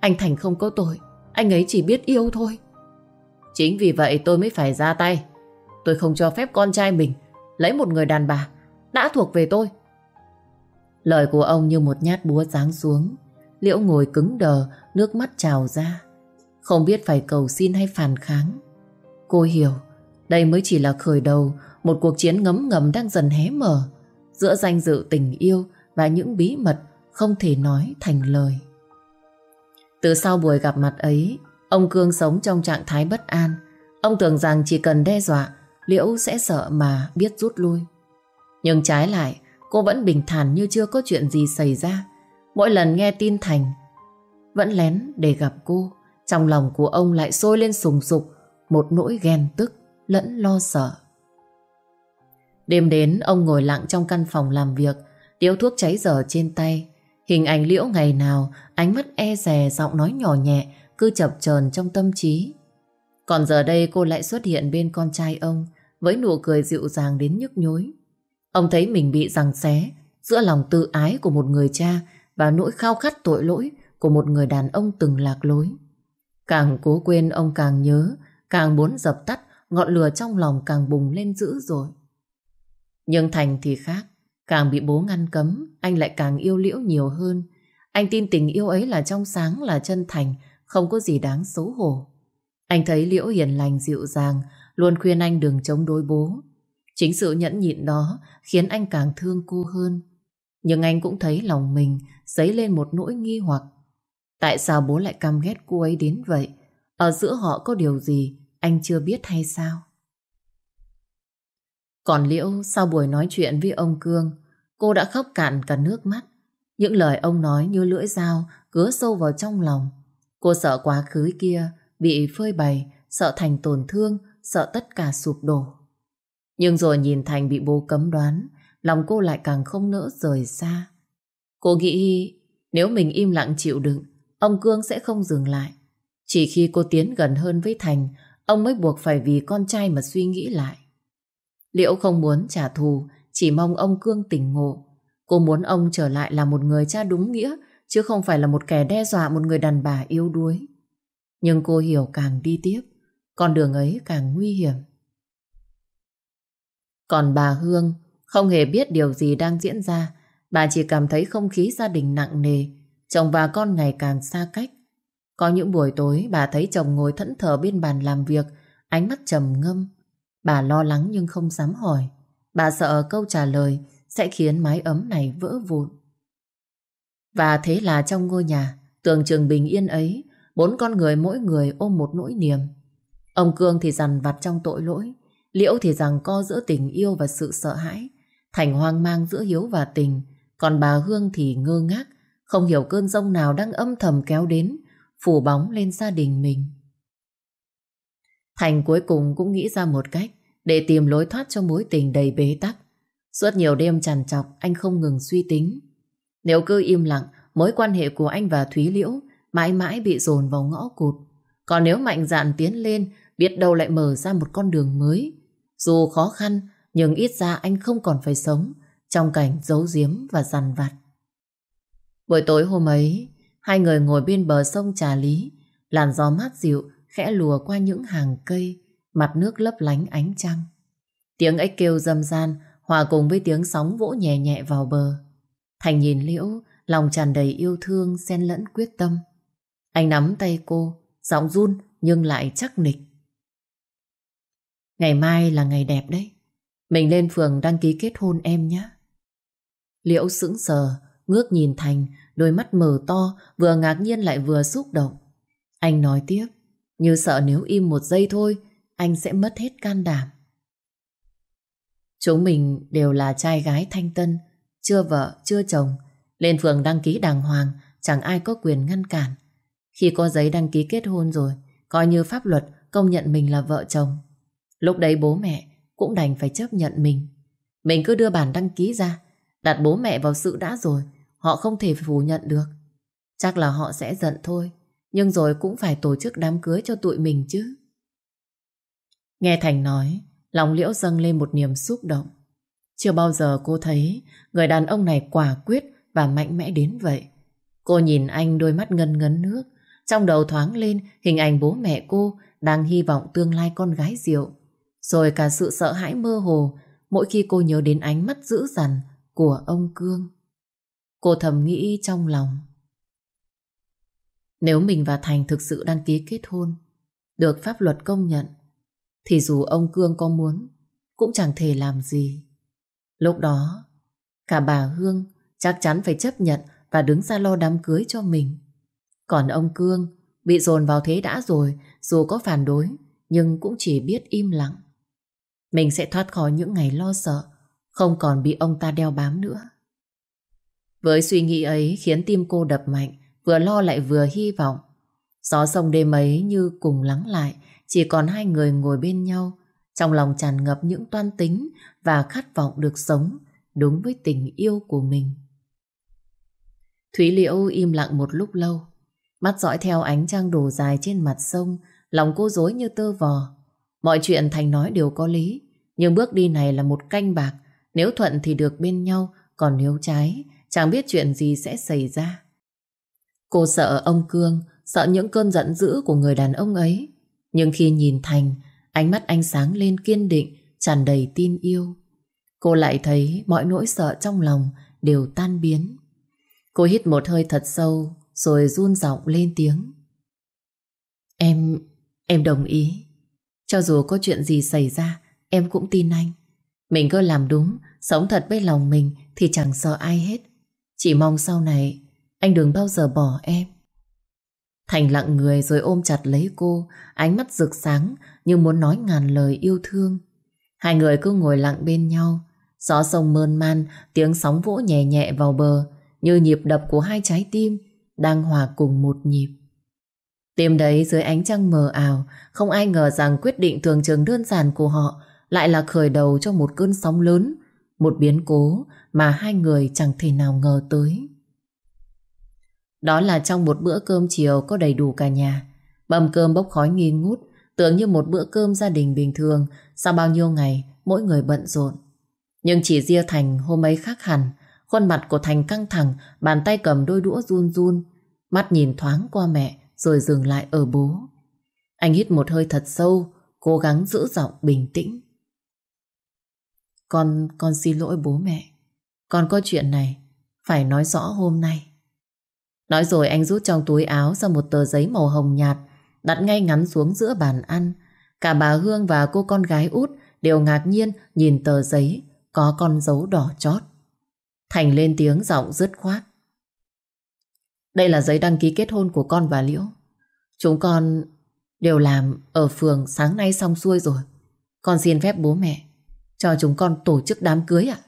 Anh Thành không có tội, anh ấy chỉ biết yêu thôi. Chính vì vậy tôi mới phải ra tay. Tôi không cho phép con trai mình lấy một người đàn bà đã thuộc về tôi. Lời của ông như một nhát búa giáng xuống. Liễu ngồi cứng đờ, nước mắt trào ra. Không biết phải cầu xin hay phản kháng. Cô hiểu, đây mới chỉ là khởi đầu một cuộc chiến ngấm ngầm đang dần hé mở giữa danh dự tình yêu và những bí mật không thể nói thành lời. Từ sau buổi gặp mặt ấy, ông Cương sống trong trạng thái bất an. Ông tưởng rằng chỉ cần đe dọa, Liễu sẽ sợ mà biết rút lui. Nhưng trái lại, cô vẫn bình thản như chưa có chuyện gì xảy ra. Mỗi lần nghe tin Thành, vẫn lén để gặp cô, trong lòng của ông lại sôi lên sùng sục một nỗi ghen tức lẫn lo sợ. Đêm đến ông ngồi lặng trong căn phòng làm việc, điếu thuốc cháy dở trên tay. Hình ảnh liễu ngày nào, ánh mắt e rè, giọng nói nhỏ nhẹ, cứ chập chờn trong tâm trí. Còn giờ đây cô lại xuất hiện bên con trai ông, với nụ cười dịu dàng đến nhức nhối. Ông thấy mình bị giằng xé giữa lòng tự ái của một người cha và nỗi khao khát tội lỗi của một người đàn ông từng lạc lối. Càng cố quên ông càng nhớ, càng muốn dập tắt, ngọn lửa trong lòng càng bùng lên dữ rồi. Nhưng Thành thì khác, càng bị bố ngăn cấm, anh lại càng yêu Liễu nhiều hơn. Anh tin tình yêu ấy là trong sáng, là chân thành, không có gì đáng xấu hổ. Anh thấy Liễu hiền lành dịu dàng, luôn khuyên anh đừng chống đối bố. Chính sự nhẫn nhịn đó khiến anh càng thương cô hơn. Nhưng anh cũng thấy lòng mình dấy lên một nỗi nghi hoặc. Tại sao bố lại căm ghét cô ấy đến vậy? Ở giữa họ có điều gì anh chưa biết hay sao? Còn Liễu sau buổi nói chuyện với ông Cương, cô đã khóc cạn cả nước mắt. Những lời ông nói như lưỡi dao cứa sâu vào trong lòng. Cô sợ quá khứ kia bị phơi bày, sợ Thành tổn thương, sợ tất cả sụp đổ. Nhưng rồi nhìn Thành bị bố cấm đoán, lòng cô lại càng không nỡ rời xa. Cô nghĩ nếu mình im lặng chịu đựng, ông Cương sẽ không dừng lại. Chỉ khi cô tiến gần hơn với Thành, ông mới buộc phải vì con trai mà suy nghĩ lại. Liễu không muốn trả thù, chỉ mong ông Cương tỉnh ngộ. Cô muốn ông trở lại là một người cha đúng nghĩa, chứ không phải là một kẻ đe dọa một người đàn bà yếu đuối. Nhưng cô hiểu càng đi tiếp, con đường ấy càng nguy hiểm. Còn bà Hương không hề biết điều gì đang diễn ra, bà chỉ cảm thấy không khí gia đình nặng nề, chồng và con ngày càng xa cách. Có những buổi tối bà thấy chồng ngồi thẫn thờ bên bàn làm việc, ánh mắt trầm ngâm. Bà lo lắng nhưng không dám hỏi. Bà sợ câu trả lời sẽ khiến mái ấm này vỡ vụn. Và thế là trong ngôi nhà, tưởng trường bình yên ấy, bốn con người mỗi người ôm một nỗi niềm. Ông Cương thì dằn vặt trong tội lỗi, Liễu thì rằng co giữa tình yêu và sự sợ hãi, Thành hoang mang giữa hiếu và tình, còn bà Hương thì ngơ ngác, không hiểu cơn rông nào đang âm thầm kéo đến, phủ bóng lên gia đình mình. Thành cuối cùng cũng nghĩ ra một cách để tìm lối thoát cho mối tình đầy bế tắc. Suốt nhiều đêm trằn trọc, anh không ngừng suy tính. Nếu cứ im lặng, mối quan hệ của anh và Thúy Liễu mãi mãi bị dồn vào ngõ cụt. Còn nếu mạnh dạn tiến lên, biết đâu lại mở ra một con đường mới. Dù khó khăn, nhưng ít ra anh không còn phải sống trong cảnh giấu giếm và dằn vặt. Buổi tối hôm ấy, hai người ngồi bên bờ sông Trà Lý, làn gió mát dịu khẽ lùa qua những hàng cây, mặt nước lấp lánh ánh trăng. Tiếng ếch kêu râm ran hòa cùng với tiếng sóng vỗ nhẹ nhẹ vào bờ. Thành nhìn Liễu, lòng tràn đầy yêu thương xen lẫn quyết tâm. Anh nắm tay cô, giọng run nhưng lại chắc nịch. Ngày mai là ngày đẹp đấy. Mình lên phường đăng ký kết hôn em nhé. Liễu sững sờ, ngước nhìn Thành, đôi mắt mở to, vừa ngạc nhiên lại vừa xúc động. Anh nói tiếp, như sợ nếu im một giây thôi, anh sẽ mất hết can đảm. Chúng mình đều là trai gái thanh tân, chưa vợ, chưa chồng. Lên phường đăng ký đàng hoàng, chẳng ai có quyền ngăn cản. Khi có giấy đăng ký kết hôn rồi, coi như pháp luật công nhận mình là vợ chồng. Lúc đấy bố mẹ cũng đành phải chấp nhận mình. Mình cứ đưa bản đăng ký ra, đặt bố mẹ vào sự đã rồi, họ không thể phủ nhận được. Chắc là họ sẽ giận thôi, nhưng rồi cũng phải tổ chức đám cưới cho tụi mình chứ. Nghe Thành nói, lòng Liễu dâng lên một niềm xúc động. Chưa bao giờ cô thấy người đàn ông này quả quyết và mạnh mẽ đến vậy. Cô nhìn anh đôi mắt ngân ngấn nước, trong đầu thoáng lên hình ảnh bố mẹ cô đang hy vọng tương lai con gái Diệu. Rồi cả sự sợ hãi mơ hồ mỗi khi cô nhớ đến ánh mắt dữ dằn của ông Cương. Cô thầm nghĩ trong lòng. Nếu mình và Thành thực sự đăng ký kết hôn, được pháp luật công nhận, thì dù ông Cương có muốn, cũng chẳng thể làm gì. Lúc đó, cả bà Hương chắc chắn phải chấp nhận và đứng ra lo đám cưới cho mình. Còn ông Cương bị dồn vào thế đã rồi, dù có phản đối, nhưng cũng chỉ biết im lặng. Mình sẽ thoát khỏi những ngày lo sợ, không còn bị ông ta đeo bám nữa. Với suy nghĩ ấy khiến tim cô đập mạnh, vừa lo lại vừa hy vọng. Gió sông đêm ấy như cùng lắng lại, chỉ còn hai người ngồi bên nhau, trong lòng tràn ngập những toan tính và khát vọng được sống đúng với tình yêu của mình. Thúy Liễu im lặng một lúc lâu, mắt dõi theo ánh trăng đổ dài trên mặt sông, lòng cô dối như tơ vò. Mọi chuyện Thành nói đều có lý, nhưng bước đi này là một canh bạc, nếu thuận thì được bên nhau, còn nếu trái, chẳng biết chuyện gì sẽ xảy ra. Cô sợ ông Cương, sợ những cơn giận dữ của người đàn ông ấy. Nhưng khi nhìn Thành, ánh mắt anh sáng lên kiên định, tràn đầy tin yêu. Cô lại thấy mọi nỗi sợ trong lòng đều tan biến. Cô hít một hơi thật sâu, rồi run giọng lên tiếng. Em, em đồng ý. Cho dù có chuyện gì xảy ra, em cũng tin anh. Mình cứ làm đúng, sống thật với lòng mình thì chẳng sợ ai hết. Chỉ mong sau này anh đừng bao giờ bỏ em. Thành lặng người rồi ôm chặt lấy cô, ánh mắt rực sáng như muốn nói ngàn lời yêu thương. Hai người cứ ngồi lặng bên nhau, gió sông mơn man, tiếng sóng vỗ nhẹ nhẹ vào bờ, như nhịp đập của hai trái tim đang hòa cùng một nhịp. Tim đấy dưới ánh trăng mờ ảo, không ai ngờ rằng quyết định thường trường đơn giản của họ lại là khởi đầu cho một cơn sóng lớn, một biến cố mà hai người chẳng thể nào ngờ tới. Đó là trong một bữa cơm chiều có đầy đủ cả nhà. Mâm cơm bốc khói nghi ngút, tưởng như một bữa cơm gia đình bình thường, sau bao nhiêu ngày mỗi người bận rộn. Nhưng chỉ riêng Thành hôm ấy khác hẳn, khuôn mặt của Thành căng thẳng, bàn tay cầm đôi đũa run run, mắt nhìn thoáng qua mẹ rồi dừng lại ở bố. Anh hít một hơi thật sâu, cố gắng giữ giọng bình tĩnh. Con, con xin lỗi bố mẹ. Con có chuyện này, phải nói rõ hôm nay. Nói rồi anh rút trong túi áo ra một tờ giấy màu hồng nhạt, đặt ngay ngắn xuống giữa bàn ăn. Cả bà Hương và cô con gái út đều ngạc nhiên nhìn tờ giấy có con dấu đỏ chót. Thành lên tiếng giọng dứt khoát. Đây là giấy đăng ký kết hôn của con và Liễu. Chúng con đều làm ở phường sáng nay xong xuôi rồi. Con xin phép bố mẹ cho chúng con tổ chức đám cưới ạ.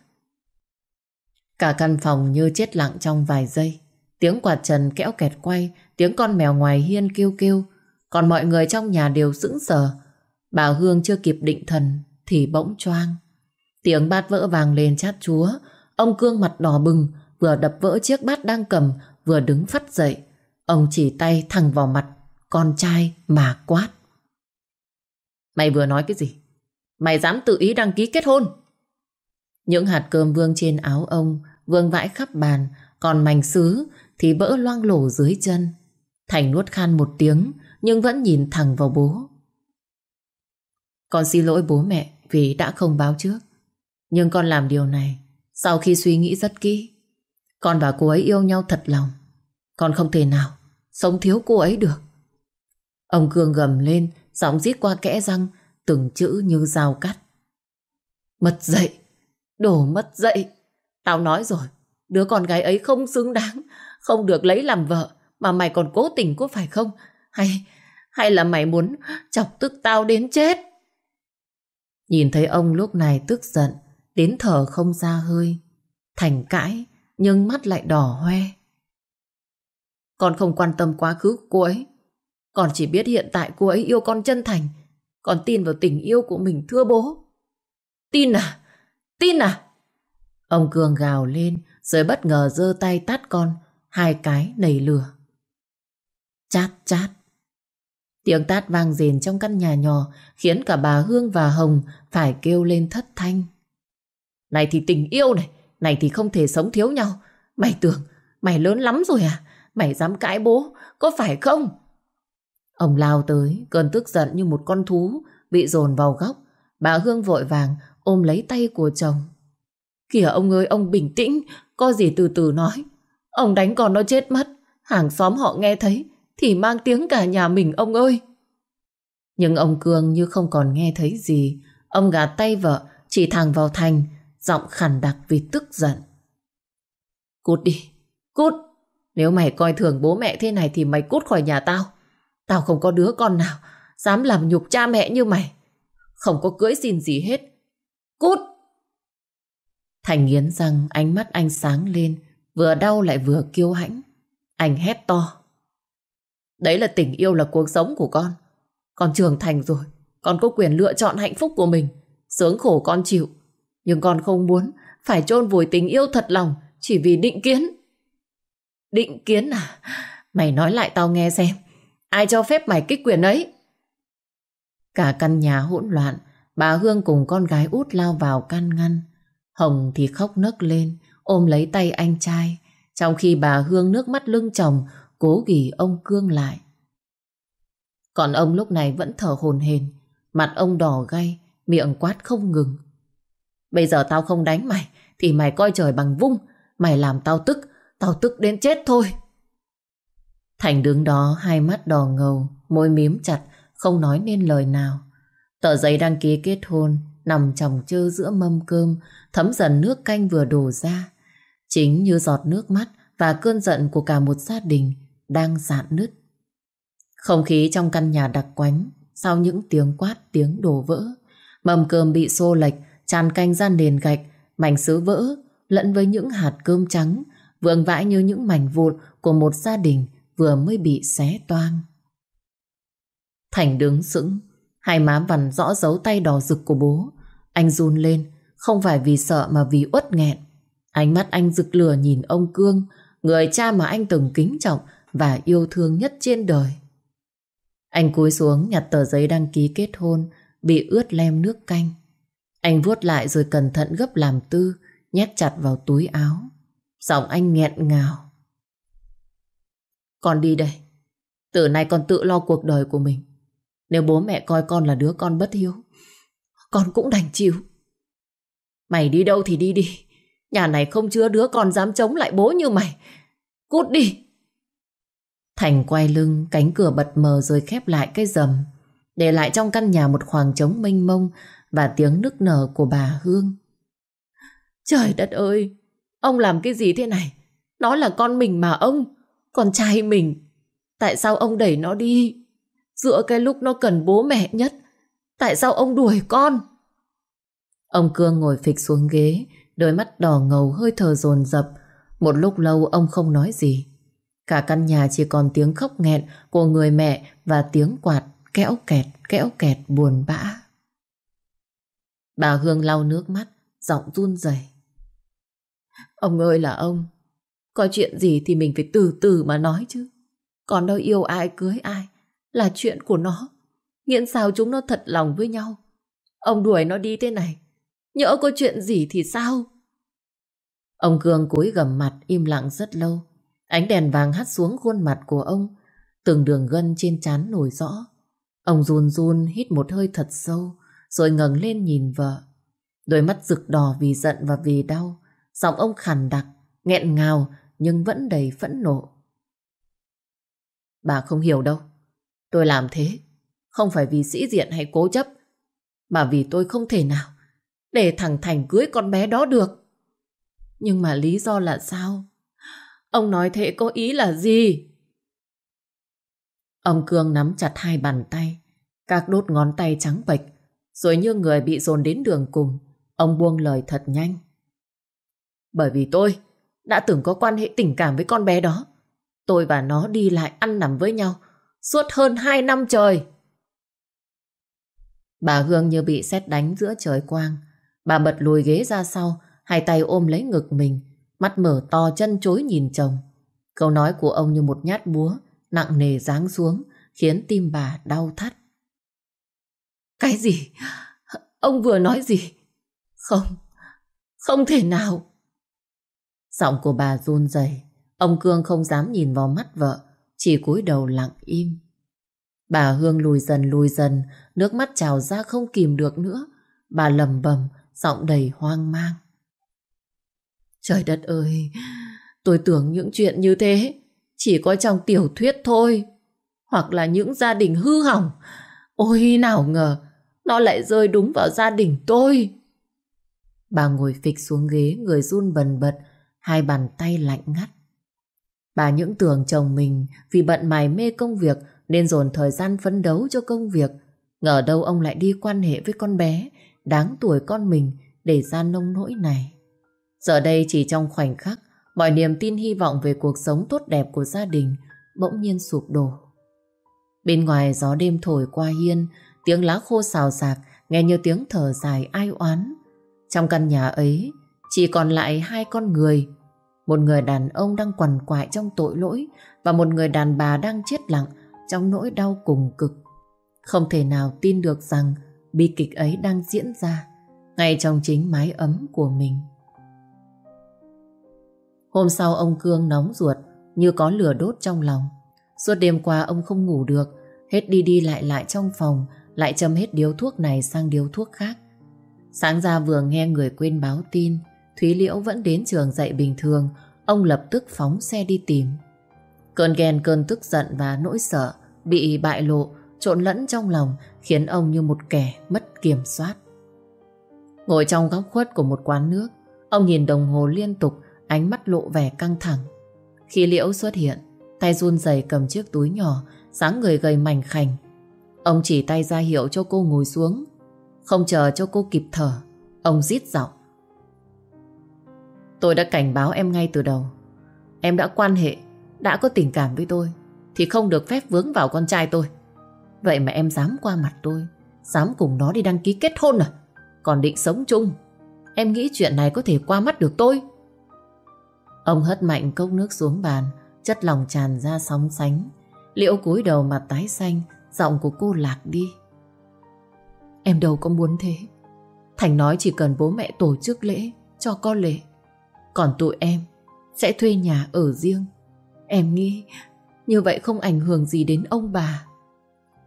Cả căn phòng như chết lặng trong vài giây. Tiếng quạt trần kéo kẹt quay, tiếng con mèo ngoài hiên kêu kêu. Còn mọi người trong nhà đều sững sờ. Bà Hương chưa kịp định thần thì bỗng choang. Tiếng bát vỡ vàng lên chát chúa. Ông Cương mặt đỏ bừng, vừa đập vỡ chiếc bát đang cầm, vừa đứng phát dậy. Ông chỉ tay thẳng vào mặt con trai mà quát. Mày vừa nói cái gì? Mày dám tự ý đăng ký kết hôn? Những hạt cơm vương trên áo ông vương vãi khắp bàn, còn mảnh sứ thì vỡ loang lổ dưới chân. Thành nuốt khan một tiếng nhưng vẫn nhìn thẳng vào bố. Con xin lỗi bố mẹ vì đã không báo trước. Nhưng con làm điều này sau khi suy nghĩ rất kỹ. Con và cô ấy yêu nhau thật lòng. Con không thể nào sống thiếu cô ấy được. Ông Cương gầm lên, giọng rít qua kẽ răng, từng chữ như dao cắt. Mất dậy, đổ mất dậy. Tao nói rồi, đứa con gái ấy không xứng đáng, không được lấy làm vợ, mà mày còn cố tình có phải không? Hay, hay là mày muốn chọc tức tao đến chết? Nhìn thấy ông lúc này tức giận, đến thở không ra hơi. Thành cãi, nhưng mắt lại đỏ hoe. Con không quan tâm quá khứ của cô ấy. Con chỉ biết hiện tại cô ấy yêu con chân thành. Con tin vào tình yêu của mình thưa bố. Tin à? Tin à? Ông Cường gào lên rồi bất ngờ giơ tay tát con hai cái nảy lửa. Chát chát. Tiếng tát vang rền trong căn nhà nhỏ khiến cả bà Hương và Hồng phải kêu lên thất thanh. Này thì tình yêu này, này thì không thể sống thiếu nhau. Mày tưởng mày lớn lắm rồi à? Mày dám cãi bố, có phải không? Ông lao tới, cơn tức giận như một con thú bị dồn vào góc. Bà Hương vội vàng ôm lấy tay của chồng. Kìa ông ơi, ông bình tĩnh, có gì từ từ nói. Ông đánh con nó chết mất, hàng xóm họ nghe thấy, thì mang tiếng cả nhà mình ông ơi. Nhưng ông Cương như không còn nghe thấy gì, ông gạt tay vợ, chỉ thẳng vào Thành, giọng khẳng đặc vì tức giận. Cút đi, cút. Nếu mày coi thường bố mẹ thế này thì mày cút khỏi nhà tao. Tao không có đứa con nào dám làm nhục cha mẹ như mày. Không có cưới xin gì hết. Cút! Thành nghiến răng ánh mắt anh sáng lên, vừa đau lại vừa kiêu hãnh. Anh hét to. Đấy là tình yêu là cuộc sống của con. Con trưởng thành rồi, con có quyền lựa chọn hạnh phúc của mình. Sướng khổ con chịu. Nhưng con không muốn phải chôn vùi tình yêu thật lòng chỉ vì định kiến. Định kiến à? Mày nói lại tao nghe xem. Ai cho phép mày kích quyền ấy? Cả căn nhà hỗn loạn, bà Hương cùng con gái út lao vào can ngăn. Hồng thì khóc nấc lên, ôm lấy tay anh trai, trong khi bà Hương nước mắt lưng chồng cố ghi ông Cương lại. Còn ông lúc này vẫn thở hồn hền, mặt ông đỏ gay, miệng quát không ngừng. Bây giờ tao không đánh mày, thì mày coi trời bằng vung, mày làm tao tức, tao tức đến chết thôi. Thành đứng đó hai mắt đỏ ngầu, môi miếm chặt, không nói nên lời nào. Tờ giấy đăng ký kết hôn nằm chồng chơ giữa mâm cơm, thấm dần nước canh vừa đổ ra. Chính như giọt nước mắt và cơn giận của cả một gia đình đang dạn nứt. Không khí trong căn nhà đặc quánh, sau những tiếng quát, tiếng đổ vỡ. mầm cơm bị xô lệch, tràn canh ra nền gạch, mảnh sứ vỡ, lẫn với những hạt cơm trắng, vương vãi như những mảnh vụn của một gia đình vừa mới bị xé toang. Thành đứng sững, hai má vằn rõ dấu tay đỏ rực của bố. Anh run lên, không phải vì sợ mà vì uất nghẹn. Ánh mắt anh rực lửa nhìn ông Cương, người cha mà anh từng kính trọng và yêu thương nhất trên đời. Anh cúi xuống nhặt tờ giấy đăng ký kết hôn bị ướt lem nước canh. Anh vuốt lại rồi cẩn thận gấp làm tư, nhét chặt vào túi áo. Giọng anh nghẹn ngào. Con đi đây. Từ nay con tự lo cuộc đời của mình. Nếu bố mẹ coi con là đứa con bất hiếu, con cũng đành chịu. Mày đi đâu thì đi đi. Nhà này không chứa đứa con dám chống lại bố như mày. Cút đi. Thành quay lưng, cánh cửa bật mờ rồi khép lại cái rầm. Để lại trong căn nhà một khoảng trống mênh mông và tiếng nức nở của bà Hương. Trời đất ơi! Ông làm cái gì thế này? Nó là con mình mà ông, con trai mình. Tại sao ông đẩy nó đi? Giữa cái lúc nó cần bố mẹ nhất, tại sao ông đuổi con? Ông Cương ngồi phịch xuống ghế, đôi mắt đỏ ngầu hơi thở dồn dập. Một lúc lâu ông không nói gì. Cả căn nhà chỉ còn tiếng khóc nghẹn của người mẹ và tiếng quạt kéo kẹt, kéo kẹt buồn bã. Bà Hương lau nước mắt, giọng run rẩy. Ông ơi là ông, có chuyện gì thì mình phải từ từ mà nói chứ. Còn đâu yêu ai cưới ai là chuyện của nó. Nghiễn sao chúng nó thật lòng với nhau. Ông đuổi nó đi thế này, nhỡ có chuyện gì thì sao? Ông Cương cúi gầm mặt im lặng rất lâu. Ánh đèn vàng hắt xuống khuôn mặt của ông, từng đường gân trên trán nổi rõ. Ông run run hít một hơi thật sâu, rồi ngẩng lên nhìn vợ. Đôi mắt rực đỏ vì giận và vì đau. Giọng ông khàn đặc, nghẹn ngào nhưng vẫn đầy phẫn nộ. Bà không hiểu đâu. Tôi làm thế không phải vì sĩ diện hay cố chấp, mà vì tôi không thể nào để thằng Thành cưới con bé đó được. Nhưng mà lý do là sao? Ông nói thế có ý là gì? Ông Cương nắm chặt hai bàn tay, các đốt ngón tay trắng bệch, rồi như người bị dồn đến đường cùng, ông buông lời thật nhanh. Bởi vì tôi đã từng có quan hệ tình cảm với con bé đó. Tôi và nó đi lại ăn nằm với nhau suốt hơn hai năm trời. Bà Hương như bị sét đánh giữa trời quang. Bà bật lùi ghế ra sau, hai tay ôm lấy ngực mình, mắt mở to chân chối nhìn chồng. Câu nói của ông như một nhát búa, nặng nề giáng xuống, khiến tim bà đau thắt. Cái gì? Ông vừa nói gì? Không, không thể nào. Giọng của bà run rẩy, ông Cương không dám nhìn vào mắt vợ, chỉ cúi đầu lặng im. Bà Hương lùi dần lùi dần, nước mắt trào ra không kìm được nữa. Bà lầm bầm, giọng đầy hoang mang. Trời đất ơi, tôi tưởng những chuyện như thế chỉ có trong tiểu thuyết thôi. Hoặc là những gia đình hư hỏng. Ôi nào ngờ, nó lại rơi đúng vào gia đình tôi. Bà ngồi phịch xuống ghế, người run bần bật, hai bàn tay lạnh ngắt. Bà những tưởng chồng mình vì bận mải mê công việc nên dồn thời gian phấn đấu cho công việc. Ngờ đâu ông lại đi quan hệ với con bé đáng tuổi con mình để ra nông nỗi này. Giờ đây chỉ trong khoảnh khắc mọi niềm tin hy vọng về cuộc sống tốt đẹp của gia đình bỗng nhiên sụp đổ. Bên ngoài gió đêm thổi qua hiên, tiếng lá khô xào xạc, nghe như tiếng thở dài ai oán. Trong căn nhà ấy, chỉ còn lại hai con người. Một người đàn ông đang quằn quại trong tội lỗi và một người đàn bà đang chết lặng trong nỗi đau cùng cực. Không thể nào tin được rằng bi kịch ấy đang diễn ra ngay trong chính mái ấm của mình. Hôm sau ông Cương nóng ruột như có lửa đốt trong lòng. Suốt đêm qua ông không ngủ được, hết đi đi lại lại trong phòng, lại châm hết điếu thuốc này sang điếu thuốc khác. Sáng ra vừa nghe người quên báo tin, Thúy Liễu vẫn đến trường dạy bình thường, ông lập tức phóng xe đi tìm. Cơn ghen cơn tức giận và nỗi sợ bị bại lộ trộn lẫn trong lòng khiến ông như một kẻ mất kiểm soát. Ngồi trong góc khuất của một quán nước, ông nhìn đồng hồ liên tục, ánh mắt lộ vẻ căng thẳng. Khi Liễu xuất hiện, tay run rẩy cầm chiếc túi nhỏ, dáng người gầy mảnh khảnh. Ông chỉ tay ra hiệu cho cô ngồi xuống, không chờ cho cô kịp thở, ông rít giọng. Tôi đã cảnh báo em ngay từ đầu. Em đã quan hệ, đã có tình cảm với tôi, thì không được phép vướng vào con trai tôi. Vậy mà em dám qua mặt tôi, dám cùng nó đi đăng ký kết hôn à? Còn định sống chung, em nghĩ chuyện này có thể qua mắt được tôi? Ông hất mạnh cốc nước xuống bàn, chất lòng tràn ra sóng sánh. Liễu cúi đầu mặt tái xanh, giọng của cô lạc đi. Em đâu có muốn thế. Thành nói chỉ cần bố mẹ tổ chức lễ cho con lễ. Còn tụi em sẽ thuê nhà ở riêng. Em nghĩ như vậy không ảnh hưởng gì đến ông bà.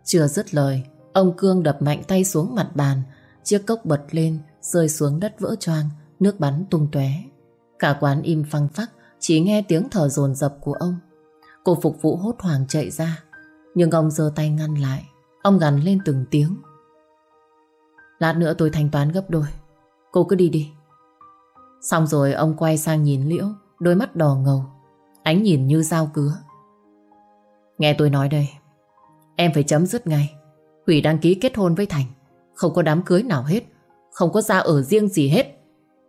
Chưa dứt lời, ông Cương đập mạnh tay xuống mặt bàn, chiếc cốc bật lên, rơi xuống đất vỡ choang, nước bắn tung tóe. Cả quán im phăng phắc, chỉ nghe tiếng thở dồn dập của ông. Cô phục vụ hốt hoảng chạy ra, nhưng ông giơ tay ngăn lại. Ông gằn lên từng tiếng. Lát nữa tôi thanh toán gấp đôi. Cô cứ đi đi. Xong rồi ông quay sang nhìn Liễu, đôi mắt đỏ ngầu. Ánh nhìn như dao cứa. Nghe tôi nói đây, em phải chấm dứt ngay. Hủy đăng ký kết hôn với Thành. Không có đám cưới nào hết. Không có ra ở riêng gì hết.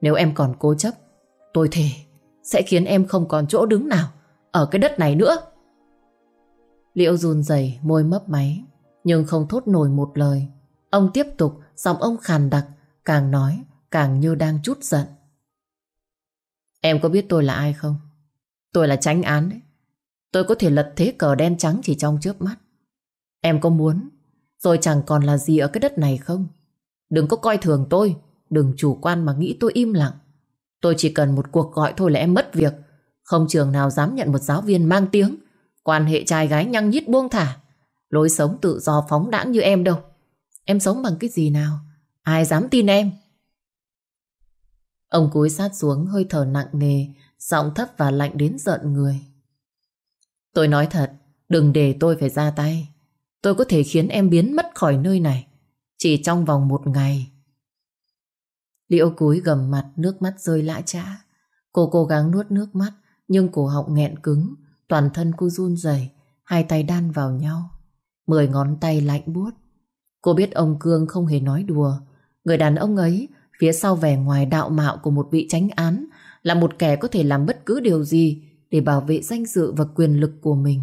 Nếu em còn cố chấp, tôi thề sẽ khiến em không còn chỗ đứng nào ở cái đất này nữa. Liễu run rẩy môi mấp máy, nhưng không thốt nổi một lời. Ông tiếp tục, giọng ông khàn đặc, càng nói, càng như đang chút giận. Em có biết tôi là ai không? Tôi là tránh án đấy. Tôi có thể lật thế cờ đen trắng chỉ trong chớp mắt. Em có muốn, rồi chẳng còn là gì ở cái đất này không? Đừng có coi thường tôi, đừng chủ quan mà nghĩ tôi im lặng. Tôi chỉ cần một cuộc gọi thôi là em mất việc. Không trường nào dám nhận một giáo viên mang tiếng. Quan hệ trai gái nhăng nhít buông thả. Lối sống tự do phóng đãng như em đâu. Em sống bằng cái gì nào? Ai dám tin em? Ông cúi sát xuống hơi thở nặng nề, giọng thấp và lạnh đến giận người. Tôi nói thật, đừng để tôi phải ra tay. Tôi có thể khiến em biến mất khỏi nơi này. Chỉ trong vòng một ngày. Liễu cúi gầm mặt nước mắt rơi lã trã Cô cố gắng nuốt nước mắt nhưng cổ họng nghẹn cứng. Toàn thân cô run rẩy, hai tay đan vào nhau. Mười ngón tay lạnh buốt. Cô biết ông Cương không hề nói đùa. Người đàn ông ấy phía sau vẻ ngoài đạo mạo của một vị tránh án là một kẻ có thể làm bất cứ điều gì để bảo vệ danh dự và quyền lực của mình.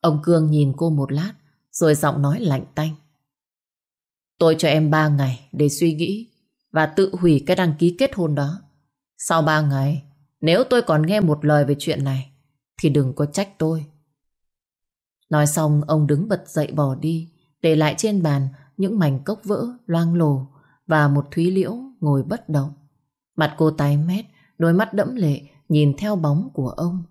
Ông Cương nhìn cô một lát rồi giọng nói lạnh tanh. Tôi cho em ba ngày để suy nghĩ và tự hủy cái đăng ký kết hôn đó. Sau ba ngày, nếu tôi còn nghe một lời về chuyện này, thì đừng có trách tôi. Nói xong, ông đứng bật dậy bỏ đi, để lại trên bàn những mảnh cốc vỡ, loang lổ và một Thúy Liễu ngồi bất động. Mặt cô tái mét, đôi mắt đẫm lệ nhìn theo bóng của ông.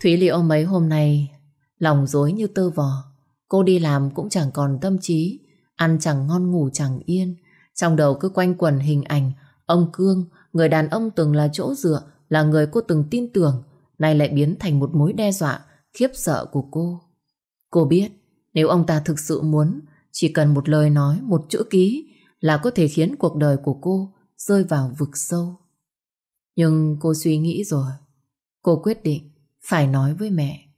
Thúy Liễu mấy hôm nay lòng dối như tơ vò. Cô đi làm cũng chẳng còn tâm trí, ăn chẳng ngon ngủ chẳng yên, trong đầu cứ quanh quẩn hình ảnh ông Cương, người đàn ông từng là chỗ dựa, là người cô từng tin tưởng, nay lại biến thành một mối đe dọa, khiếp sợ của cô. Cô biết, nếu ông ta thực sự muốn, chỉ cần một lời nói, một chữ ký là có thể khiến cuộc đời của cô rơi vào vực sâu. Nhưng cô suy nghĩ rồi. Cô quyết định phải nói với mẹ.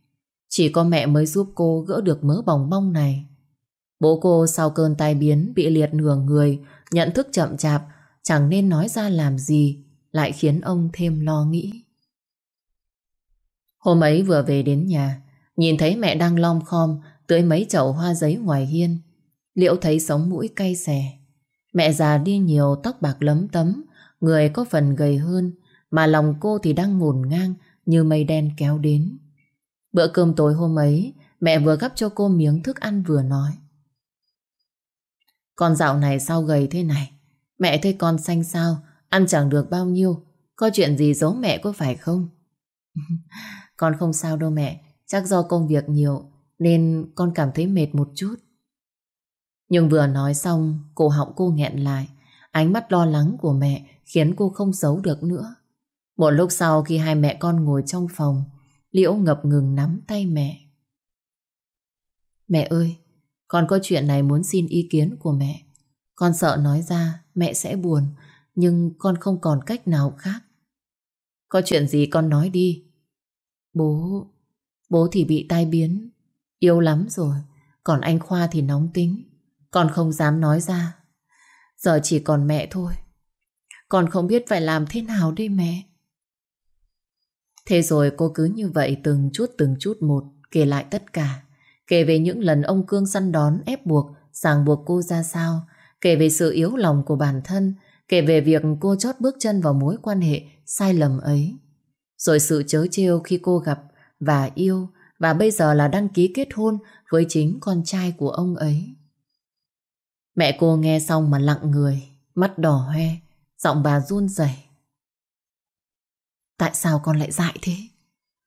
Chỉ có mẹ mới giúp cô gỡ được mớ bòng bong này. Bố cô sau cơn tai biến bị liệt nửa người, nhận thức chậm chạp, chẳng nên nói ra làm gì, lại khiến ông thêm lo nghĩ. Hôm ấy vừa về đến nhà, nhìn thấy mẹ đang lom khom, tưới mấy chậu hoa giấy ngoài hiên. Liễu thấy sống mũi cay xè. Mẹ già đi nhiều tóc bạc lấm tấm, người có phần gầy hơn, mà lòng cô thì đang ngổn ngang như mây đen kéo đến. Bữa cơm tối hôm ấy, mẹ vừa gắp cho cô miếng thức ăn vừa nói. Con dạo này sao gầy thế này? Mẹ thấy con xanh sao, ăn chẳng được bao nhiêu. Có chuyện gì giấu mẹ có phải không? con không sao đâu mẹ, chắc do công việc nhiều nên con cảm thấy mệt một chút. Nhưng vừa nói xong, cổ họng cô nghẹn lại. Ánh mắt lo lắng của mẹ khiến cô không giấu được nữa. Một lúc sau khi hai mẹ con ngồi trong phòng, Liễu ngập ngừng nắm tay mẹ. Mẹ ơi, con có chuyện này muốn xin ý kiến của mẹ. Con sợ nói ra mẹ sẽ buồn, nhưng con không còn cách nào khác. Có chuyện gì con nói đi. Bố, bố thì bị tai biến, yêu lắm rồi. Còn anh Khoa thì nóng tính. Con không dám nói ra. Giờ chỉ còn mẹ thôi. Con không biết phải làm thế nào đây mẹ. Thế rồi cô cứ như vậy từng chút từng chút một kể lại tất cả. Kể về những lần ông Cương săn đón, ép buộc, ràng buộc cô ra sao. Kể về sự yếu lòng của bản thân. Kể về việc cô chót bước chân vào mối quan hệ sai lầm ấy. Rồi sự chớ trêu khi cô gặp và yêu và bây giờ là đăng ký kết hôn với chính con trai của ông ấy. Mẹ cô nghe xong mà lặng người, mắt đỏ hoe, giọng bà run rẩy. Tại sao con lại dại thế?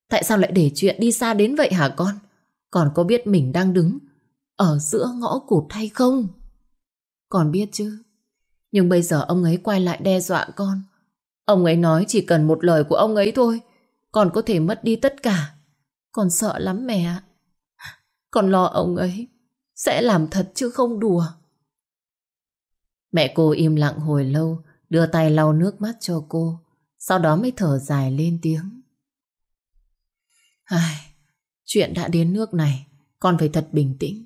Tại sao lại để chuyện đi xa đến vậy hả con? Còn có biết mình đang đứng ở giữa ngõ cụt hay không? Con biết chứ. Nhưng bây giờ ông ấy quay lại đe dọa con. Ông ấy nói chỉ cần một lời của ông ấy thôi, con có thể mất đi tất cả. Con sợ lắm mẹ Con lo ông ấy sẽ làm thật chứ không đùa. Mẹ cô im lặng hồi lâu, đưa tay lau nước mắt cho cô, sau đó mới thở dài lên tiếng. Ai, chuyện đã đến nước này, con phải thật bình tĩnh.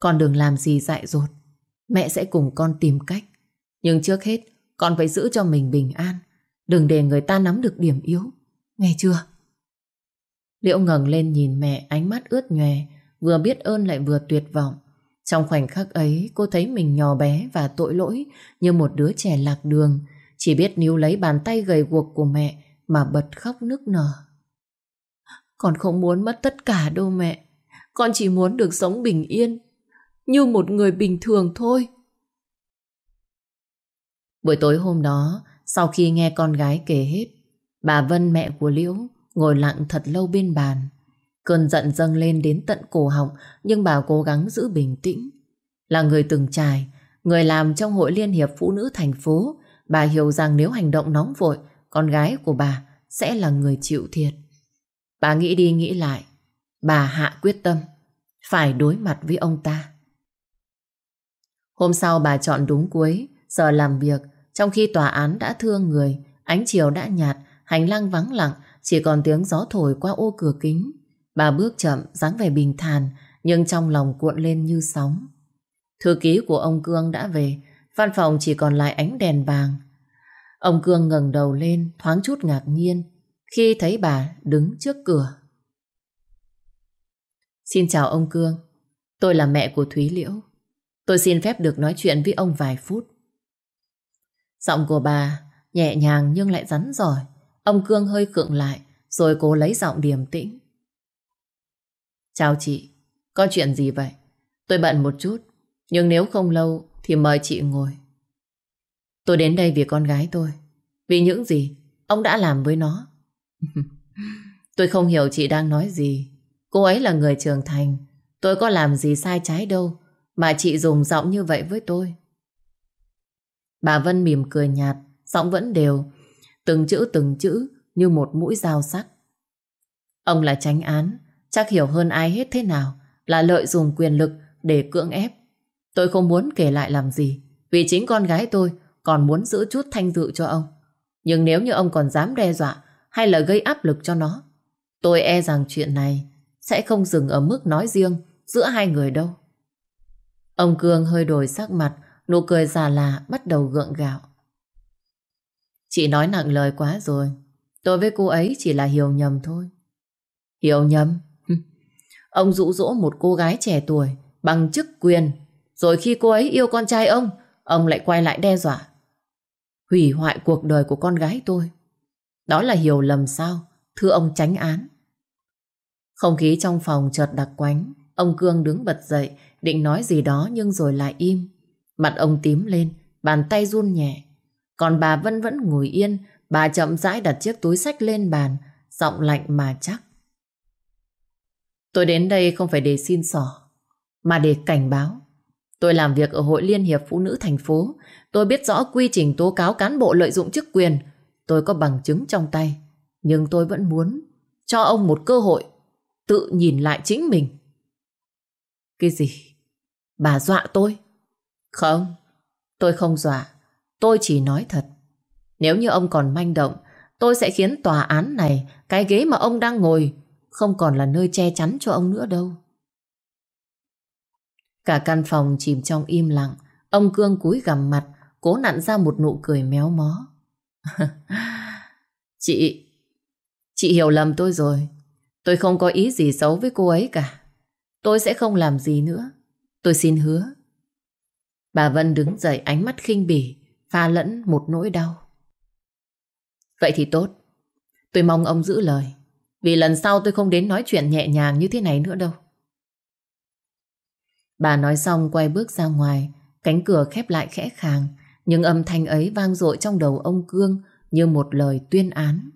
Con đừng làm gì dại dột. Mẹ sẽ cùng con tìm cách. Nhưng trước hết, con phải giữ cho mình bình an. Đừng để người ta nắm được điểm yếu. Nghe chưa? Liễu ngẩng lên nhìn mẹ ánh mắt ướt nhòe, vừa biết ơn lại vừa tuyệt vọng. Trong khoảnh khắc ấy, cô thấy mình nhỏ bé và tội lỗi như một đứa trẻ lạc đường, chỉ biết níu lấy bàn tay gầy guộc của mẹ mà bật khóc nức nở. Con không muốn mất tất cả đâu mẹ. Con chỉ muốn được sống bình yên, như một người bình thường thôi. Buổi tối hôm đó, sau khi nghe con gái kể hết, bà Vân mẹ của Liễu ngồi lặng thật lâu bên bàn. Cơn giận dâng lên đến tận cổ họng nhưng bà cố gắng giữ bình tĩnh. Là người từng trải, người làm trong hội liên hiệp phụ nữ thành phố, bà hiểu rằng nếu hành động nóng vội, con gái của bà sẽ là người chịu thiệt. Bà nghĩ đi nghĩ lại, bà hạ quyết tâm, phải đối mặt với ông ta. Hôm sau bà chọn đúng cuối, giờ làm việc, trong khi tòa án đã thương người, ánh chiều đã nhạt, hành lang vắng lặng, chỉ còn tiếng gió thổi qua ô cửa kính. Bà bước chậm, dáng vẻ bình thản, nhưng trong lòng cuộn lên như sóng. Thư ký của ông Cương đã về, văn phòng chỉ còn lại ánh đèn vàng. Ông Cương ngẩng đầu lên, thoáng chút ngạc nhiên, khi thấy bà đứng trước cửa. Xin chào ông Cương, tôi là mẹ của Thúy Liễu. Tôi xin phép được nói chuyện với ông vài phút. Giọng của bà nhẹ nhàng nhưng lại rắn giỏi. Ông Cương hơi khựng lại, rồi cố lấy giọng điềm tĩnh. Chào chị, có chuyện gì vậy? Tôi bận một chút, nhưng nếu không lâu thì mời chị ngồi. Tôi đến đây vì con gái tôi. Vì những gì ông đã làm với nó. tôi không hiểu chị đang nói gì. Cô ấy là người trưởng thành. Tôi có làm gì sai trái đâu mà chị dùng giọng như vậy với tôi. Bà Vân mỉm cười nhạt, giọng vẫn đều, từng chữ từng chữ như một mũi dao sắc. Ông là tránh án, chắc hiểu hơn ai hết thế nào là lợi dụng quyền lực để cưỡng ép. Tôi không muốn kể lại làm gì, vì chính con gái tôi còn muốn giữ chút thanh dự cho ông. Nhưng nếu như ông còn dám đe dọa hay là gây áp lực cho nó, tôi e rằng chuyện này sẽ không dừng ở mức nói riêng giữa hai người đâu. Ông Cương hơi đổi sắc mặt, nụ cười già là bắt đầu gượng gạo. Chị nói nặng lời quá rồi. Tôi với cô ấy chỉ là hiểu nhầm thôi. Hiểu nhầm? Ông dụ dỗ một cô gái trẻ tuổi bằng chức quyền. Rồi khi cô ấy yêu con trai ông, ông lại quay lại đe dọa. Hủy hoại cuộc đời của con gái tôi. Đó là hiểu lầm sao, thưa ông tránh án. Không khí trong phòng chợt đặc quánh, ông Cương đứng bật dậy, định nói gì đó nhưng rồi lại im. Mặt ông tím lên, bàn tay run nhẹ. Còn bà Vân vẫn ngồi yên, bà chậm rãi đặt chiếc túi sách lên bàn, giọng lạnh mà chắc. Tôi đến đây không phải để xin sỏ, mà để cảnh báo. Tôi làm việc ở Hội Liên hiệp Phụ nữ thành phố. Tôi biết rõ quy trình tố cáo cán bộ lợi dụng chức quyền. Tôi có bằng chứng trong tay. Nhưng tôi vẫn muốn cho ông một cơ hội tự nhìn lại chính mình. Cái gì? Bà dọa tôi? Không, tôi không dọa. Tôi chỉ nói thật. Nếu như ông còn manh động, tôi sẽ khiến tòa án này, cái ghế mà ông đang ngồi, không còn là nơi che chắn cho ông nữa đâu. Cả căn phòng chìm trong im lặng, ông Cương cúi gằm mặt, cố nặn ra một nụ cười méo mó. chị, chị hiểu lầm tôi rồi. Tôi không có ý gì xấu với cô ấy cả. Tôi sẽ không làm gì nữa. Tôi xin hứa. Bà Vân đứng dậy ánh mắt khinh bỉ, pha lẫn một nỗi đau. Vậy thì tốt. Tôi mong ông giữ lời. Vì lần sau tôi không đến nói chuyện nhẹ nhàng như thế này nữa đâu. Bà nói xong quay bước ra ngoài, cánh cửa khép lại khẽ khàng, nhưng âm thanh ấy vang dội trong đầu ông Cương như một lời tuyên án.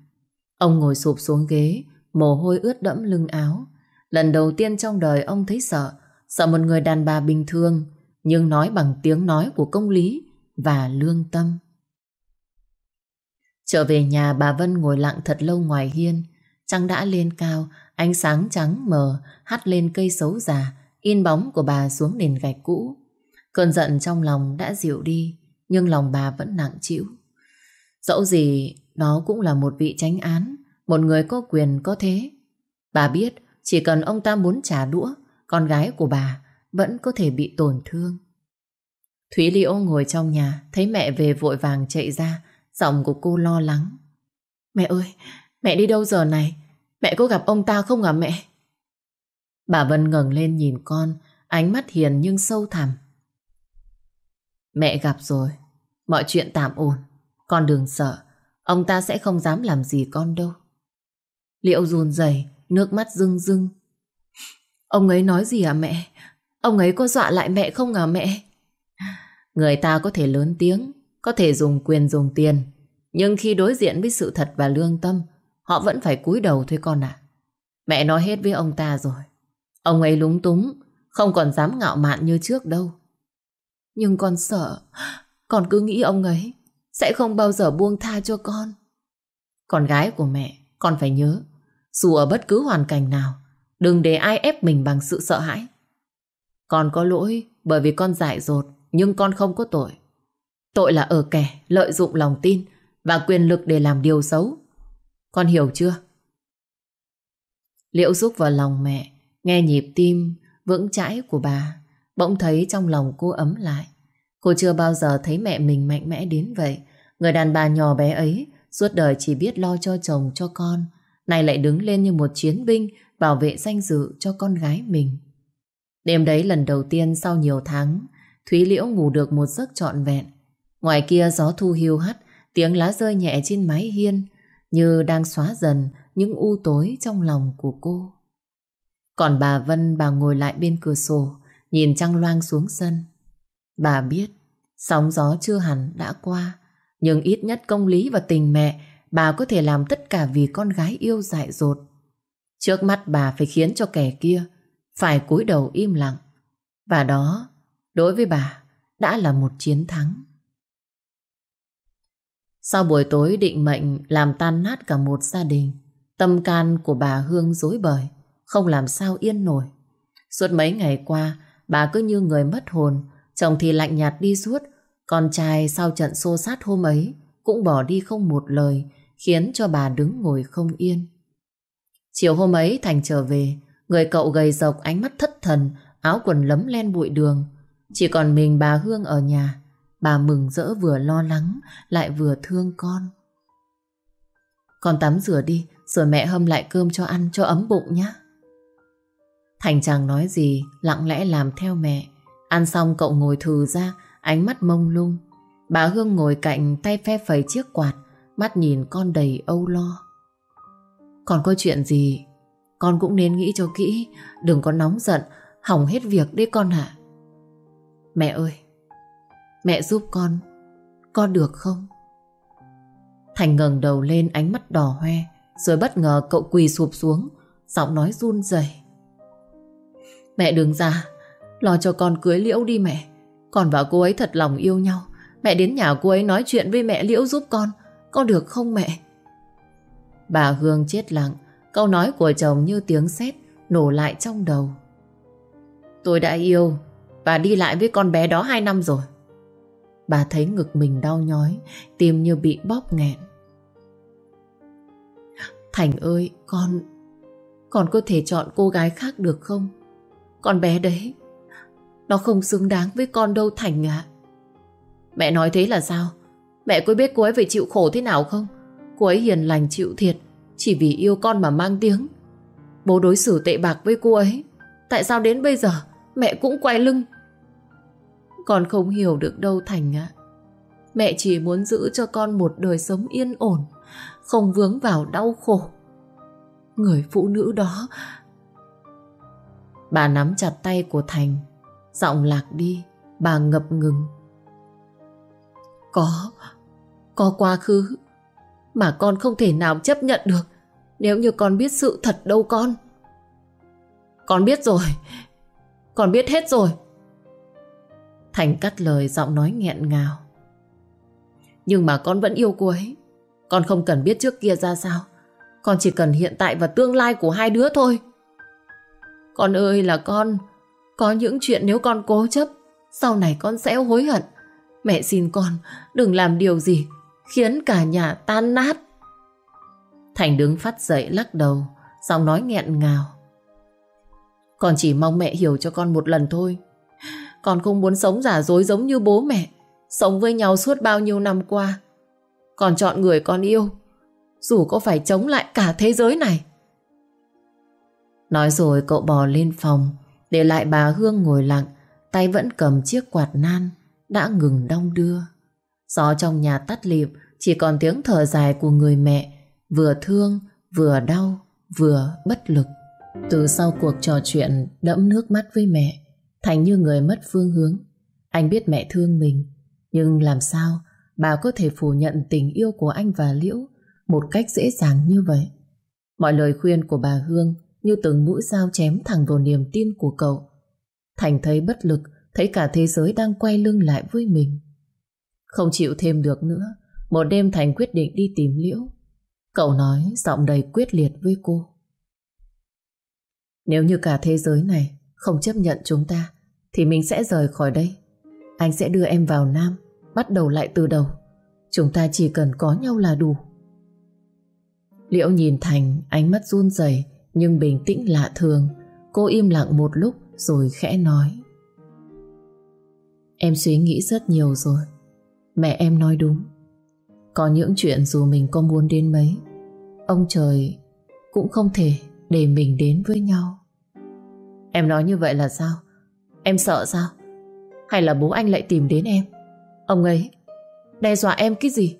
Ông ngồi sụp xuống ghế, mồ hôi ướt đẫm lưng áo. Lần đầu tiên trong đời ông thấy sợ, sợ một người đàn bà bình thường, nhưng nói bằng tiếng nói của công lý và lương tâm. Trở về nhà bà Vân ngồi lặng thật lâu ngoài hiên, trăng đã lên cao, ánh sáng trắng mờ hắt lên cây xấu già, in bóng của bà xuống nền gạch cũ. Cơn giận trong lòng đã dịu đi, nhưng lòng bà vẫn nặng chịu. Dẫu gì, nó cũng là một vị tránh án, một người có quyền có thế. Bà biết, chỉ cần ông ta muốn trả đũa, con gái của bà vẫn có thể bị tổn thương. Thúy Liễu ngồi trong nhà, thấy mẹ về vội vàng chạy ra, giọng của cô lo lắng. Mẹ ơi, mẹ đi đâu giờ này? Mẹ có gặp ông ta không à mẹ? Bà Vân ngẩng lên nhìn con, ánh mắt hiền nhưng sâu thẳm. Mẹ gặp rồi, mọi chuyện tạm ổn. Con đừng sợ, ông ta sẽ không dám làm gì con đâu. Liệu run rẩy, nước mắt rưng rưng. Ông ấy nói gì à mẹ? Ông ấy có dọa lại mẹ không à mẹ? Người ta có thể lớn tiếng, có thể dùng quyền dùng tiền, nhưng khi đối diện với sự thật và lương tâm, họ vẫn phải cúi đầu thôi con ạ. Mẹ nói hết với ông ta rồi. Ông ấy lúng túng, không còn dám ngạo mạn như trước đâu. Nhưng con sợ, con cứ nghĩ ông ấy sẽ không bao giờ buông tha cho con. Con gái của mẹ, con phải nhớ, dù ở bất cứ hoàn cảnh nào, đừng để ai ép mình bằng sự sợ hãi. Con có lỗi bởi vì con dại dột, nhưng con không có tội. Tội là ở kẻ lợi dụng lòng tin và quyền lực để làm điều xấu. Con hiểu chưa? Liễu rúc vào lòng mẹ Nghe nhịp tim vững chãi của bà, bỗng thấy trong lòng cô ấm lại. Cô chưa bao giờ thấy mẹ mình mạnh mẽ đến vậy. Người đàn bà nhỏ bé ấy suốt đời chỉ biết lo cho chồng cho con, này lại đứng lên như một chiến binh bảo vệ danh dự cho con gái mình. Đêm đấy lần đầu tiên sau nhiều tháng, Thúy Liễu ngủ được một giấc trọn vẹn. Ngoài kia gió thu hiu hắt, tiếng lá rơi nhẹ trên mái hiên, như đang xóa dần những u tối trong lòng của cô. Còn bà Vân bà ngồi lại bên cửa sổ, nhìn trăng loang xuống sân. Bà biết, sóng gió chưa hẳn đã qua, nhưng ít nhất công lý và tình mẹ, bà có thể làm tất cả vì con gái yêu dại dột. Trước mắt bà phải khiến cho kẻ kia phải cúi đầu im lặng. Và đó, đối với bà, đã là một chiến thắng. Sau buổi tối định mệnh làm tan nát cả một gia đình, tâm can của bà Hương dối bời không làm sao yên nổi. Suốt mấy ngày qua, bà cứ như người mất hồn, chồng thì lạnh nhạt đi suốt, con trai sau trận xô sát hôm ấy cũng bỏ đi không một lời, khiến cho bà đứng ngồi không yên. Chiều hôm ấy Thành trở về, người cậu gầy rộc ánh mắt thất thần, áo quần lấm len bụi đường. Chỉ còn mình bà Hương ở nhà, bà mừng rỡ vừa lo lắng, lại vừa thương con. Con tắm rửa đi, rồi mẹ hâm lại cơm cho ăn cho ấm bụng nhé. Thành chẳng nói gì, lặng lẽ làm theo mẹ. Ăn xong cậu ngồi thừ ra, ánh mắt mông lung. Bà Hương ngồi cạnh tay phe phẩy chiếc quạt, mắt nhìn con đầy âu lo. Còn có chuyện gì, con cũng nên nghĩ cho kỹ, đừng có nóng giận, hỏng hết việc đấy con hả? Mẹ ơi, mẹ giúp con, con được không? Thành ngẩng đầu lên ánh mắt đỏ hoe, rồi bất ngờ cậu quỳ sụp xuống, giọng nói run rẩy. Mẹ đừng ra, lo cho con cưới Liễu đi mẹ. Con và cô ấy thật lòng yêu nhau. Mẹ đến nhà cô ấy nói chuyện với mẹ Liễu giúp con. Con được không mẹ? Bà Hương chết lặng, câu nói của chồng như tiếng sét nổ lại trong đầu. Tôi đã yêu và đi lại với con bé đó hai năm rồi. Bà thấy ngực mình đau nhói, tim như bị bóp nghẹn. Thành ơi, con... Con có thể chọn cô gái khác được không? Con bé đấy, nó không xứng đáng với con đâu Thành ạ. Mẹ nói thế là sao? Mẹ có biết cô ấy phải chịu khổ thế nào không? Cô ấy hiền lành chịu thiệt, chỉ vì yêu con mà mang tiếng. Bố đối xử tệ bạc với cô ấy. Tại sao đến bây giờ mẹ cũng quay lưng? Con không hiểu được đâu Thành ạ. Mẹ chỉ muốn giữ cho con một đời sống yên ổn, không vướng vào đau khổ. Người phụ nữ đó... Bà nắm chặt tay của Thành, giọng lạc đi, bà ngập ngừng. Có, có quá khứ, mà con không thể nào chấp nhận được nếu như con biết sự thật đâu con. Con biết rồi, con biết hết rồi. Thành cắt lời giọng nói nghẹn ngào. Nhưng mà con vẫn yêu cô ấy. Con không cần biết trước kia ra sao. Con chỉ cần hiện tại và tương lai của hai đứa thôi. Con ơi là con, có những chuyện nếu con cố chấp, sau này con sẽ hối hận. Mẹ xin con, đừng làm điều gì khiến cả nhà tan nát. Thành đứng phát dậy lắc đầu, giọng nói nghẹn ngào. Con chỉ mong mẹ hiểu cho con một lần thôi. Con không muốn sống giả dối giống như bố mẹ, sống với nhau suốt bao nhiêu năm qua. Con chọn người con yêu, dù có phải chống lại cả thế giới này. Nói rồi cậu bò lên phòng, để lại bà Hương ngồi lặng, tay vẫn cầm chiếc quạt nan, đã ngừng đong đưa. Gió trong nhà tắt lịm, chỉ còn tiếng thở dài của người mẹ, vừa thương, vừa đau, vừa bất lực. Từ sau cuộc trò chuyện đẫm nước mắt với mẹ, Thành như người mất phương hướng. Anh biết mẹ thương mình, nhưng làm sao bà có thể phủ nhận tình yêu của anh và Liễu một cách dễ dàng như vậy? Mọi lời khuyên của bà Hương như từng mũi dao chém thẳng vào niềm tin của cậu. Thành thấy bất lực, thấy cả thế giới đang quay lưng lại với mình. Không chịu thêm được nữa, một đêm Thành quyết định đi tìm Liễu. Cậu nói giọng đầy quyết liệt với cô. Nếu như cả thế giới này không chấp nhận chúng ta, thì mình sẽ rời khỏi đây. Anh sẽ đưa em vào Nam, bắt đầu lại từ đầu. Chúng ta chỉ cần có nhau là đủ. Liễu nhìn Thành, ánh mắt run rẩy nhưng bình tĩnh lạ thường. Cô im lặng một lúc rồi khẽ nói. Em suy nghĩ rất nhiều rồi. Mẹ em nói đúng. Có những chuyện dù mình có muốn đến mấy, ông trời cũng không thể để mình đến với nhau. Em nói như vậy là sao? Em sợ sao? Hay là bố anh lại tìm đến em? Ông ấy đe dọa em cái gì?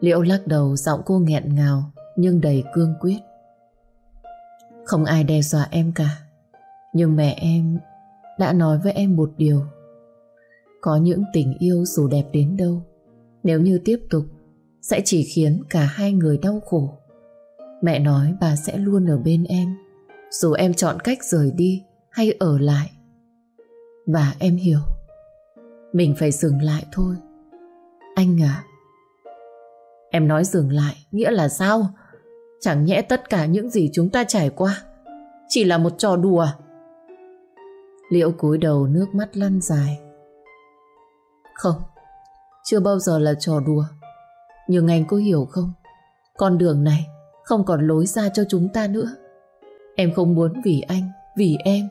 Liễu lắc đầu giọng cô nghẹn ngào nhưng đầy cương quyết. Không ai đe dọa em cả. Nhưng mẹ em đã nói với em một điều. Có những tình yêu dù đẹp đến đâu, Nếu như tiếp tục, Sẽ chỉ khiến cả hai người đau khổ. Mẹ nói bà sẽ luôn ở bên em, Dù em chọn cách rời đi Hay ở lại. Và em hiểu, Mình phải dừng lại thôi. Anh à Em nói dừng lại Nghĩa là sao? Chẳng nhẽ tất cả những gì chúng ta trải qua Chỉ là một trò đùa? Liễu cúi đầu nước mắt lăn dài. Không, Chưa bao giờ là trò đùa. Nhưng anh có hiểu không? Con đường này Không còn lối ra cho chúng ta nữa. Em không muốn vì anh, Vì em.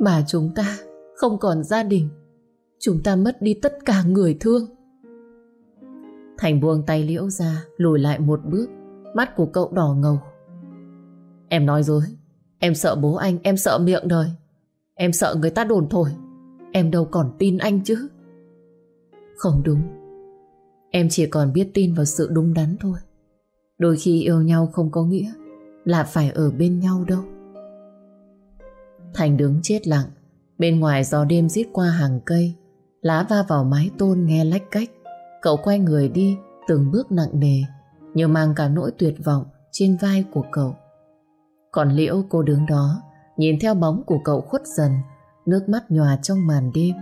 Mà chúng ta không còn gia đình. Chúng ta mất đi tất cả người thương. Thành buông tay liễu ra, Lùi lại một bước. Mắt của cậu đỏ ngầu Em nói dối Em sợ bố anh, em sợ miệng đời. Em sợ người ta đồn thổi. Em đâu còn tin anh chứ. Không đúng. Em chỉ còn biết tin vào sự đúng đắn thôi. Đôi khi yêu nhau không có nghĩa là phải ở bên nhau đâu. Thành đứng chết lặng. Bên ngoài gió đêm rít qua hàng cây. Lá va vào mái tôn nghe lách cách. Cậu quay người đi từng bước nặng nề như mang cả nỗi tuyệt vọng trên vai của cậu. Còn Liễu cô đứng đó nhìn theo bóng của cậu khuất dần nước mắt nhòa trong màn đêm.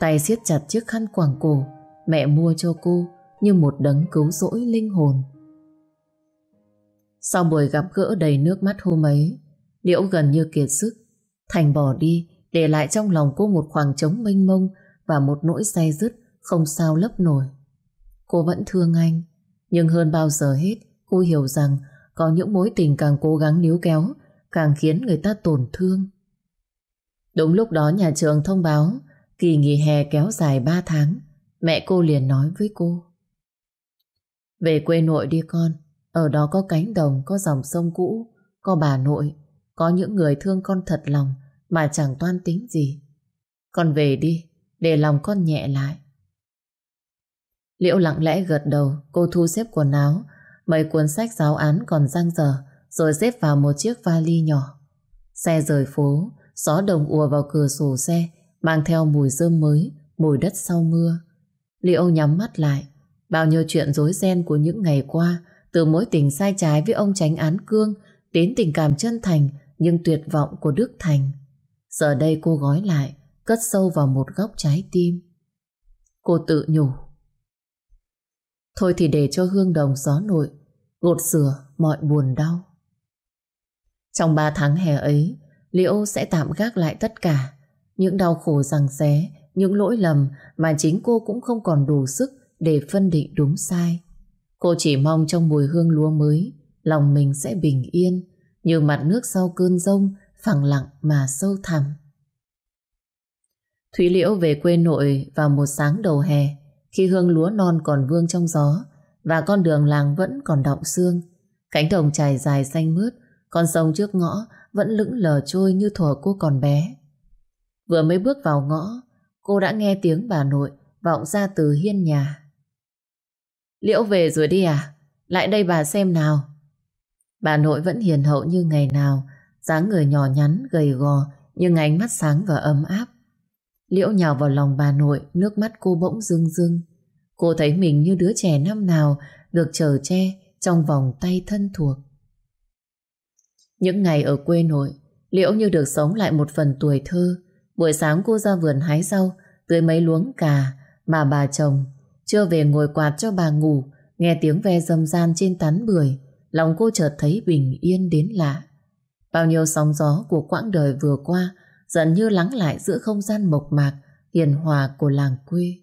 Tay siết chặt chiếc khăn quàng cổ mẹ mua cho cô như một đấng cứu rỗi linh hồn. Sau buổi gặp gỡ đầy nước mắt hôm ấy, Liễu gần như kiệt sức. Thành bỏ đi, để lại trong lòng cô một khoảng trống mênh mông và một nỗi say dứt không sao lấp nổi. Cô vẫn thương anh, nhưng hơn bao giờ hết, cô hiểu rằng có những mối tình càng cố gắng níu kéo, càng khiến người ta tổn thương. Đúng lúc đó nhà trường thông báo kỳ nghỉ hè kéo dài 3 tháng, mẹ cô liền nói với cô. Về quê nội đi con, ở đó có cánh đồng, có dòng sông cũ, có bà nội, có những người thương con thật lòng mà chẳng toan tính gì. Con về đi, để lòng con nhẹ lại. Liễu lặng lẽ gật đầu, cô thu xếp quần áo, mấy cuốn sách giáo án còn răng dở, rồi xếp vào một chiếc vali nhỏ. Xe rời phố, gió đồng ùa vào cửa sổ xe, mang theo mùi rơm mới, mùi đất sau mưa. Liễu nhắm mắt lại, bao nhiêu chuyện rối ren của những ngày qua, từ mối tình sai trái với ông tránh án cương, đến tình cảm chân thành nhưng tuyệt vọng của Đức Thành. Giờ đây cô gói lại, cất sâu vào một góc trái tim. Cô tự nhủ. Thôi thì để cho hương đồng gió nội, gột sửa mọi buồn đau. Trong ba tháng hè ấy, Liễu sẽ tạm gác lại tất cả. Những đau khổ rằng xé, những lỗi lầm mà chính cô cũng không còn đủ sức để phân định đúng sai. Cô chỉ mong trong mùi hương lúa mới, lòng mình sẽ bình yên, như mặt nước sau cơn rông, phẳng lặng mà sâu thẳm. Thúy Liễu về quê nội vào một sáng đầu hè, khi hương lúa non còn vương trong gió và con đường làng vẫn còn đọng sương. Cánh đồng trải dài xanh mướt, con sông trước ngõ vẫn lững lờ trôi như thuở cô còn bé. Vừa mới bước vào ngõ, cô đã nghe tiếng bà nội vọng ra từ hiên nhà. Liễu về rồi đi à? Lại đây bà xem nào. Bà nội vẫn hiền hậu như ngày nào, dáng người nhỏ nhắn, gầy gò, nhưng ánh mắt sáng và ấm áp. Liễu nhào vào lòng bà nội, nước mắt cô bỗng rưng rưng. Cô thấy mình như đứa trẻ năm nào được chở che trong vòng tay thân thuộc. Những ngày ở quê nội, Liễu như được sống lại một phần tuổi thơ. Buổi sáng cô ra vườn hái rau, tưới mấy luống cà mà bà chồng chưa về ngồi quạt cho bà ngủ, nghe tiếng ve dâm gian trên tán bưởi, lòng cô chợt thấy bình yên đến lạ. Bao nhiêu sóng gió của quãng đời vừa qua dần như lắng lại giữa không gian mộc mạc, hiền hòa của làng quê.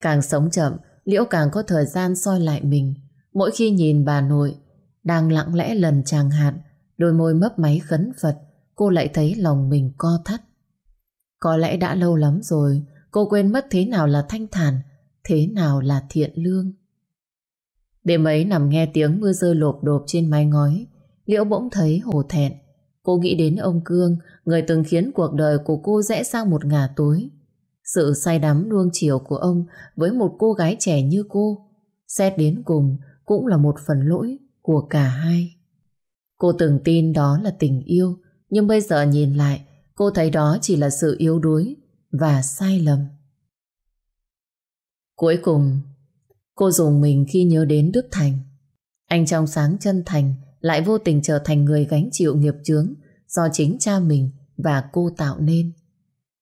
Càng sống chậm, Liễu càng có thời gian soi lại mình. Mỗi khi nhìn bà nội, đang lặng lẽ lần chàng hạt, đôi môi mấp máy khấn Phật, cô lại thấy lòng mình co thắt. Có lẽ đã lâu lắm rồi, cô quên mất thế nào là thanh thản, thế nào là thiện lương. Đêm ấy nằm nghe tiếng mưa rơi lộp đột trên mái ngói, Liễu bỗng thấy hổ thẹn. Cô nghĩ đến ông Cương, người từng khiến cuộc đời của cô rẽ sang một ngả tối. Sự say đắm nuông chiều của ông với một cô gái trẻ như cô, xét đến cùng cũng là một phần lỗi của cả hai. Cô từng tin đó là tình yêu, nhưng bây giờ nhìn lại, cô thấy đó chỉ là sự yếu đuối và sai lầm. Cuối cùng, cô dùng mình khi nhớ đến Đức Thành. Anh trong sáng chân thành lại vô tình trở thành người gánh chịu nghiệp chướng do chính cha mình và cô tạo nên.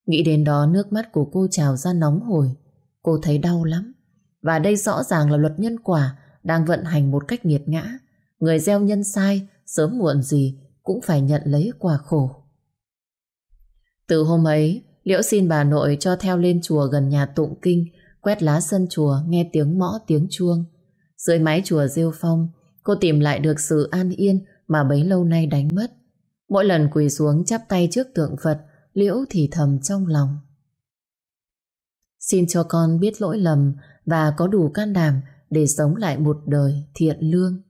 Nghĩ đến đó nước mắt của cô trào ra nóng hổi. Cô thấy đau lắm. Và đây rõ ràng là luật nhân quả đang vận hành một cách nghiệt ngã. Người gieo nhân sai, sớm muộn gì cũng phải nhận lấy quả khổ. Từ hôm ấy, Liễu xin bà nội cho theo lên chùa gần nhà tụng kinh, quét lá sân chùa nghe tiếng mõ tiếng chuông. Dưới mái chùa rêu phong, cô tìm lại được sự an yên mà bấy lâu nay đánh mất. Mỗi lần quỳ xuống chắp tay trước tượng Phật, Liễu thì thầm trong lòng. Xin cho con biết lỗi lầm và có đủ can đảm để sống lại một đời thiện lương.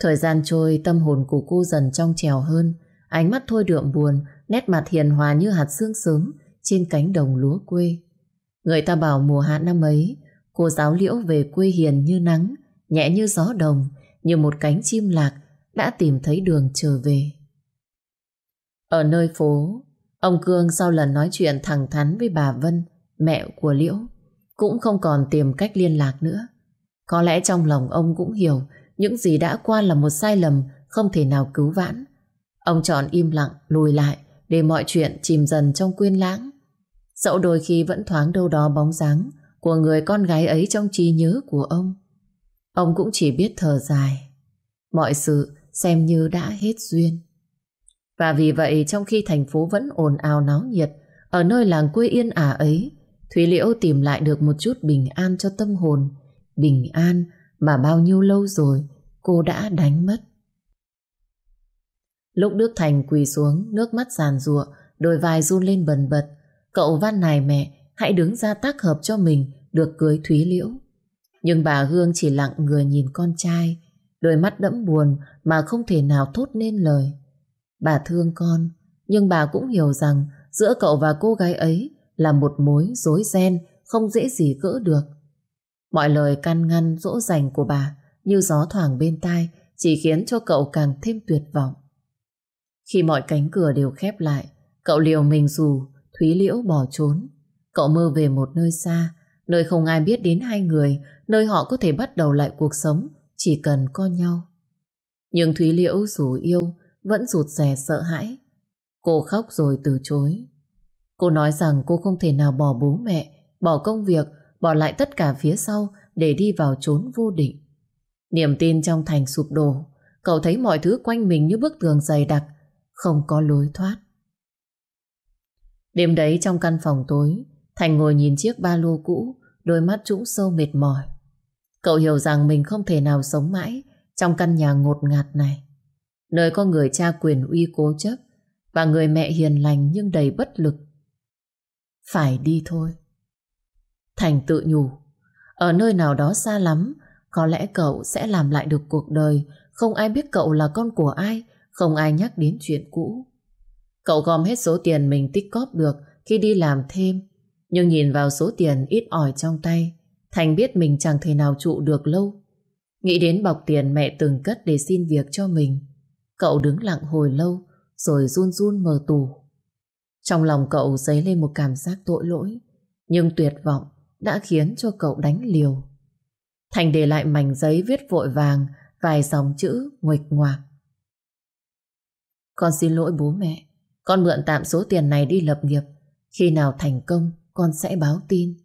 Thời gian trôi, tâm hồn của cô dần trong trèo hơn, Ánh mắt thôi đượm buồn, Nét mặt hiền hòa như hạt sương sớm Trên cánh đồng lúa quê Người ta bảo mùa hạ năm ấy, Cô giáo liễu về quê hiền như nắng, Nhẹ như gió đồng, Như một cánh chim lạc Đã tìm thấy đường trở về ở nơi phố, Ông Cương sau lần nói chuyện thẳng thắn với bà Vân, Mẹ của Liễu, Cũng không còn tìm cách liên lạc nữa. Có lẽ trong lòng ông cũng hiểu Những gì đã qua là một sai lầm Không thể nào cứu vãn. Ông chọn im lặng, lùi lại Để mọi chuyện chìm dần trong quên lãng. Dẫu đôi khi vẫn thoáng đâu đó bóng dáng Của người con gái ấy trong trí nhớ của ông Ông cũng chỉ biết thở dài. Mọi sự xem như đã hết duyên. Và vì vậy trong khi thành phố vẫn ồn ào náo nhiệt, Ở nơi làng quê yên ả ấy, Thúy Liễu tìm lại được một chút bình an cho tâm hồn. Bình an mà bao nhiêu lâu rồi, cô đã đánh mất. Lúc Đức Thành quỳ xuống, Nước mắt giàn rụa Đôi vai run lên bần bật. Cậu van nài mẹ, Hãy đứng ra tác hợp cho mình, Được cưới Thúy Liễu. Nhưng bà Hương chỉ lặng người nhìn con trai, Đôi mắt đẫm buồn Mà không thể nào thốt nên lời. Bà thương con Nhưng bà cũng hiểu rằng Giữa cậu và cô gái ấy Là một mối rối ren Không dễ gì gỡ được Mọi lời can ngăn dỗ dành của bà Như gió thoảng bên tai Chỉ khiến cho cậu càng thêm tuyệt vọng Khi mọi cánh cửa đều khép lại Cậu liều mình dù Thúy Liễu bỏ trốn. Cậu mơ về một nơi xa, nơi không ai biết đến hai người, nơi họ có thể bắt đầu lại cuộc sống, chỉ cần có nhau. Nhưng Thúy Liễu dù yêu, vẫn rụt rè sợ hãi. Cô khóc rồi từ chối. Cô nói rằng cô không thể nào bỏ bố mẹ, bỏ công việc, bỏ lại tất cả phía sau để đi vào chốn vô định. Niềm tin trong thành sụp đổ, cậu thấy mọi thứ quanh mình như bức tường dày đặc, không có lối thoát. Đêm đấy trong căn phòng tối, Thành ngồi nhìn chiếc ba lô cũ, đôi mắt trũng sâu mệt mỏi. Cậu hiểu rằng mình không thể nào sống mãi trong căn nhà ngột ngạt này. Nơi có người cha quyền uy cố chấp và người mẹ hiền lành nhưng đầy bất lực. Phải đi thôi. Thành tự nhủ, ở nơi nào đó xa lắm, có lẽ cậu sẽ làm lại được cuộc đời, không ai biết cậu là con của ai, không ai nhắc đến chuyện cũ. Cậu gom hết số tiền mình tích cóp được khi đi làm thêm. Nhưng nhìn vào số tiền ít ỏi trong tay, Thành biết mình chẳng thể nào trụ được lâu. Nghĩ đến bọc tiền mẹ từng cất để xin việc cho mình. Cậu đứng lặng hồi lâu, rồi run run mở tủ. Trong lòng cậu dấy lên một cảm giác tội lỗi, nhưng tuyệt vọng đã khiến cho cậu đánh liều. Thành để lại mảnh giấy viết vội vàng vài dòng chữ nguệch ngoạc. Con xin lỗi bố mẹ. Con mượn tạm số tiền này đi lập nghiệp. Khi nào thành công, con sẽ báo tin.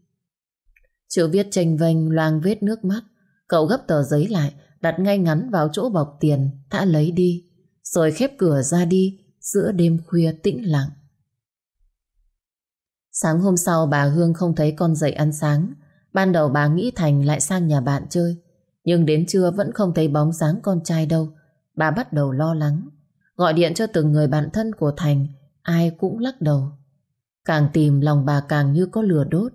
Chữ viết tranh vênh loang vết nước mắt. Cậu gấp tờ giấy lại, đặt ngay ngắn vào chỗ bọc tiền, đã lấy đi. Rồi khép cửa ra đi, giữa đêm khuya tĩnh lặng. Sáng hôm sau bà Hương không thấy con dậy ăn sáng. Ban đầu bà nghĩ Thành lại sang nhà bạn chơi. Nhưng đến trưa vẫn không thấy bóng dáng con trai đâu. Bà bắt đầu lo lắng. Gọi điện cho từng người bạn thân của Thành, ai cũng lắc đầu. Càng tìm lòng bà càng như có lửa đốt.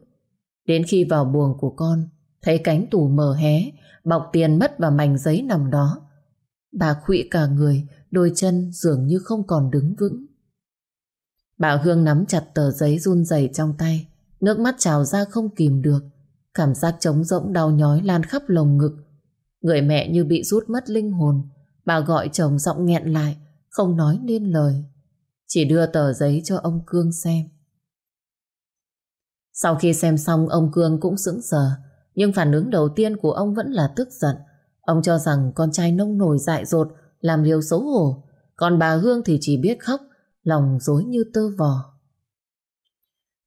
Đến khi vào buồng của con, thấy cánh tủ mở hé, bọc tiền mất và mảnh giấy nằm đó. Bà khụy cả người, đôi chân dường như không còn đứng vững. Bà Hương nắm chặt tờ giấy run rẩy trong tay, nước mắt trào ra không kìm được. Cảm giác trống rỗng đau nhói lan khắp lồng ngực. Người mẹ như bị rút mất linh hồn. Bà gọi chồng giọng nghẹn lại, không nói nên lời. Chỉ đưa tờ giấy cho ông Cương xem. Sau khi xem xong ông Cương cũng sững sờ, nhưng phản ứng đầu tiên của ông vẫn là tức giận. Ông cho rằng con trai nông nổi dại dột, làm điều xấu hổ, còn bà Hương thì chỉ biết khóc, lòng dối như tơ vò.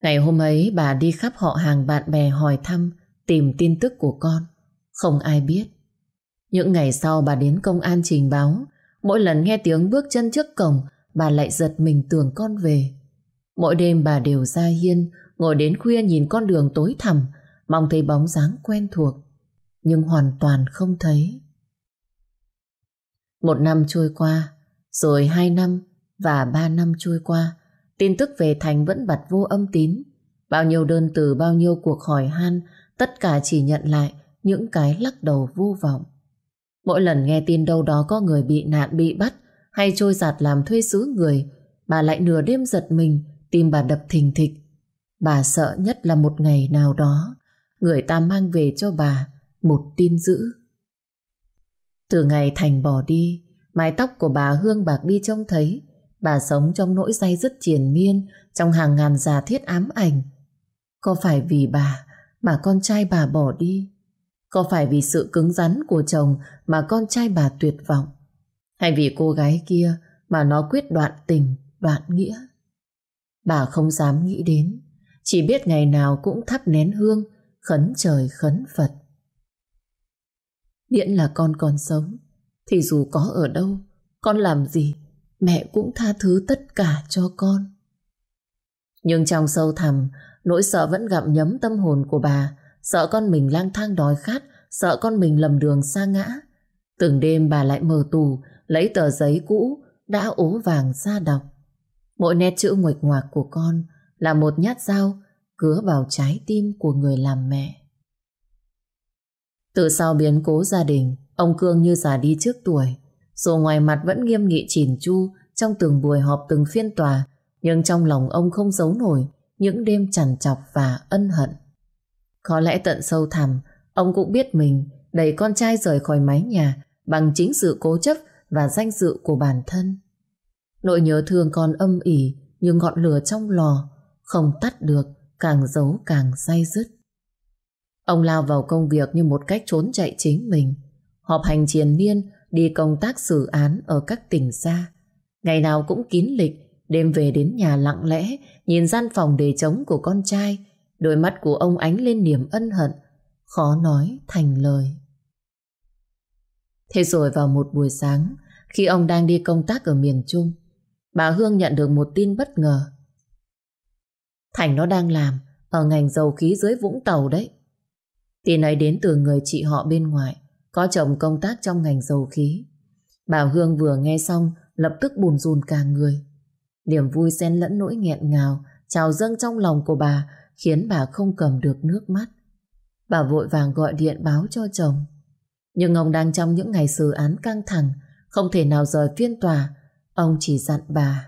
Ngày hôm ấy bà đi khắp họ hàng bạn bè hỏi thăm, tìm tin tức của con. Không ai biết. Những ngày sau bà đến công an trình báo, Mỗi lần nghe tiếng bước chân trước cổng, bà lại giật mình tưởng con về. Mỗi đêm bà đều ra hiên, ngồi đến khuya nhìn con đường tối thẳm, mong thấy bóng dáng quen thuộc, nhưng hoàn toàn không thấy. Một năm trôi qua, rồi hai năm và ba năm trôi qua, tin tức về Thành vẫn bật vô âm tín. Bao nhiêu đơn từ bao nhiêu cuộc hỏi han, tất cả chỉ nhận lại những cái lắc đầu vô vọng. Mỗi lần nghe tin đâu đó có người bị nạn bị bắt hay trôi giạt làm thuê xứ người, bà lại nửa đêm giật mình, tim bà đập thình thịch. Bà sợ nhất là một ngày nào đó, người ta mang về cho bà một tin dữ. Từ ngày Thành bỏ đi, mái tóc của bà Hương bạc đi trông thấy, bà sống trong nỗi say dứt triền miên, trong hàng ngàn giả thiết ám ảnh. Có phải vì bà mà con trai bà bỏ đi? Có phải vì sự cứng rắn của chồng mà con trai bà tuyệt vọng? Hay vì cô gái kia mà nó quyết đoạn tình, đoạn nghĩa? Bà không dám nghĩ đến, chỉ biết ngày nào cũng thắp nén hương, khấn trời khấn Phật. Miễn là con còn sống, thì dù có ở đâu, con làm gì, mẹ cũng tha thứ tất cả cho con. Nhưng trong sâu thẳm, nỗi sợ vẫn gặm nhấm tâm hồn của bà, sợ con mình lang thang đói khát, sợ con mình lầm đường xa ngã. Từng đêm bà lại mở tù, lấy tờ giấy cũ, đã ố vàng ra đọc. Mỗi nét chữ nguệch ngoạc của con là một nhát dao cứa vào trái tim của người làm mẹ. Từ sau biến cố gia đình, ông Cương như già đi trước tuổi. Dù ngoài mặt vẫn nghiêm nghị chỉn chu trong từng buổi họp từng phiên tòa, nhưng trong lòng ông không giấu nổi những đêm chằn chọc và ân hận. Có lẽ tận sâu thẳm, ông cũng biết mình đẩy con trai rời khỏi mái nhà bằng chính sự cố chấp và danh dự của bản thân. Nỗi nhớ thương còn âm ỉ như ngọn lửa trong lò, không tắt được, càng giấu càng say dứt. Ông lao vào công việc như một cách trốn chạy chính mình. Họp hành triền miên, đi công tác xử án ở các tỉnh xa. Ngày nào cũng kín lịch, đêm về đến nhà lặng lẽ, nhìn gian phòng đề trống của con trai. Đôi mắt của ông ánh lên niềm ân hận, khó nói thành lời. Thế rồi vào một buổi sáng, khi ông đang đi công tác ở miền Trung, bà Hương nhận được một tin bất ngờ. Thành nó đang làm ở ngành dầu khí dưới Vũng Tàu đấy. Tin ấy đến từ người chị họ bên ngoài, có chồng công tác trong ngành dầu khí. Bà Hương vừa nghe xong, lập tức buồn rùn cả người. Niềm vui xen lẫn nỗi nghẹn ngào, trào dâng trong lòng của bà, khiến bà không cầm được nước mắt. Bà vội vàng gọi điện báo cho chồng. Nhưng ông đang trong những ngày xử án căng thẳng, không thể nào rời phiên tòa. Ông chỉ dặn bà.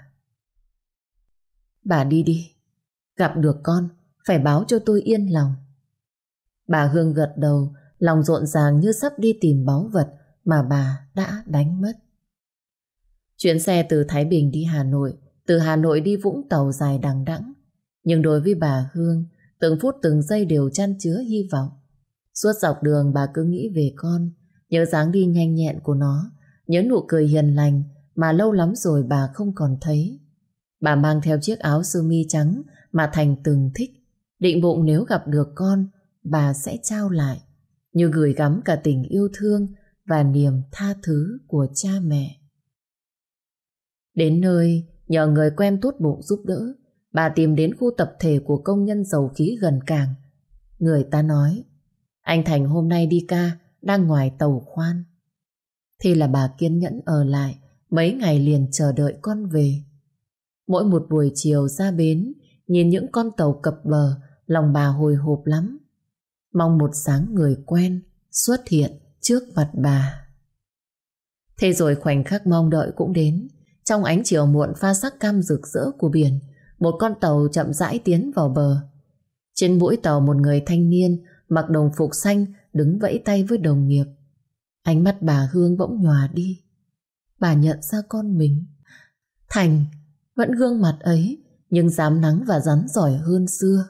Bà đi đi, gặp được con, phải báo cho tôi yên lòng. Bà Hương gật đầu, lòng rộn ràng như sắp đi tìm báu vật mà bà đã đánh mất. Chuyến xe từ Thái Bình đi Hà Nội, từ Hà Nội đi Vũng Tàu dài đằng đẵng. Nhưng đối với bà Hương, từng phút từng giây đều chăn chứa hy vọng. Suốt dọc đường bà cứ nghĩ về con, nhớ dáng đi nhanh nhẹn của nó, nhớ nụ cười hiền lành mà lâu lắm rồi bà không còn thấy. Bà mang theo chiếc áo sơ mi trắng mà Thành từng thích, định bụng nếu gặp được con, bà sẽ trao lại, như gửi gắm cả tình yêu thương và niềm tha thứ của cha mẹ. Đến nơi, nhờ người quen tốt bụng giúp đỡ, bà tìm đến khu tập thể của công nhân dầu khí gần cảng. Người ta nói, anh Thành hôm nay đi ca, đang ngoài tàu khoan. Thì là bà kiên nhẫn ở lại, mấy ngày liền chờ đợi con về. Mỗi một buổi chiều ra bến, nhìn những con tàu cập bờ, lòng bà hồi hộp lắm. Mong một sáng người quen xuất hiện trước mặt bà. Thế rồi khoảnh khắc mong đợi cũng đến. Trong ánh chiều muộn pha sắc cam rực rỡ của biển, một con tàu chậm rãi tiến vào bờ. Trên mũi tàu một người thanh niên mặc đồng phục xanh đứng vẫy tay với đồng nghiệp. Ánh mắt bà Hương bỗng nhòa đi. Bà nhận ra con mình. Thành vẫn gương mặt ấy nhưng dám nắng và rắn giỏi hơn xưa.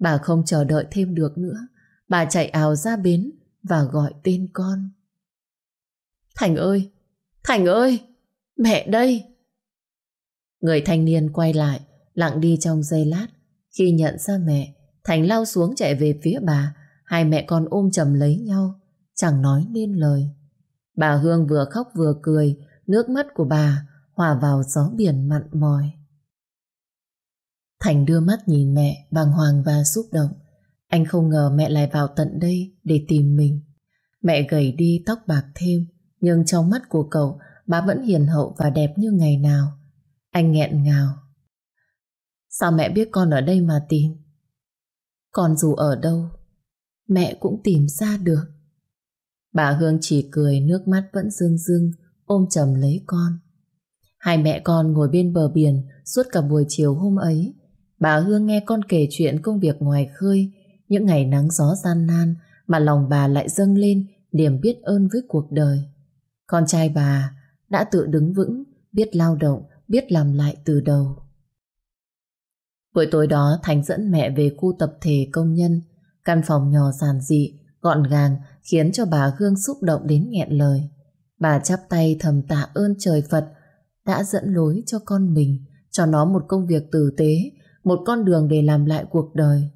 Bà không chờ đợi thêm được nữa. Bà chạy ào ra bến và gọi tên con. Thành ơi! Thành ơi! Mẹ đây! Người thanh niên quay lại, lặng đi trong giây lát. Khi nhận ra mẹ, Thành lao xuống chạy về phía bà. Hai mẹ con ôm chầm lấy nhau, chẳng nói nên lời. Bà Hương vừa khóc vừa cười, nước mắt của bà hòa vào gió biển mặn mòi. Thành đưa mắt nhìn mẹ bàng hoàng và xúc động. Anh không ngờ mẹ lại vào tận đây để tìm mình. Mẹ gầy đi tóc bạc thêm, nhưng trong mắt của cậu bà vẫn hiền hậu và đẹp như ngày nào. Anh nghẹn ngào. Sao mẹ biết con ở đây mà tìm? Con dù ở đâu, mẹ cũng tìm ra được. Bà Hương chỉ cười nước mắt vẫn rưng rưng ôm chầm lấy con. Hai mẹ con ngồi bên bờ biển suốt cả buổi chiều hôm ấy. Bà Hương nghe con kể chuyện công việc ngoài khơi, những ngày nắng gió gian nan mà lòng bà lại dâng lên niềm biết ơn với cuộc đời. Con trai bà đã tự đứng vững, biết lao động, biết làm lại từ đầu. Buổi tối đó Thành dẫn mẹ về khu tập thể công nhân, căn phòng nhỏ giản dị, gọn gàng khiến cho bà Hương xúc động đến nghẹn lời. Bà chắp tay thầm tạ ơn trời Phật đã dẫn lối cho con mình, cho nó một công việc tử tế, một con đường để làm lại cuộc đời.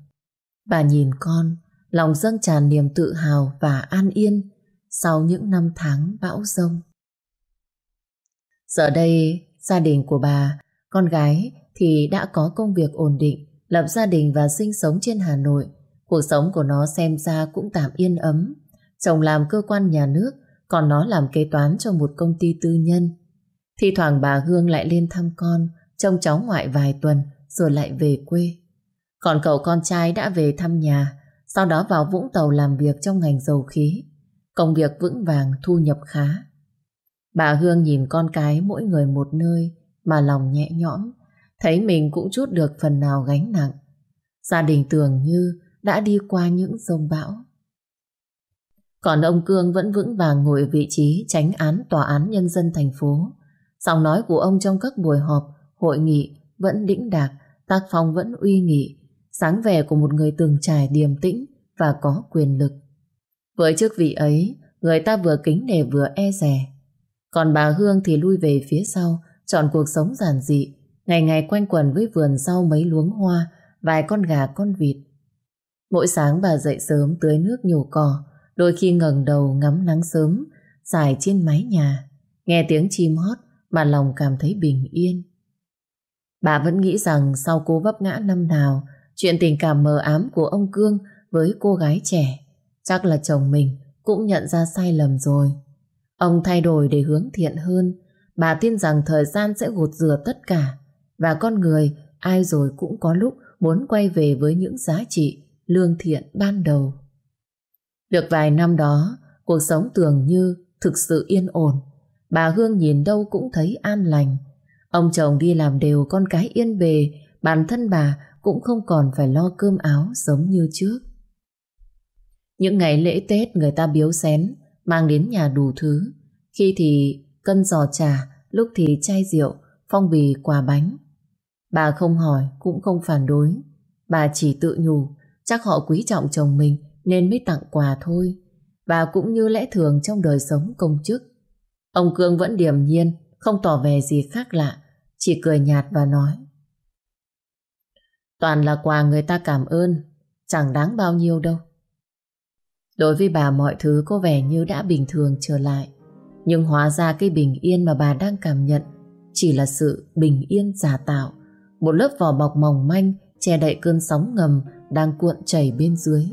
Bà nhìn con, lòng dâng tràn niềm tự hào và an yên sau những năm tháng bão rông. Giờ đây, gia đình của bà, con gái thì đã có công việc ổn định, lập gia đình và sinh sống trên Hà Nội. Cuộc sống của nó xem ra cũng tạm yên ấm. Chồng làm cơ quan nhà nước, còn nó làm kế toán cho một công ty tư nhân. Thì thoảng bà Hương lại lên thăm con, trông cháu ngoại vài tuần rồi lại về quê. Còn cậu con trai đã về thăm nhà, sau đó vào Vũng Tàu làm việc trong ngành dầu khí. Công việc vững vàng, thu nhập khá. Bà Hương nhìn con cái mỗi người một nơi mà lòng nhẹ nhõm, thấy mình cũng chút được phần nào gánh nặng. Gia đình tưởng như đã đi qua những sông bão. Còn ông Cương vẫn vững vàng ngồi vị trí tránh án tòa án nhân dân thành phố. Giọng nói của ông trong các buổi họp, hội nghị vẫn đĩnh đạc, tác phong vẫn uy nghị, sáng vẻ của một người từng trải điềm tĩnh và có quyền lực. Với chức vị ấy, người ta vừa kính nể vừa e rè. Còn bà Hương thì lui về phía sau, chọn cuộc sống giản dị, ngày ngày quanh quẩn với vườn sau mấy luống hoa, vài con gà con vịt. Mỗi sáng bà dậy sớm tưới nước nhổ cỏ, đôi khi ngẩng đầu ngắm nắng sớm, dài trên mái nhà, nghe tiếng chim hót mà lòng cảm thấy bình yên. Bà vẫn nghĩ rằng sau cô vấp ngã năm nào, chuyện tình cảm mờ ám của ông Cương với cô gái trẻ, chắc là chồng mình cũng nhận ra sai lầm rồi. Ông thay đổi để hướng thiện hơn, bà tin rằng thời gian sẽ gột rửa tất cả, và con người ai rồi cũng có lúc muốn quay về với những giá trị lương thiện ban đầu. Được vài năm đó, cuộc sống tưởng như thực sự yên ổn. Bà Hương nhìn đâu cũng thấy an lành. Ông chồng đi làm đều con cái yên bề, bản thân bà cũng không còn phải lo cơm áo giống như trước. Những ngày lễ Tết người ta biếu xén, mang đến nhà đủ thứ. Khi thì cân giò trà, lúc thì chai rượu, phong bì quà bánh. Bà không hỏi, cũng không phản đối. Bà chỉ tự nhủ, chắc họ quý trọng chồng mình nên mới tặng quà thôi. Và cũng như lẽ thường trong đời sống công chức. Ông Cương vẫn điềm nhiên, không tỏ vẻ gì khác lạ, chỉ cười nhạt và nói. Toàn là quà người ta cảm ơn, chẳng đáng bao nhiêu đâu. Đối với bà mọi thứ có vẻ như đã bình thường trở lại. Nhưng hóa ra cái bình yên mà bà đang cảm nhận chỉ là sự bình yên giả tạo. Một lớp vỏ bọc mỏng manh che đậy cơn sóng ngầm đang cuộn chảy bên dưới.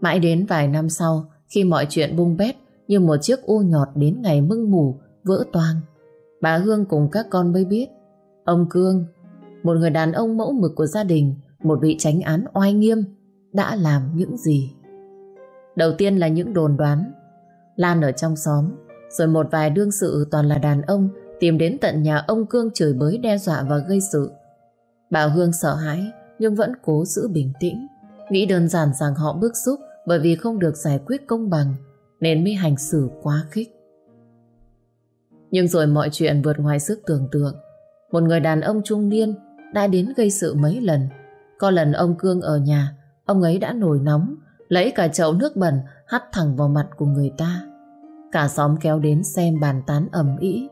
Mãi đến vài năm sau, khi mọi chuyện bung bét như một chiếc u nhọt đến ngày mưng mù, vỡ toang, bà Hương cùng các con mới biết ông Cương, một người đàn ông mẫu mực của gia đình, một vị tránh án oai nghiêm, đã làm những gì. Đầu tiên là những đồn đoán, Lan ở trong xóm, rồi một vài đương sự toàn là đàn ông tìm đến tận nhà ông Cương chửi bới đe dọa và gây sự. Bà Hương sợ hãi nhưng vẫn cố giữ bình tĩnh, nghĩ đơn giản rằng họ bức xúc bởi vì không được giải quyết công bằng nên mới hành xử quá khích. Nhưng rồi mọi chuyện vượt ngoài sức tưởng tượng. Một người đàn ông trung niên đã đến gây sự mấy lần. Có lần ông Cương ở nhà, ông ấy đã nổi nóng, lấy cả chậu nước bẩn hắt thẳng vào mặt của người ta. Cả xóm kéo đến xem bàn tán ầm ĩ.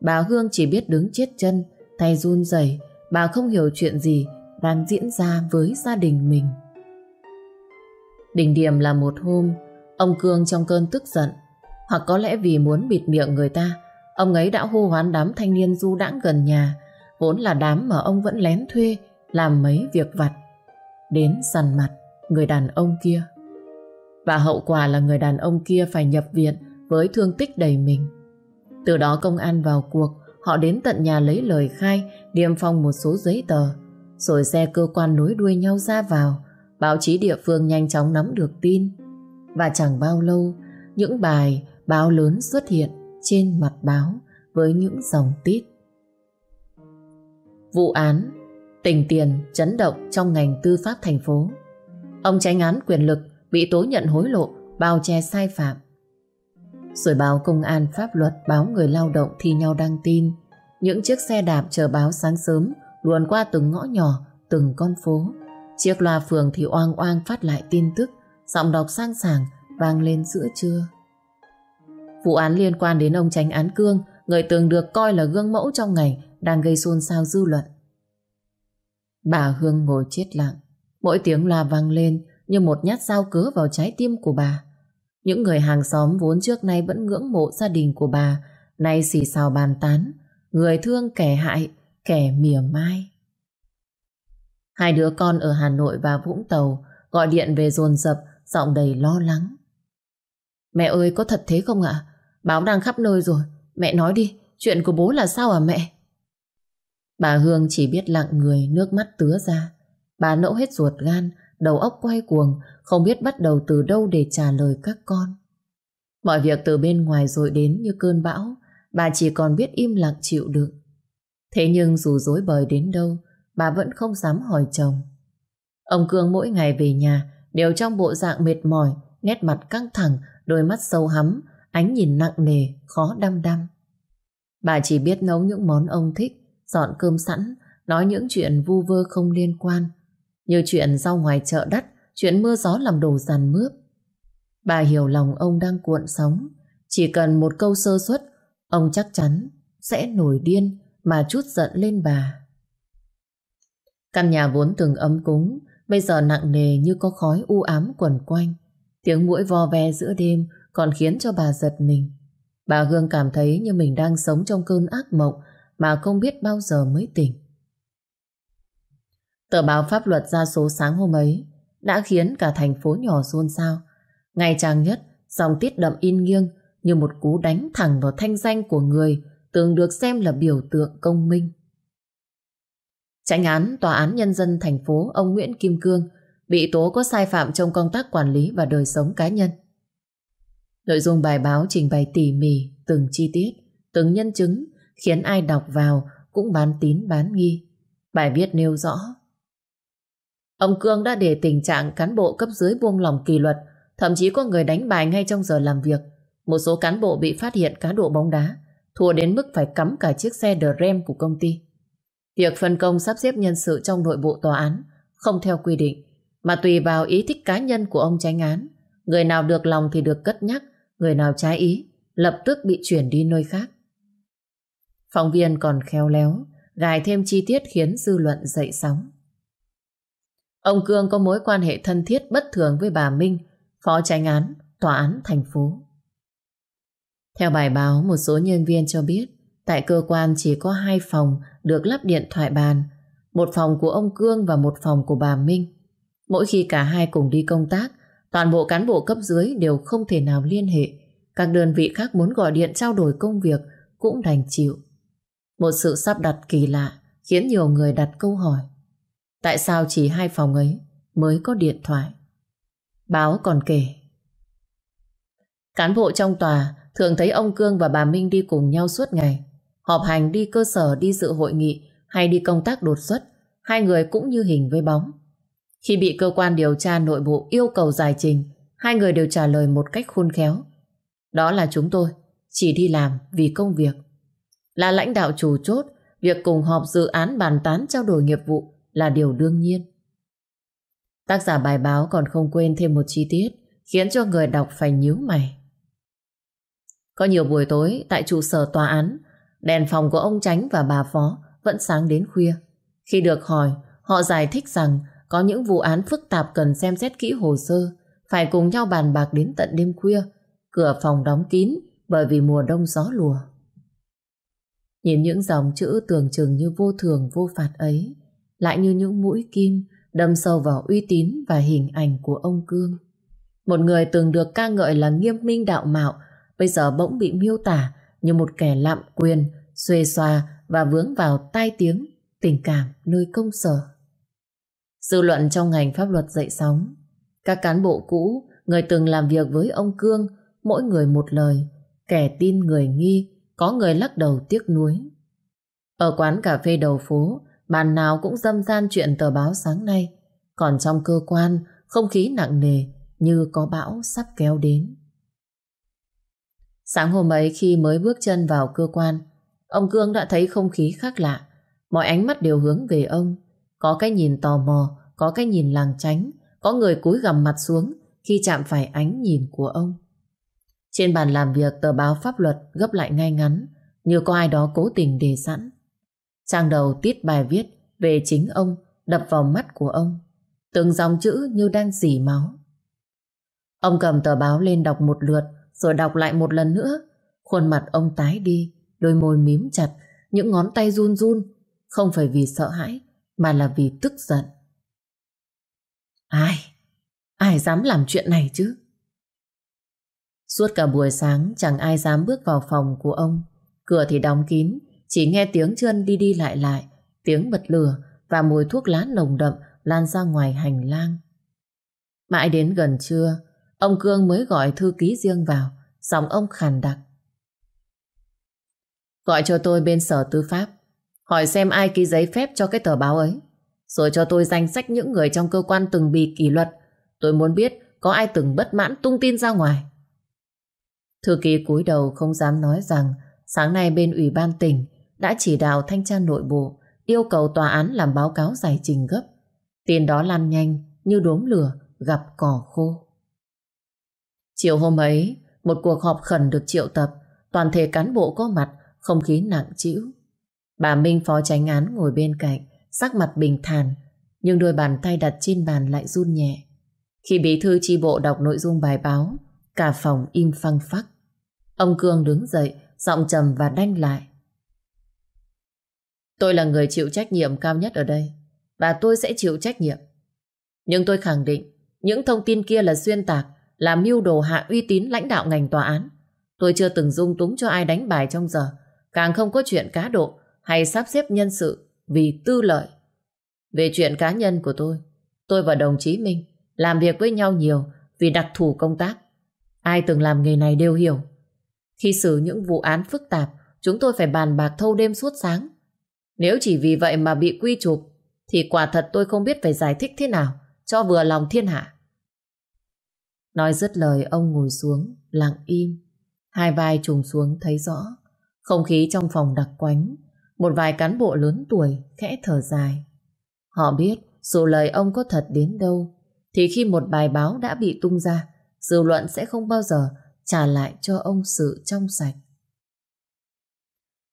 Bà Hương chỉ biết đứng chết chân, tay run rẩy, bà không hiểu chuyện gì đang diễn ra với gia đình mình. Đỉnh điểm là một hôm, ông Cương trong cơn tức giận, hoặc có lẽ vì muốn bịt miệng người ta, ông ấy đã hô hoán đám thanh niên du đãng gần nhà, vốn là đám mà ông vẫn lén thuê làm mấy việc vặt, đến săn mặt người đàn ông kia. Và hậu quả là người đàn ông kia phải nhập viện với thương tích đầy mình. Từ đó công an vào cuộc, họ đến tận nhà lấy lời khai, điềm phong một số giấy tờ, rồi xe cơ quan nối đuôi nhau ra vào, báo chí địa phương nhanh chóng nắm được tin. Và chẳng bao lâu, những bài báo lớn xuất hiện trên mặt báo với những dòng tít. Vụ án Tình tiền chấn động trong ngành tư pháp thành phố. Ông tránh án quyền lực bị tố nhận hối lộ, bao che sai phạm. Rồi báo công an pháp luật báo người lao động thi nhau đăng tin. Những chiếc xe đạp chờ báo sáng sớm luồn qua từng ngõ nhỏ, từng con phố. Chiếc loa phường thì oang oang phát lại tin tức, giọng đọc sang sảng vang lên giữa trưa. Vụ án liên quan đến ông tránh án cương, người từng được coi là gương mẫu trong ngành, đang gây xôn xao dư luận. Bà Hương ngồi chết lặng, mỗi tiếng loa vang lên như một nhát dao cứa vào trái tim của bà. Những người hàng xóm vốn trước nay vẫn ngưỡng mộ gia đình của bà, nay xì xào bàn tán, người thương kẻ hại, kẻ mỉa mai. Hai đứa con ở Hà Nội và Vũng Tàu gọi điện về dồn dập, giọng đầy lo lắng. Mẹ ơi, có thật thế không ạ? Báo đang khắp nơi rồi. Mẹ nói đi, chuyện của bố là sao à mẹ? Bà Hương chỉ biết lặng người, nước mắt tứa ra. Bà nẫu hết ruột gan, đầu óc quay cuồng, không biết bắt đầu từ đâu để trả lời các con. Mọi việc từ bên ngoài rồi đến như cơn bão, bà chỉ còn biết im lặng chịu đựng. Thế nhưng dù dối bời đến đâu, bà vẫn không dám hỏi chồng. Ông Cương mỗi ngày về nhà đều trong bộ dạng mệt mỏi, nét mặt căng thẳng, đôi mắt sâu hắm, ánh nhìn nặng nề, khó đăm đăm. Bà chỉ biết nấu những món ông thích, dọn cơm sẵn, nói những chuyện vu vơ không liên quan, như chuyện rau ngoài chợ đắt, chuyện mưa gió làm đồ giàn mướp. Bà hiểu lòng ông đang cuộn sóng, chỉ cần một câu sơ suất, ông chắc chắn sẽ nổi điên mà chút giận lên bà. Căn nhà vốn từng ấm cúng, bây giờ nặng nề như có khói u ám quẩn quanh. Tiếng mũi vo ve giữa đêm còn khiến cho bà giật mình. Bà Hương cảm thấy như mình đang sống trong cơn ác mộng mà không biết bao giờ mới tỉnh. Tờ báo pháp luật ra số sáng hôm ấy đã khiến cả thành phố nhỏ xôn xao. Ngày trang nhất, dòng tiết đậm in nghiêng như một cú đánh thẳng vào thanh danh của người từng được xem là biểu tượng công minh. Tránh án Tòa án Nhân dân thành phố ông Nguyễn Kim Cương bị tố có sai phạm trong công tác quản lý và đời sống cá nhân. Nội dung bài báo trình bày tỉ mỉ từng chi tiết, từng nhân chứng khiến ai đọc vào cũng bán tín bán nghi. Bài viết nêu rõ Ông Cương đã để tình trạng cán bộ cấp dưới buông lòng kỷ luật, thậm chí có người đánh bài ngay trong giờ làm việc. Một số cán bộ bị phát hiện cá độ bóng đá, thua đến mức phải cắm cả chiếc xe The Ram của công ty. Việc phân công sắp xếp nhân sự trong nội bộ tòa án không theo quy định, mà tùy vào ý thích cá nhân của ông tránh án. Người nào được lòng thì được cất nhắc, người nào trái ý, lập tức bị chuyển đi nơi khác. Phóng viên còn khéo léo, gài thêm chi tiết khiến dư luận dậy sóng. Ông Cương có mối quan hệ thân thiết bất thường với bà Minh, phó tránh án, tòa án thành phố. Theo bài báo, một số nhân viên cho biết, tại cơ quan chỉ có hai phòng được lắp điện thoại bàn, một phòng của ông Cương và một phòng của bà Minh. Mỗi khi cả hai cùng đi công tác, toàn bộ cán bộ cấp dưới đều không thể nào liên hệ. Các đơn vị khác muốn gọi điện trao đổi công việc cũng đành chịu. Một sự sắp đặt kỳ lạ khiến nhiều người đặt câu hỏi. Tại sao chỉ hai phòng ấy mới có điện thoại? Báo còn kể. Cán bộ trong tòa thường thấy ông Cương và bà Minh đi cùng nhau suốt ngày. Họp hành đi cơ sở đi dự hội nghị hay đi công tác đột xuất. Hai người cũng như hình với bóng. Khi bị cơ quan điều tra nội bộ yêu cầu giải trình, hai người đều trả lời một cách khôn khéo. Đó là chúng tôi, chỉ đi làm vì công việc. Là lãnh đạo chủ chốt, việc cùng họp dự án bàn tán trao đổi nghiệp vụ là điều đương nhiên. Tác giả bài báo còn không quên thêm một chi tiết khiến cho người đọc phải nhíu mày. Có nhiều buổi tối tại trụ sở tòa án, đèn phòng của ông Tránh và bà Phó vẫn sáng đến khuya. Khi được hỏi, họ giải thích rằng có những vụ án phức tạp cần xem xét kỹ hồ sơ, phải cùng nhau bàn bạc đến tận đêm khuya, cửa phòng đóng kín bởi vì mùa đông gió lùa. Nhìn những dòng chữ tưởng chừng như vô thường vô phạt ấy, lại như những mũi kim đâm sâu vào uy tín và hình ảnh của ông Cương. Một người từng được ca ngợi là nghiêm minh đạo mạo, bây giờ bỗng bị miêu tả như một kẻ lạm quyền, xuê xòa và vướng vào tai tiếng tình cảm nơi công sở. Dư luận trong ngành pháp luật dậy sóng, các cán bộ cũ người từng làm việc với ông Cương, mỗi người một lời, kẻ tin người nghi, có người lắc đầu tiếc nuối. Ở quán cà phê đầu phố, bàn nào cũng dâm gian chuyện tờ báo sáng nay, còn trong cơ quan, không khí nặng nề như có bão sắp kéo đến. Sáng hôm ấy khi mới bước chân vào cơ quan, ông Cương đã thấy không khí khác lạ. Mọi ánh mắt đều hướng về ông. Có cái nhìn tò mò, có cái nhìn làng tránh, có người cúi gằm mặt xuống khi chạm phải ánh nhìn của ông. Trên bàn làm việc tờ báo pháp luật gấp lại ngay ngắn, như có ai đó cố tình đề sẵn. Trang đầu tiết bài viết về chính ông đập vào mắt của ông. Từng dòng chữ như đang dỉ máu. Ông cầm tờ báo lên đọc một lượt rồi đọc lại một lần nữa. Khuôn mặt ông tái đi, đôi môi mím chặt, những ngón tay run run. Không phải vì sợ hãi, mà là vì tức giận. Ai? Ai dám làm chuyện này chứ? Suốt cả buổi sáng chẳng ai dám bước vào phòng của ông. Cửa thì đóng kín, chỉ nghe tiếng chân đi đi lại lại, tiếng bật lửa và mùi thuốc lá nồng đậm lan ra ngoài hành lang. Mãi đến gần trưa, ông Cương mới gọi thư ký riêng vào, giọng ông khàn đặc. Gọi cho tôi bên sở tư pháp, hỏi xem ai ký giấy phép cho cái tờ báo ấy, rồi cho tôi danh sách những người trong cơ quan từng bị kỷ luật. Tôi muốn biết có ai từng bất mãn tung tin ra ngoài. Thư ký cúi đầu không dám nói rằng sáng nay bên Ủy ban tỉnh đã chỉ đạo thanh tra nội bộ yêu cầu tòa án làm báo cáo giải trình gấp. Tin đó lan nhanh như đốm lửa gặp cỏ khô. Chiều hôm ấy, một cuộc họp khẩn được triệu tập, toàn thể cán bộ có mặt, không khí nặng trĩu. Bà Minh phó tránh án ngồi bên cạnh, sắc mặt bình thản, nhưng đôi bàn tay đặt trên bàn lại run nhẹ. Khi bí thư chi bộ đọc nội dung bài báo, cả phòng im phăng phắc. Ông Cương đứng dậy, giọng trầm và đanh lại. Tôi là người chịu trách nhiệm cao nhất ở đây và tôi sẽ chịu trách nhiệm. Nhưng tôi khẳng định những thông tin kia là xuyên tạc làm mưu đồ hạ uy tín lãnh đạo ngành tòa án. Tôi chưa từng dung túng cho ai đánh bài trong giờ càng không có chuyện cá độ hay sắp xếp nhân sự vì tư lợi. Về chuyện cá nhân của tôi tôi và đồng chí Minh làm việc với nhau nhiều vì đặc thù công tác. Ai từng làm nghề này đều hiểu. Khi xử những vụ án phức tạp chúng tôi phải bàn bạc thâu đêm suốt sáng nếu chỉ vì vậy mà bị quy chụp thì quả thật tôi không biết phải giải thích thế nào cho vừa lòng thiên hạ. Nói dứt lời ông ngồi xuống, lặng im. Hai vai trùng xuống thấy rõ. Không khí trong phòng đặc quánh. Một vài cán bộ lớn tuổi khẽ thở dài. Họ biết dù lời ông có thật đến đâu thì khi một bài báo đã bị tung ra dư luận sẽ không bao giờ trả lại cho ông sự trong sạch.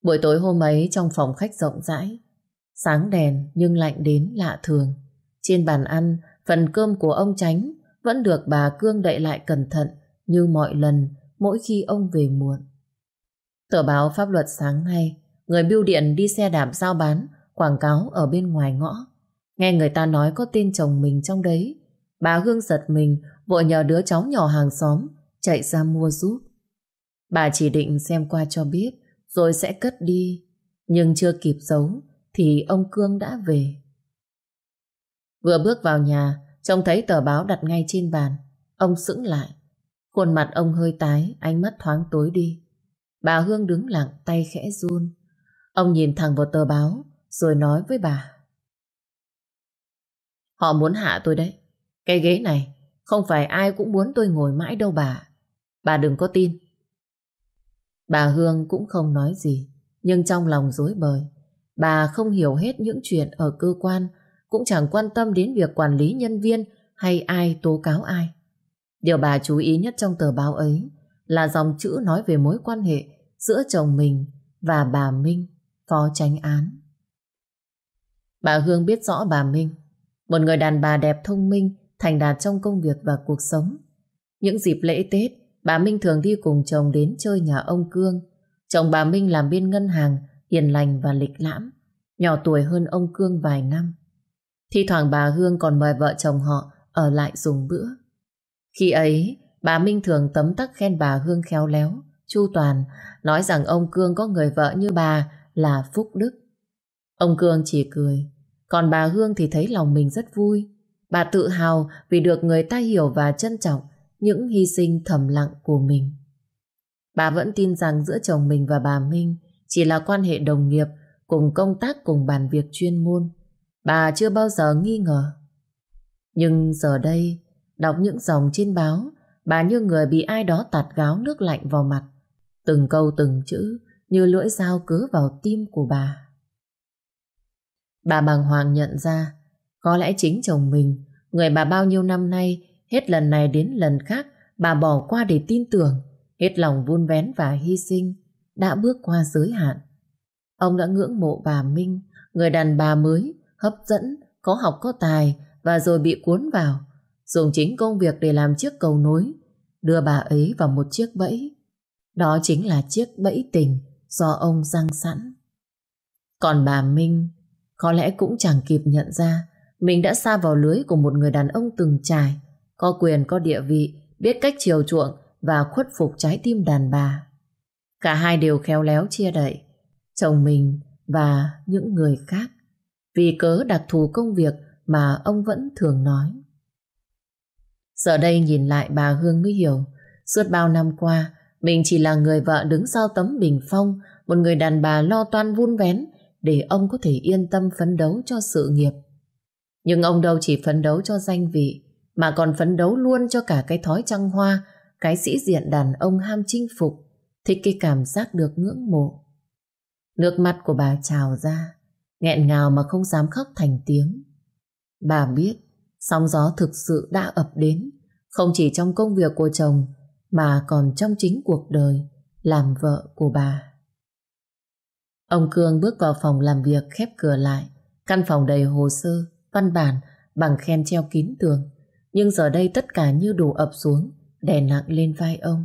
Buổi tối hôm ấy trong phòng khách rộng rãi, sáng đèn nhưng lạnh đến lạ thường. Trên bàn ăn, phần cơm của ông Tránh vẫn được bà Cương đậy lại cẩn thận như mọi lần mỗi khi ông về muộn. Tờ báo pháp luật sáng nay, người bưu điện đi xe đạp giao bán, quảng cáo ở bên ngoài ngõ. Nghe người ta nói có tên chồng mình trong đấy, bà Hương giật mình vội nhờ đứa cháu nhỏ hàng xóm chạy ra mua giúp. Bà chỉ định xem qua cho biết rồi sẽ cất đi. Nhưng chưa kịp giấu thì ông Cương đã về. Vừa bước vào nhà, trông thấy tờ báo đặt ngay trên bàn. Ông sững lại. Khuôn mặt ông hơi tái, ánh mắt thoáng tối đi. Bà Hương đứng lặng, tay khẽ run. Ông nhìn thẳng vào tờ báo, rồi nói với bà. Họ muốn hạ tôi đấy. Cái ghế này, không phải ai cũng muốn tôi ngồi mãi đâu bà. Bà đừng có tin. Bà Hương cũng không nói gì, nhưng trong lòng dối bời. Bà không hiểu hết những chuyện ở cơ quan, cũng chẳng quan tâm đến việc quản lý nhân viên hay ai tố cáo ai. Điều bà chú ý nhất trong tờ báo ấy là dòng chữ nói về mối quan hệ giữa chồng mình và bà Minh, phó tránh án. Bà Hương biết rõ bà Minh, một người đàn bà đẹp thông minh, thành đạt trong công việc và cuộc sống. Những dịp lễ Tết, Bà Minh thường đi cùng chồng đến chơi nhà ông Cương. Chồng bà Minh làm bên ngân hàng, hiền lành và lịch lãm, nhỏ tuổi hơn ông Cương vài năm. Thi thoảng bà Hương còn mời vợ chồng họ ở lại dùng bữa. Khi ấy, bà Minh thường tấm tắc khen bà Hương khéo léo, chu toàn, nói rằng ông Cương có người vợ như bà là phúc đức. Ông Cương chỉ cười, còn bà Hương thì thấy lòng mình rất vui. Bà tự hào vì được người ta hiểu và trân trọng những hy sinh thầm lặng của mình. Bà vẫn tin rằng giữa chồng mình và bà Minh chỉ là quan hệ đồng nghiệp cùng công tác cùng bàn việc chuyên môn. Bà chưa bao giờ nghi ngờ. Nhưng giờ đây, đọc những dòng trên báo, bà như người bị ai đó tạt gáo nước lạnh vào mặt. Từng câu từng chữ như lưỡi dao cứ vào tim của bà. Bà bàng hoàng nhận ra, có lẽ chính chồng mình, người bà bao nhiêu năm nay, hết lần này đến lần khác, bà bỏ qua để tin tưởng, hết lòng vun vén và hy sinh, đã bước qua giới hạn. Ông đã ngưỡng mộ bà Minh, người đàn bà mới, hấp dẫn, có học có tài và rồi bị cuốn vào, dùng chính công việc để làm chiếc cầu nối, đưa bà ấy vào một chiếc bẫy. Đó chính là chiếc bẫy tình do ông răng sẵn. Còn bà Minh có lẽ cũng chẳng kịp nhận ra mình đã xa vào lưới của một người đàn ông từng trải, có quyền có địa vị, biết cách chiều chuộng và khuất phục trái tim đàn bà. Cả hai đều khéo léo chia đậy, chồng mình và những người khác, vì cớ đặc thù công việc mà ông vẫn thường nói. Giờ đây nhìn lại bà Hương mới hiểu, suốt bao năm qua, mình chỉ là người vợ đứng sau tấm bình phong, một người đàn bà lo toan vun vén để ông có thể yên tâm phấn đấu cho sự nghiệp. Nhưng ông đâu chỉ phấn đấu cho danh vị, mà còn phấn đấu luôn cho cả cái thói trăng hoa, cái sĩ diện đàn ông ham chinh phục, thích cái cảm giác được ngưỡng mộ. Nước mắt của bà trào ra, nghẹn ngào mà không dám khóc thành tiếng. Bà biết, sóng gió thực sự đã ập đến, không chỉ trong công việc của chồng, mà còn trong chính cuộc đời làm vợ của bà. Ông Cương bước vào phòng làm việc khép cửa lại. Căn phòng đầy hồ sơ, văn bản, bằng khen treo kín tường. Nhưng giờ đây tất cả như đổ ập xuống, đè nặng lên vai ông.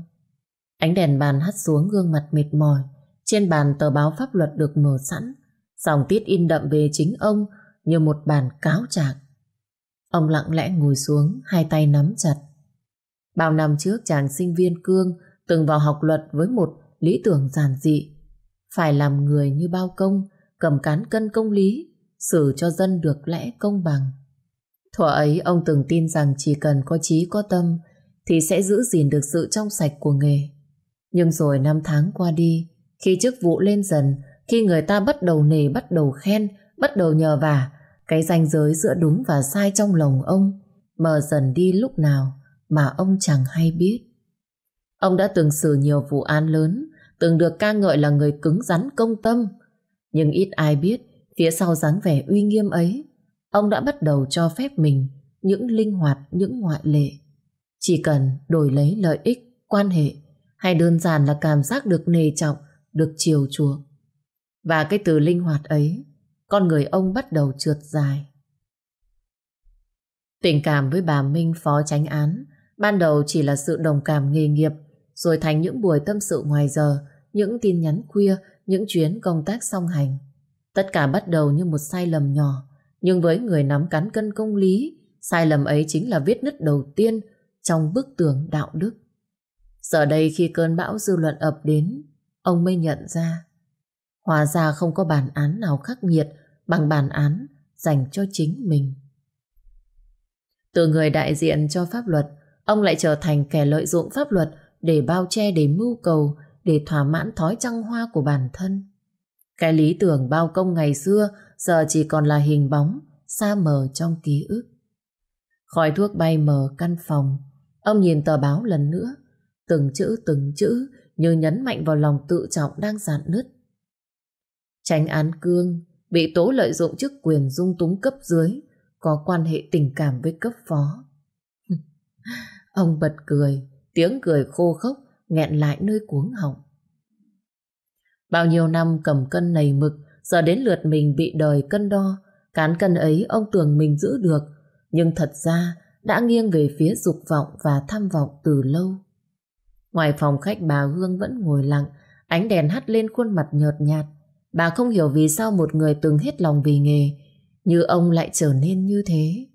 Ánh đèn bàn hắt xuống gương mặt mệt mỏi. Trên bàn tờ báo pháp luật được mở sẵn. Dòng tiết in đậm về chính ông như một bản cáo trạng. Ông lặng lẽ ngồi xuống, hai tay nắm chặt. Bao năm trước chàng sinh viên Cương từng vào học luật với một lý tưởng giản dị phải làm người như bao công, cầm cán cân công lý, xử cho dân được lẽ công bằng. Thuở ấy ông từng tin rằng chỉ cần có trí có tâm thì sẽ giữ gìn được sự trong sạch của nghề. Nhưng rồi năm tháng qua đi, khi chức vụ lên dần, khi người ta bắt đầu nề, bắt đầu khen, bắt đầu nhờ vả, cái ranh giới giữa đúng và sai trong lòng ông mờ dần đi lúc nào mà ông chẳng hay biết. Ông đã từng xử nhiều vụ án lớn, từng được ca ngợi là người cứng rắn công tâm. Nhưng ít ai biết, phía sau dáng vẻ uy nghiêm ấy, ông đã bắt đầu cho phép mình những linh hoạt, những ngoại lệ. Chỉ cần đổi lấy lợi ích, quan hệ, hay đơn giản là cảm giác được nề trọng, được chiều chuộng. Và cái từ linh hoạt ấy, con người ông bắt đầu trượt dài. Tình cảm với bà Minh phó tránh án ban đầu chỉ là sự đồng cảm nghề nghiệp rồi thành những buổi tâm sự ngoài giờ những tin nhắn khuya, những chuyến công tác song hành. Tất cả bắt đầu như một sai lầm nhỏ, nhưng với người nắm cán cân công lý, sai lầm ấy chính là vết nứt đầu tiên trong bức tường đạo đức. Giờ đây khi cơn bão dư luận ập đến, ông mới nhận ra, hòa ra không có bản án nào khắc nghiệt bằng bản án dành cho chính mình. Từ người đại diện cho pháp luật, ông lại trở thành kẻ lợi dụng pháp luật để bao che để mưu cầu để thỏa mãn thói trăng hoa của bản thân. Cái lý tưởng bao công ngày xưa giờ chỉ còn là hình bóng xa mờ trong ký ức. Khói thuốc bay mờ căn phòng, ông nhìn tờ báo lần nữa, từng chữ từng chữ như nhấn mạnh vào lòng tự trọng đang dạn nứt. Tránh án cương bị tố lợi dụng chức quyền dung túng cấp dưới có quan hệ tình cảm với cấp phó ông bật cười, tiếng cười khô khốc nghẹn lại nơi cuống họng. Bao nhiêu năm cầm cân nầy mực, giờ đến lượt mình bị đời cân đo. Cán cân ấy ông tưởng mình giữ được, nhưng thật ra đã nghiêng về phía dục vọng và tham vọng từ lâu. Ngoài phòng khách bà Hương vẫn ngồi lặng, ánh đèn hắt lên khuôn mặt nhợt nhạt. Bà không hiểu vì sao một người từng hết lòng vì nghề, như ông lại trở nên như thế.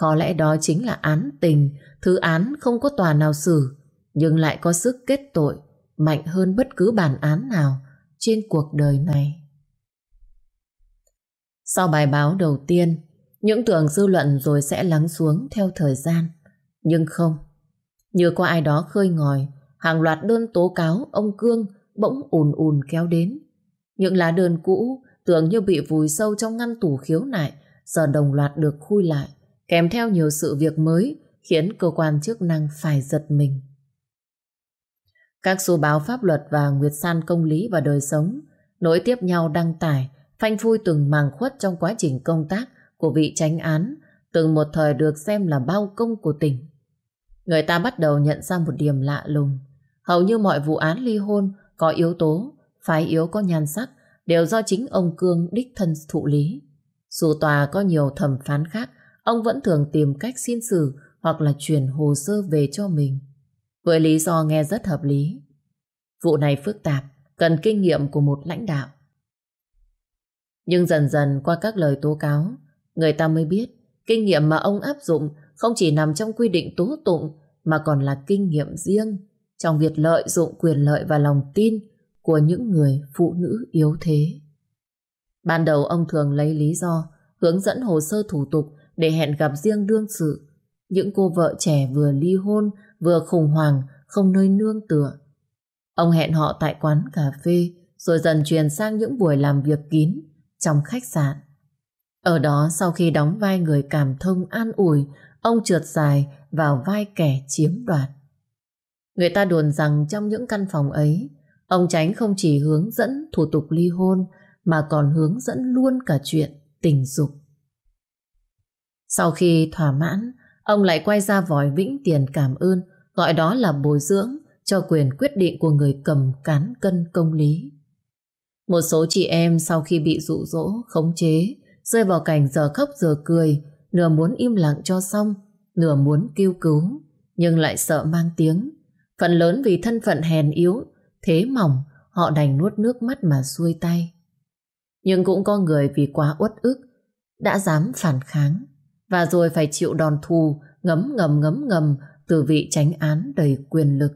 Có lẽ đó chính là án tình, thứ án không có tòa nào xử, nhưng lại có sức kết tội mạnh hơn bất cứ bản án nào trên cuộc đời này. Sau bài báo đầu tiên, những tưởng dư luận rồi sẽ lắng xuống theo thời gian. Nhưng không. Như có ai đó khơi ngòi, hàng loạt đơn tố cáo ông Cương bỗng ùn ùn kéo đến. Những lá đơn cũ tưởng như bị vùi sâu trong ngăn tủ khiếu nại, giờ đồng loạt được khui lại, kèm theo nhiều sự việc mới khiến cơ quan chức năng phải giật mình. Các số báo pháp luật và Nguyệt San công lý và đời sống nối tiếp nhau đăng tải, phanh phui từng màng khuất trong quá trình công tác của vị tránh án, từng một thời được xem là bao công của tỉnh. Người ta bắt đầu nhận ra một điểm lạ lùng. Hầu như mọi vụ án ly hôn có yếu tố, phái yếu có nhan sắc, đều do chính ông Cương đích thân thụ lý. Dù tòa có nhiều thẩm phán khác, ông vẫn thường tìm cách xin xử hoặc là chuyển hồ sơ về cho mình. Với lý do nghe rất hợp lý. Vụ này phức tạp, cần kinh nghiệm của một lãnh đạo. Nhưng dần dần qua các lời tố cáo, người ta mới biết kinh nghiệm mà ông áp dụng không chỉ nằm trong quy định tố tụng mà còn là kinh nghiệm riêng trong việc lợi dụng quyền lợi và lòng tin của những người phụ nữ yếu thế. Ban đầu ông thường lấy lý do hướng dẫn hồ sơ thủ tục để hẹn gặp riêng đương sự. Những cô vợ trẻ vừa ly hôn, vừa khủng hoảng, không nơi nương tựa. Ông hẹn họ tại quán cà phê, rồi dần truyền sang những buổi làm việc kín trong khách sạn. Ở đó sau khi đóng vai người cảm thông an ủi, ông trượt dài vào vai kẻ chiếm đoạt. Người ta đồn rằng trong những căn phòng ấy, ông Tránh không chỉ hướng dẫn thủ tục ly hôn mà còn hướng dẫn luôn cả chuyện tình dục. Sau khi thỏa mãn, ông lại quay ra vòi vĩnh tiền cảm ơn, gọi đó là bồi dưỡng cho quyền quyết định của người cầm cán cân công lý. Một số chị em sau khi bị dụ dỗ, khống chế, rơi vào cảnh giờ khóc giờ cười, nửa muốn im lặng cho xong, nửa muốn kêu cứu, nhưng lại sợ mang tiếng. Phần lớn vì thân phận hèn yếu, thế mỏng, họ đành nuốt nước mắt mà xuôi tay. Nhưng cũng có người vì quá uất ức, đã dám phản kháng, và rồi phải chịu đòn thù ngấm ngầm ngấm ngầm từ vị tránh án đầy quyền lực.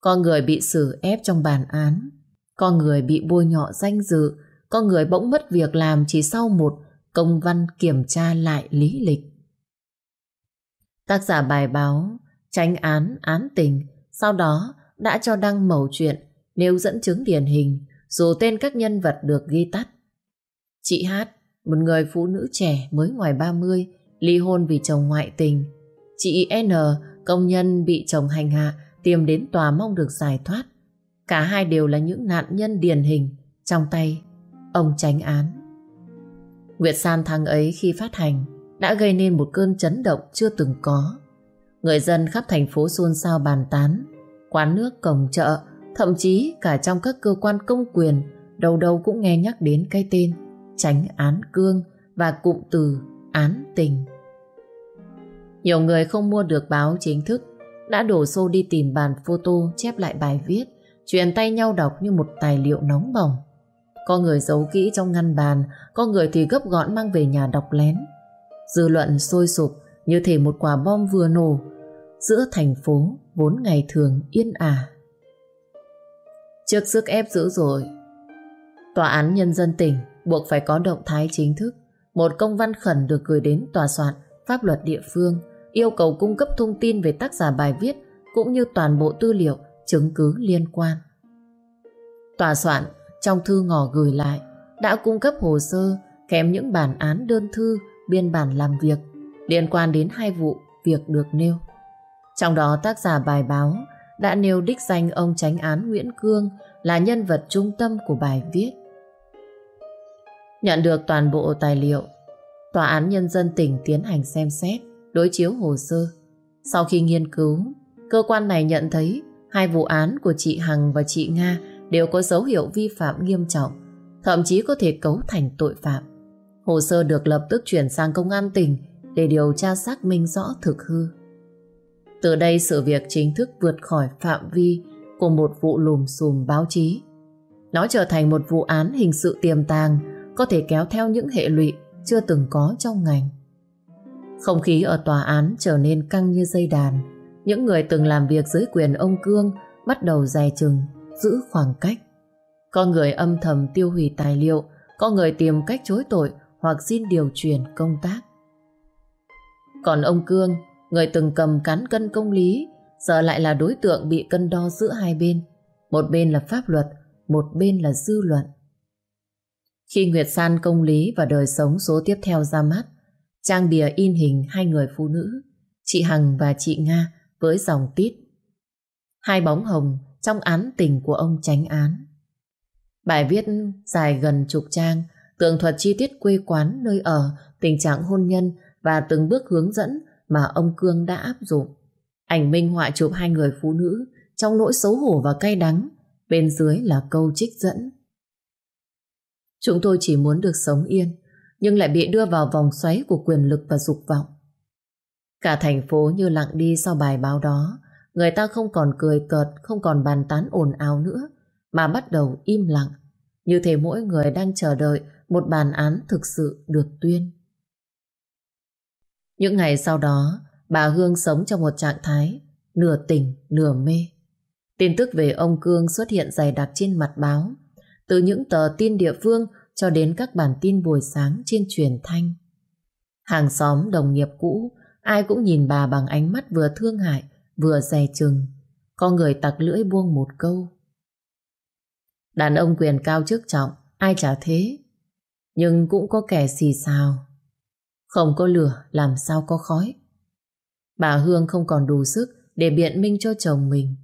Có người bị xử ép trong bản án, có người bị bôi nhọ danh dự, có người bỗng mất việc làm chỉ sau một công văn kiểm tra lại lý lịch. Tác giả bài báo Tránh án, án tình sau đó đã cho đăng mẩu chuyện nếu dẫn chứng điển hình dù tên các nhân vật được ghi tắt. Chị Hát, một người phụ nữ trẻ mới ngoài 30, ly hôn vì chồng ngoại tình. Chị N, công nhân bị chồng hành hạ, tìm đến tòa mong được giải thoát. Cả hai đều là những nạn nhân điển hình trong tay ông tránh án. Nguyệt San tháng ấy khi phát hành đã gây nên một cơn chấn động chưa từng có. Người dân khắp thành phố xôn xao bàn tán, quán nước, cổng chợ, thậm chí cả trong các cơ quan công quyền, đầu đầu cũng nghe nhắc đến cái tên tránh án cương và cụm từ án tình. Nhiều người không mua được báo chính thức đã đổ xô đi tìm bàn photo chép lại bài viết, truyền tay nhau đọc như một tài liệu nóng bỏng. Có người giấu kỹ trong ngăn bàn, có người thì gấp gọn mang về nhà đọc lén. Dư luận sôi sục như thể một quả bom vừa nổ giữa thành phố vốn ngày thường yên ả. Trước sức ép dữ dội, Tòa án Nhân dân tỉnh buộc phải có động thái chính thức. Một công văn khẩn được gửi đến tòa soạn pháp luật địa phương yêu cầu cung cấp thông tin về tác giả bài viết cũng như toàn bộ tư liệu, chứng cứ liên quan. Tòa soạn trong thư ngỏ gửi lại đã cung cấp hồ sơ kèm những bản án đơn thư, biên bản làm việc liên quan đến hai vụ việc được nêu. Trong đó tác giả bài báo đã nêu đích danh ông tránh án Nguyễn Cương là nhân vật trung tâm của bài viết. Nhận được toàn bộ tài liệu, Tòa án Nhân dân tỉnh tiến hành xem xét, đối chiếu hồ sơ. Sau khi nghiên cứu, cơ quan này nhận thấy hai vụ án của chị Hằng và chị Nga đều có dấu hiệu vi phạm nghiêm trọng, thậm chí có thể cấu thành tội phạm. Hồ sơ được lập tức chuyển sang công an tỉnh để điều tra xác minh rõ thực hư. Từ đây sự việc chính thức vượt khỏi phạm vi của một vụ lùm xùm báo chí. Nó trở thành một vụ án hình sự tiềm tàng có thể kéo theo những hệ lụy chưa từng có trong ngành. Không khí ở tòa án trở nên căng như dây đàn. Những người từng làm việc dưới quyền ông Cương bắt đầu dè chừng, giữ khoảng cách. Có người âm thầm tiêu hủy tài liệu, có người tìm cách chối tội hoặc xin điều chuyển công tác. Còn ông Cương, người từng cầm cán cân công lý, giờ lại là đối tượng bị cân đo giữa hai bên. Một bên là pháp luật, một bên là dư luận. Khi Nguyệt San công lý và đời sống số tiếp theo ra mắt, trang bìa in hình hai người phụ nữ, chị Hằng và chị Nga với dòng tít. Hai bóng hồng trong án tình của ông tránh án. Bài viết dài gần chục trang, tường thuật chi tiết quê quán, nơi ở, tình trạng hôn nhân và từng bước hướng dẫn mà ông Cương đã áp dụng. Ảnh minh họa chụp hai người phụ nữ trong nỗi xấu hổ và cay đắng, bên dưới là câu trích dẫn. Chúng tôi chỉ muốn được sống yên, nhưng lại bị đưa vào vòng xoáy của quyền lực và dục vọng. Cả thành phố như lặng đi sau bài báo đó, người ta không còn cười cợt, không còn bàn tán ồn ào nữa, mà bắt đầu im lặng, như thể mỗi người đang chờ đợi một bản án thực sự được tuyên. Những ngày sau đó, bà Hương sống trong một trạng thái nửa tỉnh, nửa mê. Tin tức về ông Cương xuất hiện dày đặc trên mặt báo, từ những tờ tin địa phương cho đến các bản tin buổi sáng trên truyền thanh. Hàng xóm, đồng nghiệp cũ, ai cũng nhìn bà bằng ánh mắt vừa thương hại, vừa dè chừng. Có người tặc lưỡi buông một câu. Đàn ông quyền cao chức trọng, ai chả thế. Nhưng cũng có kẻ xì xào. Không có lửa, làm sao có khói. Bà Hương không còn đủ sức để biện minh cho chồng mình.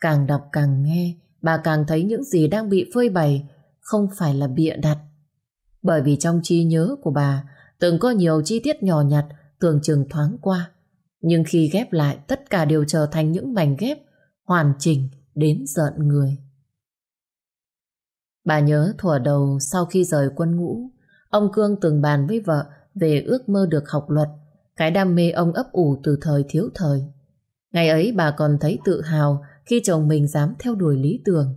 Càng đọc càng nghe, bà càng thấy những gì đang bị phơi bày không phải là bịa đặt. Bởi vì trong trí nhớ của bà từng có nhiều chi tiết nhỏ nhặt tưởng chừng thoáng qua. Nhưng khi ghép lại tất cả đều trở thành những mảnh ghép hoàn chỉnh đến giận người. Bà nhớ thuở đầu sau khi rời quân ngũ, ông Cương từng bàn với vợ về ước mơ được học luật, cái đam mê ông ấp ủ từ thời thiếu thời. Ngày ấy bà còn thấy tự hào khi chồng mình dám theo đuổi lý tưởng.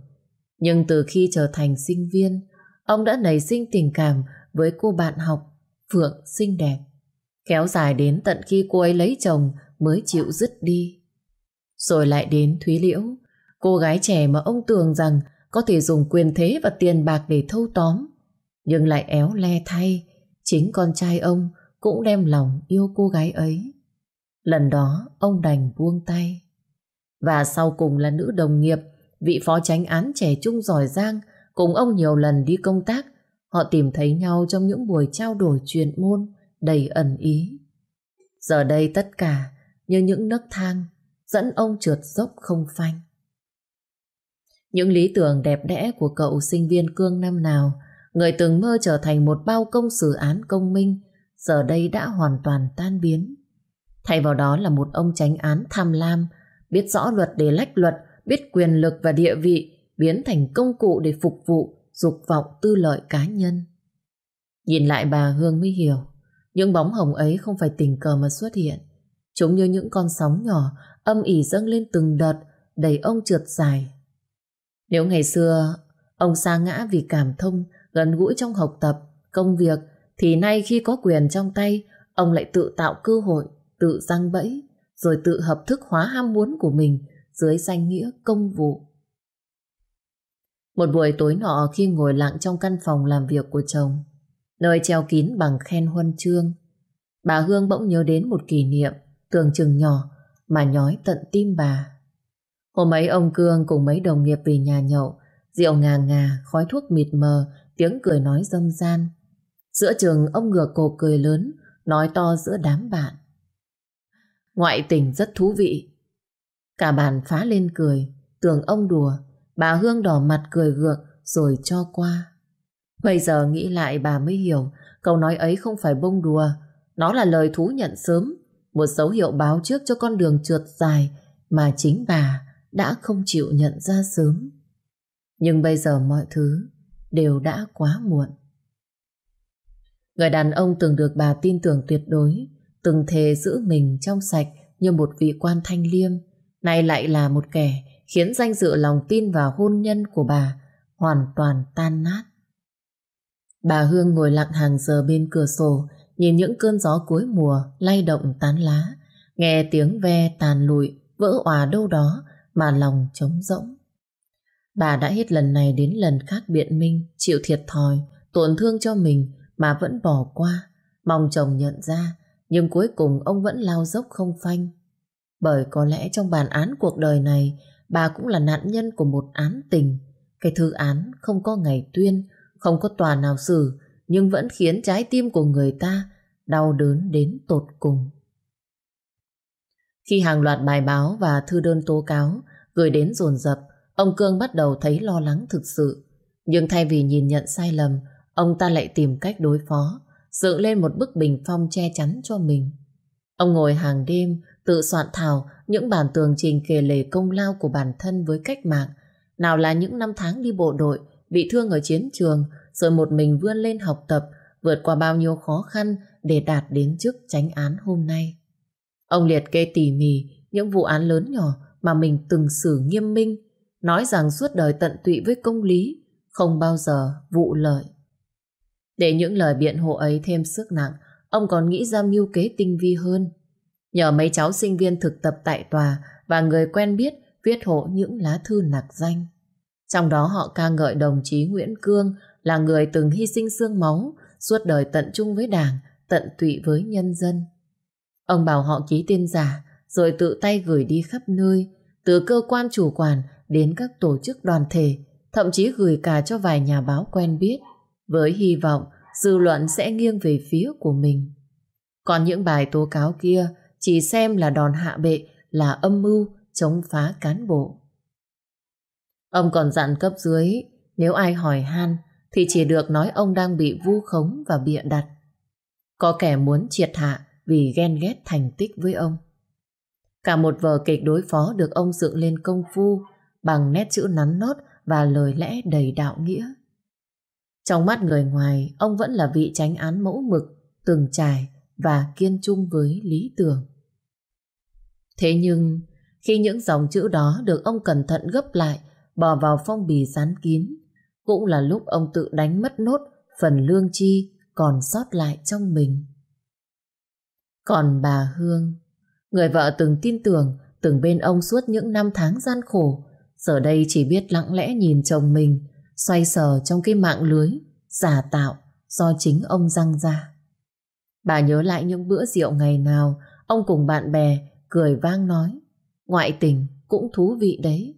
Nhưng từ khi trở thành sinh viên, ông đã nảy sinh tình cảm với cô bạn học Phượng xinh đẹp. Kéo dài đến tận khi cô ấy lấy chồng mới chịu dứt đi. Rồi lại đến Thúy Liễu, cô gái trẻ mà ông tưởng rằng có thể dùng quyền thế và tiền bạc để thâu tóm. Nhưng lại éo le thay, chính con trai ông cũng đem lòng yêu cô gái ấy. Lần đó ông đành buông tay. Và sau cùng là nữ đồng nghiệp, vị phó tránh án trẻ trung giỏi giang, cùng ông nhiều lần đi công tác. Họ tìm thấy nhau trong những buổi trao đổi truyền môn đầy ẩn ý. Giờ đây tất cả như những nấc thang dẫn ông trượt dốc không phanh. Những lý tưởng đẹp đẽ của cậu sinh viên cương năm nào, người từng mơ trở thành một bao công xử án công minh, giờ đây đã hoàn toàn tan biến. Thay vào đó là một ông tránh án tham lam, biết rõ luật để lách luật, biết quyền lực và địa vị, biến thành công cụ để phục vụ, dục vọng tư lợi cá nhân. Nhìn lại bà Hương mới hiểu, những bóng hồng ấy không phải tình cờ mà xuất hiện. Chúng như những con sóng nhỏ, âm ỉ dâng lên từng đợt, đẩy ông trượt dài. Nếu ngày xưa ông xa ngã vì cảm thông, gần gũi trong học tập, công việc, thì nay khi có quyền trong tay, ông lại tự tạo cơ hội, tự răng bẫy, rồi tự hợp thức hóa ham muốn của mình dưới danh nghĩa công vụ. Một buổi tối nọ khi ngồi lặng trong căn phòng làm việc của chồng, nơi treo kín bằng khen huân chương, bà Hương bỗng nhớ đến một kỷ niệm tưởng chừng nhỏ mà nhói tận tim bà. Hôm ấy ông Cương cùng mấy đồng nghiệp về nhà nhậu, rượu ngà ngà, khói thuốc mịt mờ, tiếng cười nói dâm gian. Giữa trường ông ngửa cổ cười lớn, nói to giữa đám bạn. Ngoại tình rất thú vị. Cả bàn phá lên cười, tưởng ông đùa, bà Hương đỏ mặt cười gượng rồi cho qua. Bây giờ nghĩ lại bà mới hiểu câu nói ấy không phải bông đùa, nó là lời thú nhận sớm, một dấu hiệu báo trước cho con đường trượt dài mà chính bà đã không chịu nhận ra sớm. Nhưng bây giờ mọi thứ đều đã quá muộn. Người đàn ông từng được bà tin tưởng tuyệt đối, từng thề giữ mình trong sạch như một vị quan thanh liêm, nay lại là một kẻ khiến danh dự lòng tin vào hôn nhân của bà hoàn toàn tan nát. Bà Hương ngồi lặng hàng giờ bên cửa sổ, nhìn những cơn gió cuối mùa lay động tán lá, nghe tiếng ve tàn lụi vỡ òa đâu đó mà lòng trống rỗng. Bà đã hết lần này đến lần khác biện minh, chịu thiệt thòi, tổn thương cho mình mà vẫn bỏ qua, mong chồng nhận ra, nhưng cuối cùng ông vẫn lao dốc không phanh. Bởi có lẽ trong bản án cuộc đời này, bà cũng là nạn nhân của một án tình. Cái thư án không có ngày tuyên, không có tòa nào xử, nhưng vẫn khiến trái tim của người ta đau đớn đến tột cùng. Khi hàng loạt bài báo và thư đơn tố cáo gửi đến dồn dập, ông Cương bắt đầu thấy lo lắng thực sự. Nhưng thay vì nhìn nhận sai lầm, ông ta lại tìm cách đối phó, dựng lên một bức bình phong che chắn cho mình. Ông ngồi hàng đêm, tự soạn thảo những bản tường trình kể lể công lao của bản thân với cách mạng, nào là những năm tháng đi bộ đội, bị thương ở chiến trường, rồi một mình vươn lên học tập, vượt qua bao nhiêu khó khăn để đạt đến chức tránh án hôm nay. Ông liệt kê tỉ mỉ những vụ án lớn nhỏ mà mình từng xử nghiêm minh, nói rằng suốt đời tận tụy với công lý, không bao giờ vụ lợi. Để những lời biện hộ ấy thêm sức nặng, ông còn nghĩ ra mưu kế tinh vi hơn. Nhờ mấy cháu sinh viên thực tập tại tòa và người quen biết viết hộ những lá thư nặc danh. Trong đó họ ca ngợi đồng chí Nguyễn Cương là người từng hy sinh xương máu, suốt đời tận trung với đảng, tận tụy với nhân dân. Ông bảo họ ký tên giả, rồi tự tay gửi đi khắp nơi, từ cơ quan chủ quản đến các tổ chức đoàn thể, thậm chí gửi cả cho vài nhà báo quen biết, với hy vọng dư luận sẽ nghiêng về phía của mình. Còn những bài tố cáo kia chỉ xem là đòn hạ bệ, là âm mưu chống phá cán bộ. Ông còn dặn cấp dưới, nếu ai hỏi han thì chỉ được nói ông đang bị vu khống và bịa đặt. Có kẻ muốn triệt hạ vì ghen ghét thành tích với ông. Cả một vở kịch đối phó được ông dựng lên công phu bằng nét chữ nắn nót và lời lẽ đầy đạo nghĩa. Trong mắt người ngoài, ông vẫn là vị tránh án mẫu mực, từng trải và kiên trung với lý tưởng. Thế nhưng, khi những dòng chữ đó được ông cẩn thận gấp lại, bỏ vào phong bì dán kín, cũng là lúc ông tự đánh mất nốt phần lương chi còn sót lại trong mình. Còn bà Hương, người vợ từng tin tưởng, từng bên ông suốt những năm tháng gian khổ, giờ đây chỉ biết lặng lẽ nhìn chồng mình, xoay sở trong cái mạng lưới, giả tạo do chính ông răng ra. Bà nhớ lại những bữa rượu ngày nào ông cùng bạn bè cười vang nói ngoại tình cũng thú vị đấy.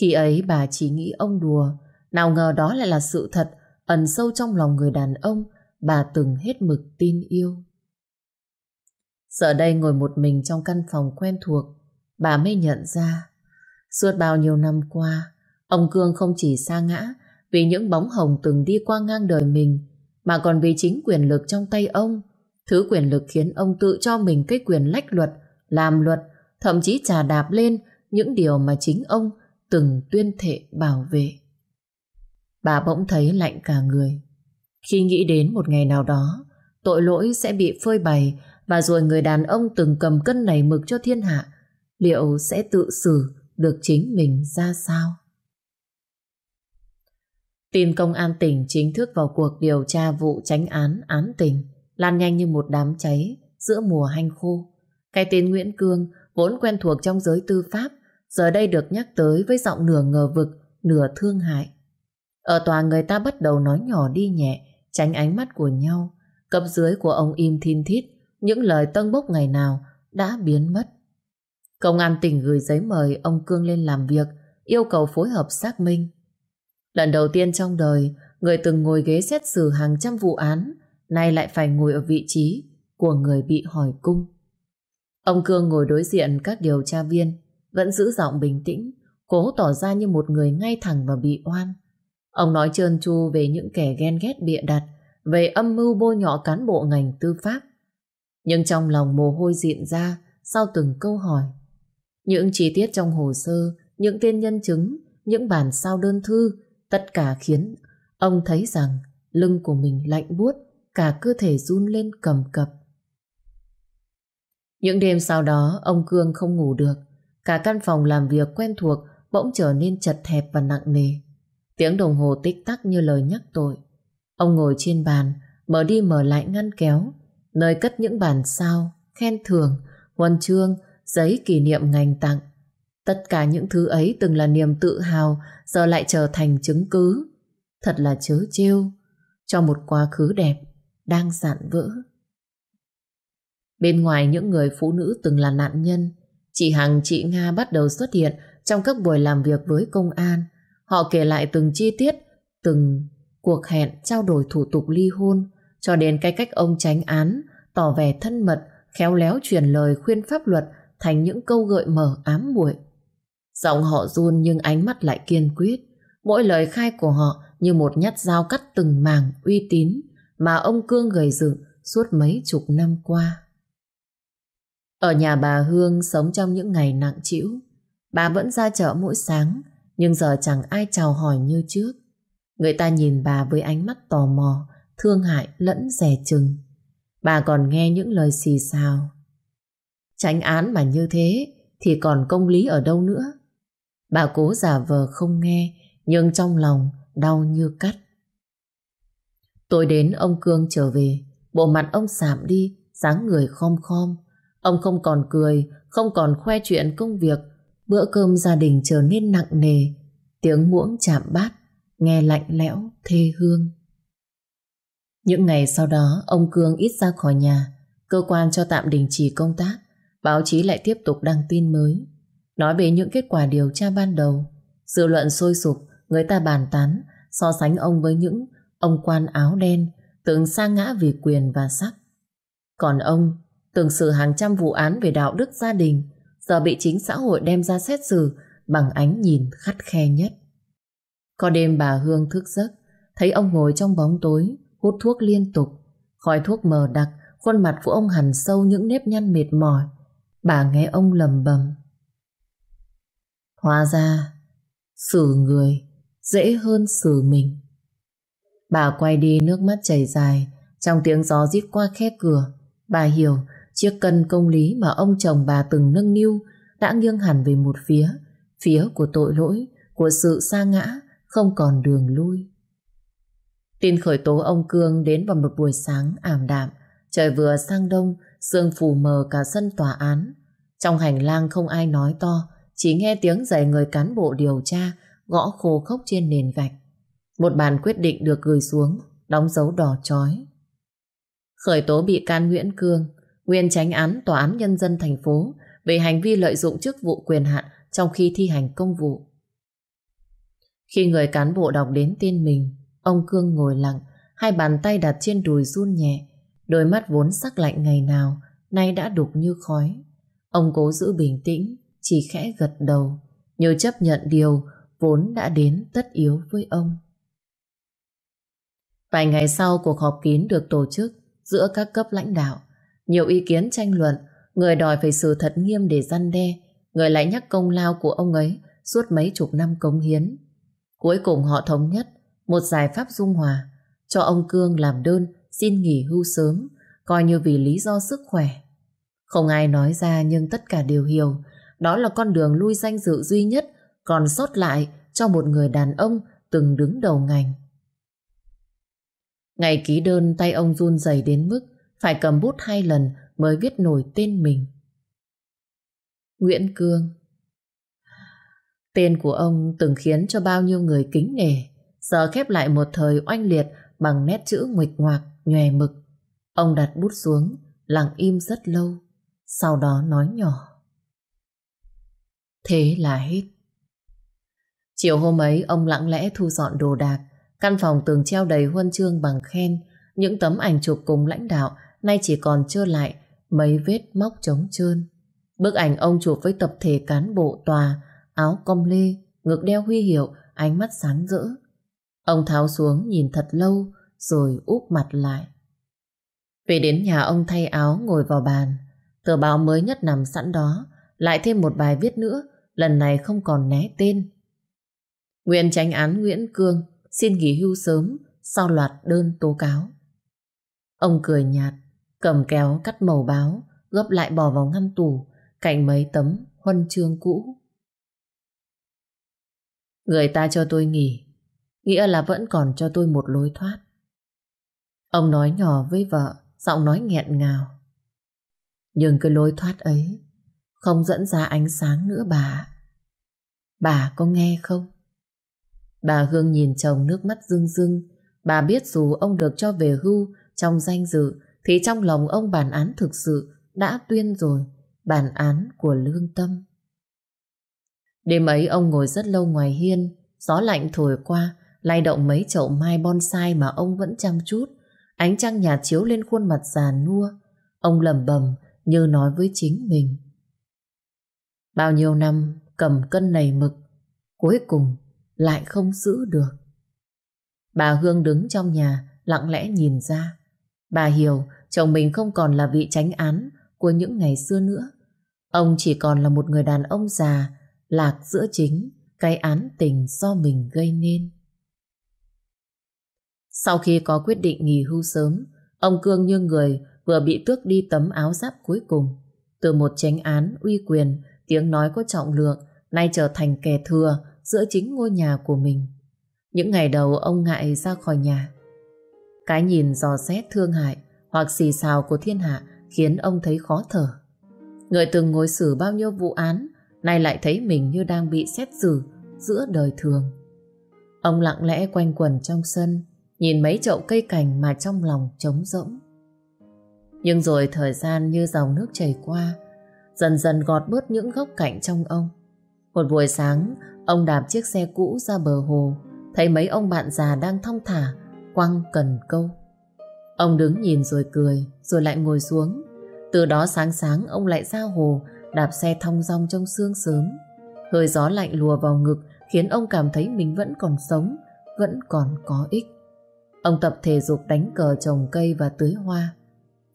Khi ấy bà chỉ nghĩ ông đùa, nào ngờ đó lại là sự thật ẩn sâu trong lòng người đàn ông bà từng hết mực tin yêu. Giờ đây ngồi một mình trong căn phòng quen thuộc, bà mới nhận ra. Suốt bao nhiêu năm qua, ông Cương không chỉ sa ngã vì những bóng hồng từng đi qua ngang đời mình, mà còn vì chính quyền lực trong tay ông. Thứ quyền lực khiến ông tự cho mình cái quyền lách luật, làm luật, thậm chí trà đạp lên những điều mà chính ông từng tuyên thệ bảo vệ. Bà bỗng thấy lạnh cả người. Khi nghĩ đến một ngày nào đó, tội lỗi sẽ bị phơi bày và rồi người đàn ông từng cầm cân này mực cho thiên hạ, liệu sẽ tự xử được chính mình ra sao? Tin công an tỉnh chính thức vào cuộc điều tra vụ tránh án án tình lan nhanh như một đám cháy giữa mùa hanh khô. Cái tên Nguyễn Cương vốn quen thuộc trong giới tư pháp giờ đây được nhắc tới với giọng nửa ngờ vực, nửa thương hại. Ở tòa người ta bắt đầu nói nhỏ đi nhẹ, tránh ánh mắt của nhau. Cấp dưới của ông im thiên thít, những lời tân bốc ngày nào đã biến mất. Công an tỉnh gửi giấy mời ông Cương lên làm việc, yêu cầu phối hợp xác minh. Lần đầu tiên trong đời, người từng ngồi ghế xét xử hàng trăm vụ án, nay lại phải ngồi ở vị trí của người bị hỏi cung. Ông Cương ngồi đối diện các điều tra viên, vẫn giữ giọng bình tĩnh, cố tỏ ra như một người ngay thẳng và bị oan. Ông nói trơn tru về những kẻ ghen ghét bịa đặt, về âm mưu bôi nhọ cán bộ ngành tư pháp. Nhưng trong lòng mồ hôi diện ra sau từng câu hỏi. Những chi tiết trong hồ sơ, những tên nhân chứng, những bản sao đơn thư, tất cả khiến ông thấy rằng lưng của mình lạnh buốt, cả cơ thể run lên cầm cập. Những đêm sau đó, ông Cương không ngủ được. Cả căn phòng làm việc quen thuộc bỗng trở nên chật hẹp và nặng nề. Tiếng đồng hồ tích tắc như lời nhắc tội. Ông ngồi trên bàn, mở đi mở lại ngăn kéo, nơi cất những bản sao, khen thưởng, huân chương, giấy kỷ niệm ngành tặng. Tất cả những thứ ấy từng là niềm tự hào, giờ lại trở thành chứng cứ. Thật là chớ trêu cho một quá khứ đẹp đang dạn vỡ. Bên ngoài những người phụ nữ từng là nạn nhân, Chị Hằng, chị Nga bắt đầu xuất hiện trong các buổi làm việc với công an. Họ kể lại từng chi tiết, từng cuộc hẹn trao đổi thủ tục ly hôn, cho đến cái cách ông tránh án tỏ vẻ thân mật, khéo léo truyền lời khuyên pháp luật thành những câu gợi mở ám muội. Giọng họ run nhưng ánh mắt lại kiên quyết. Mỗi lời khai của họ như một nhát dao cắt từng màng uy tín mà ông Cương gầy dựng suốt mấy chục năm qua. Ở nhà bà Hương sống trong những ngày nặng trĩu, bà vẫn ra chợ mỗi sáng, nhưng giờ chẳng ai chào hỏi như trước. Người ta nhìn bà với ánh mắt tò mò, thương hại lẫn rẻ chừng. Bà còn nghe những lời xì xào. Tránh án mà như thế thì còn công lý ở đâu nữa. Bà cố giả vờ không nghe, nhưng trong lòng đau như cắt. Tôi đến ông Cương trở về, bộ mặt ông sạm đi, dáng người khom khom. Ông không còn cười, không còn khoe chuyện công việc. Bữa cơm gia đình trở nên nặng nề, tiếng muỗng chạm bát, nghe lạnh lẽo, thê hương. Những ngày sau đó, ông Cương ít ra khỏi nhà, cơ quan cho tạm đình chỉ công tác, báo chí lại tiếp tục đăng tin mới. Nói về những kết quả điều tra ban đầu, dư luận sôi sục, người ta bàn tán, so sánh ông với những ông quan áo đen, tưởng sa ngã vì quyền và sắc. Còn ông, từng xử hàng trăm vụ án về đạo đức gia đình, giờ bị chính xã hội đem ra xét xử bằng ánh nhìn khắt khe nhất. Có đêm bà Hương thức giấc, thấy ông ngồi trong bóng tối, hút thuốc liên tục. Khói thuốc mờ đặc, khuôn mặt của ông hằn sâu những nếp nhăn mệt mỏi. Bà nghe ông lầm bầm. Hóa ra, xử người dễ hơn xử mình. Bà quay đi nước mắt chảy dài, trong tiếng gió rít qua khe cửa. Bà hiểu chiếc cân công lý mà ông chồng bà từng nâng niu đã nghiêng hẳn về một phía, phía của tội lỗi, của sự sa ngã, không còn đường lui. Tin khởi tố ông Cương đến vào một buổi sáng ảm đạm, trời vừa sang đông, sương phủ mờ cả sân tòa án. Trong hành lang không ai nói to, chỉ nghe tiếng giày người cán bộ điều tra gõ khô khốc trên nền gạch. Một bản quyết định được gửi xuống, đóng dấu đỏ chói. Khởi tố bị can Nguyễn Cương, nguyên tránh án Tòa án Nhân dân thành phố về hành vi lợi dụng chức vụ quyền hạn trong khi thi hành công vụ. Khi người cán bộ đọc đến tên mình, ông Cương ngồi lặng, hai bàn tay đặt trên đùi run nhẹ, đôi mắt vốn sắc lạnh ngày nào, nay đã đục như khói. Ông cố giữ bình tĩnh, chỉ khẽ gật đầu, như chấp nhận điều vốn đã đến tất yếu với ông. Vài ngày sau cuộc họp kín được tổ chức giữa các cấp lãnh đạo. Nhiều ý kiến tranh luận, người đòi phải xử thật nghiêm để răn đe, người lại nhắc công lao của ông ấy suốt mấy chục năm cống hiến. Cuối cùng họ thống nhất một giải pháp dung hòa, cho ông Cương làm đơn xin nghỉ hưu sớm, coi như vì lý do sức khỏe. Không ai nói ra nhưng tất cả đều hiểu, đó là con đường lui danh dự duy nhất còn sót lại cho một người đàn ông từng đứng đầu ngành. Ngày ký đơn tay ông run rẩy đến mức phải cầm bút hai lần mới viết nổi tên mình. Nguyễn Cương Tên của ông từng khiến cho bao nhiêu người kính nể, giờ khép lại một thời oanh liệt bằng nét chữ nguệch ngoạc, nhòe mực. Ông đặt bút xuống, lặng im rất lâu, sau đó nói nhỏ. Thế là hết. Chiều hôm ấy ông lặng lẽ thu dọn đồ đạc, căn phòng tường treo đầy huân chương bằng khen, những tấm ảnh chụp cùng lãnh đạo nay chỉ còn trơ lại mấy vết móc trống trơn. Bức ảnh ông chụp với tập thể cán bộ tòa, áo com lê, ngực đeo huy hiệu, ánh mắt sáng rỡ. Ông tháo xuống nhìn thật lâu rồi úp mặt lại. Về đến nhà ông thay áo ngồi vào bàn, tờ báo mới nhất nằm sẵn đó, lại thêm một bài viết nữa, lần này không còn né tên. Nguyên tránh án Nguyễn Cương xin nghỉ hưu sớm sau loạt đơn tố cáo. Ông cười nhạt, cầm kéo cắt màu báo, gấp lại bỏ vào ngăn tủ, cạnh mấy tấm huân chương cũ. Người ta cho tôi nghỉ, nghĩa là vẫn còn cho tôi một lối thoát. Ông nói nhỏ với vợ, giọng nói nghẹn ngào. Nhưng cái lối thoát ấy không dẫn ra ánh sáng nữa bà. Bà có nghe không? Bà Hương nhìn chồng nước mắt rưng rưng. Bà biết dù ông được cho về hưu trong danh dự thì trong lòng ông bản án thực sự đã tuyên rồi. bản án của lương tâm. Đêm ấy ông ngồi rất lâu ngoài hiên, gió lạnh thổi qua, lay động mấy chậu mai bonsai mà ông vẫn chăm chút. Ánh trăng nhạt chiếu lên khuôn mặt già nua. Ông lẩm bẩm như nói với chính mình. Bao nhiêu năm cầm cân này mực, cuối cùng lại không giữ được. Bà Hương đứng trong nhà, lặng lẽ nhìn ra. Bà hiểu chồng mình không còn là vị tránh án của những ngày xưa nữa. Ông chỉ còn là một người đàn ông già, lạc giữa chính cái án tình do mình gây nên. Sau khi có quyết định nghỉ hưu sớm, ông Cương như người vừa bị tước đi tấm áo giáp cuối cùng. Từ một tránh án uy quyền, tiếng nói có trọng lượng, nay trở thành kẻ thừa giữa chính ngôi nhà của mình. Những ngày đầu ông ngại ra khỏi nhà. Cái nhìn dò xét thương hại hoặc xì xào của thiên hạ khiến ông thấy khó thở. Người từng ngồi xử bao nhiêu vụ án, nay lại thấy mình như đang bị xét xử giữa đời thường. Ông lặng lẽ quanh quẩn trong sân, nhìn mấy chậu cây cảnh mà trong lòng trống rỗng. Nhưng rồi thời gian như dòng nước chảy qua, dần dần gọt bớt những góc cạnh trong ông. Một buổi sáng, ông đạp chiếc xe cũ ra bờ hồ, thấy mấy ông bạn già đang thong thả, quăng cần câu. Ông đứng nhìn rồi cười, rồi lại ngồi xuống. Từ đó sáng sáng ông lại ra hồ, đạp xe thong dong trong sương sớm. Hơi gió lạnh lùa vào ngực khiến ông cảm thấy mình vẫn còn sống, vẫn còn có ích. Ông tập thể dục đánh cờ trồng cây và tưới hoa.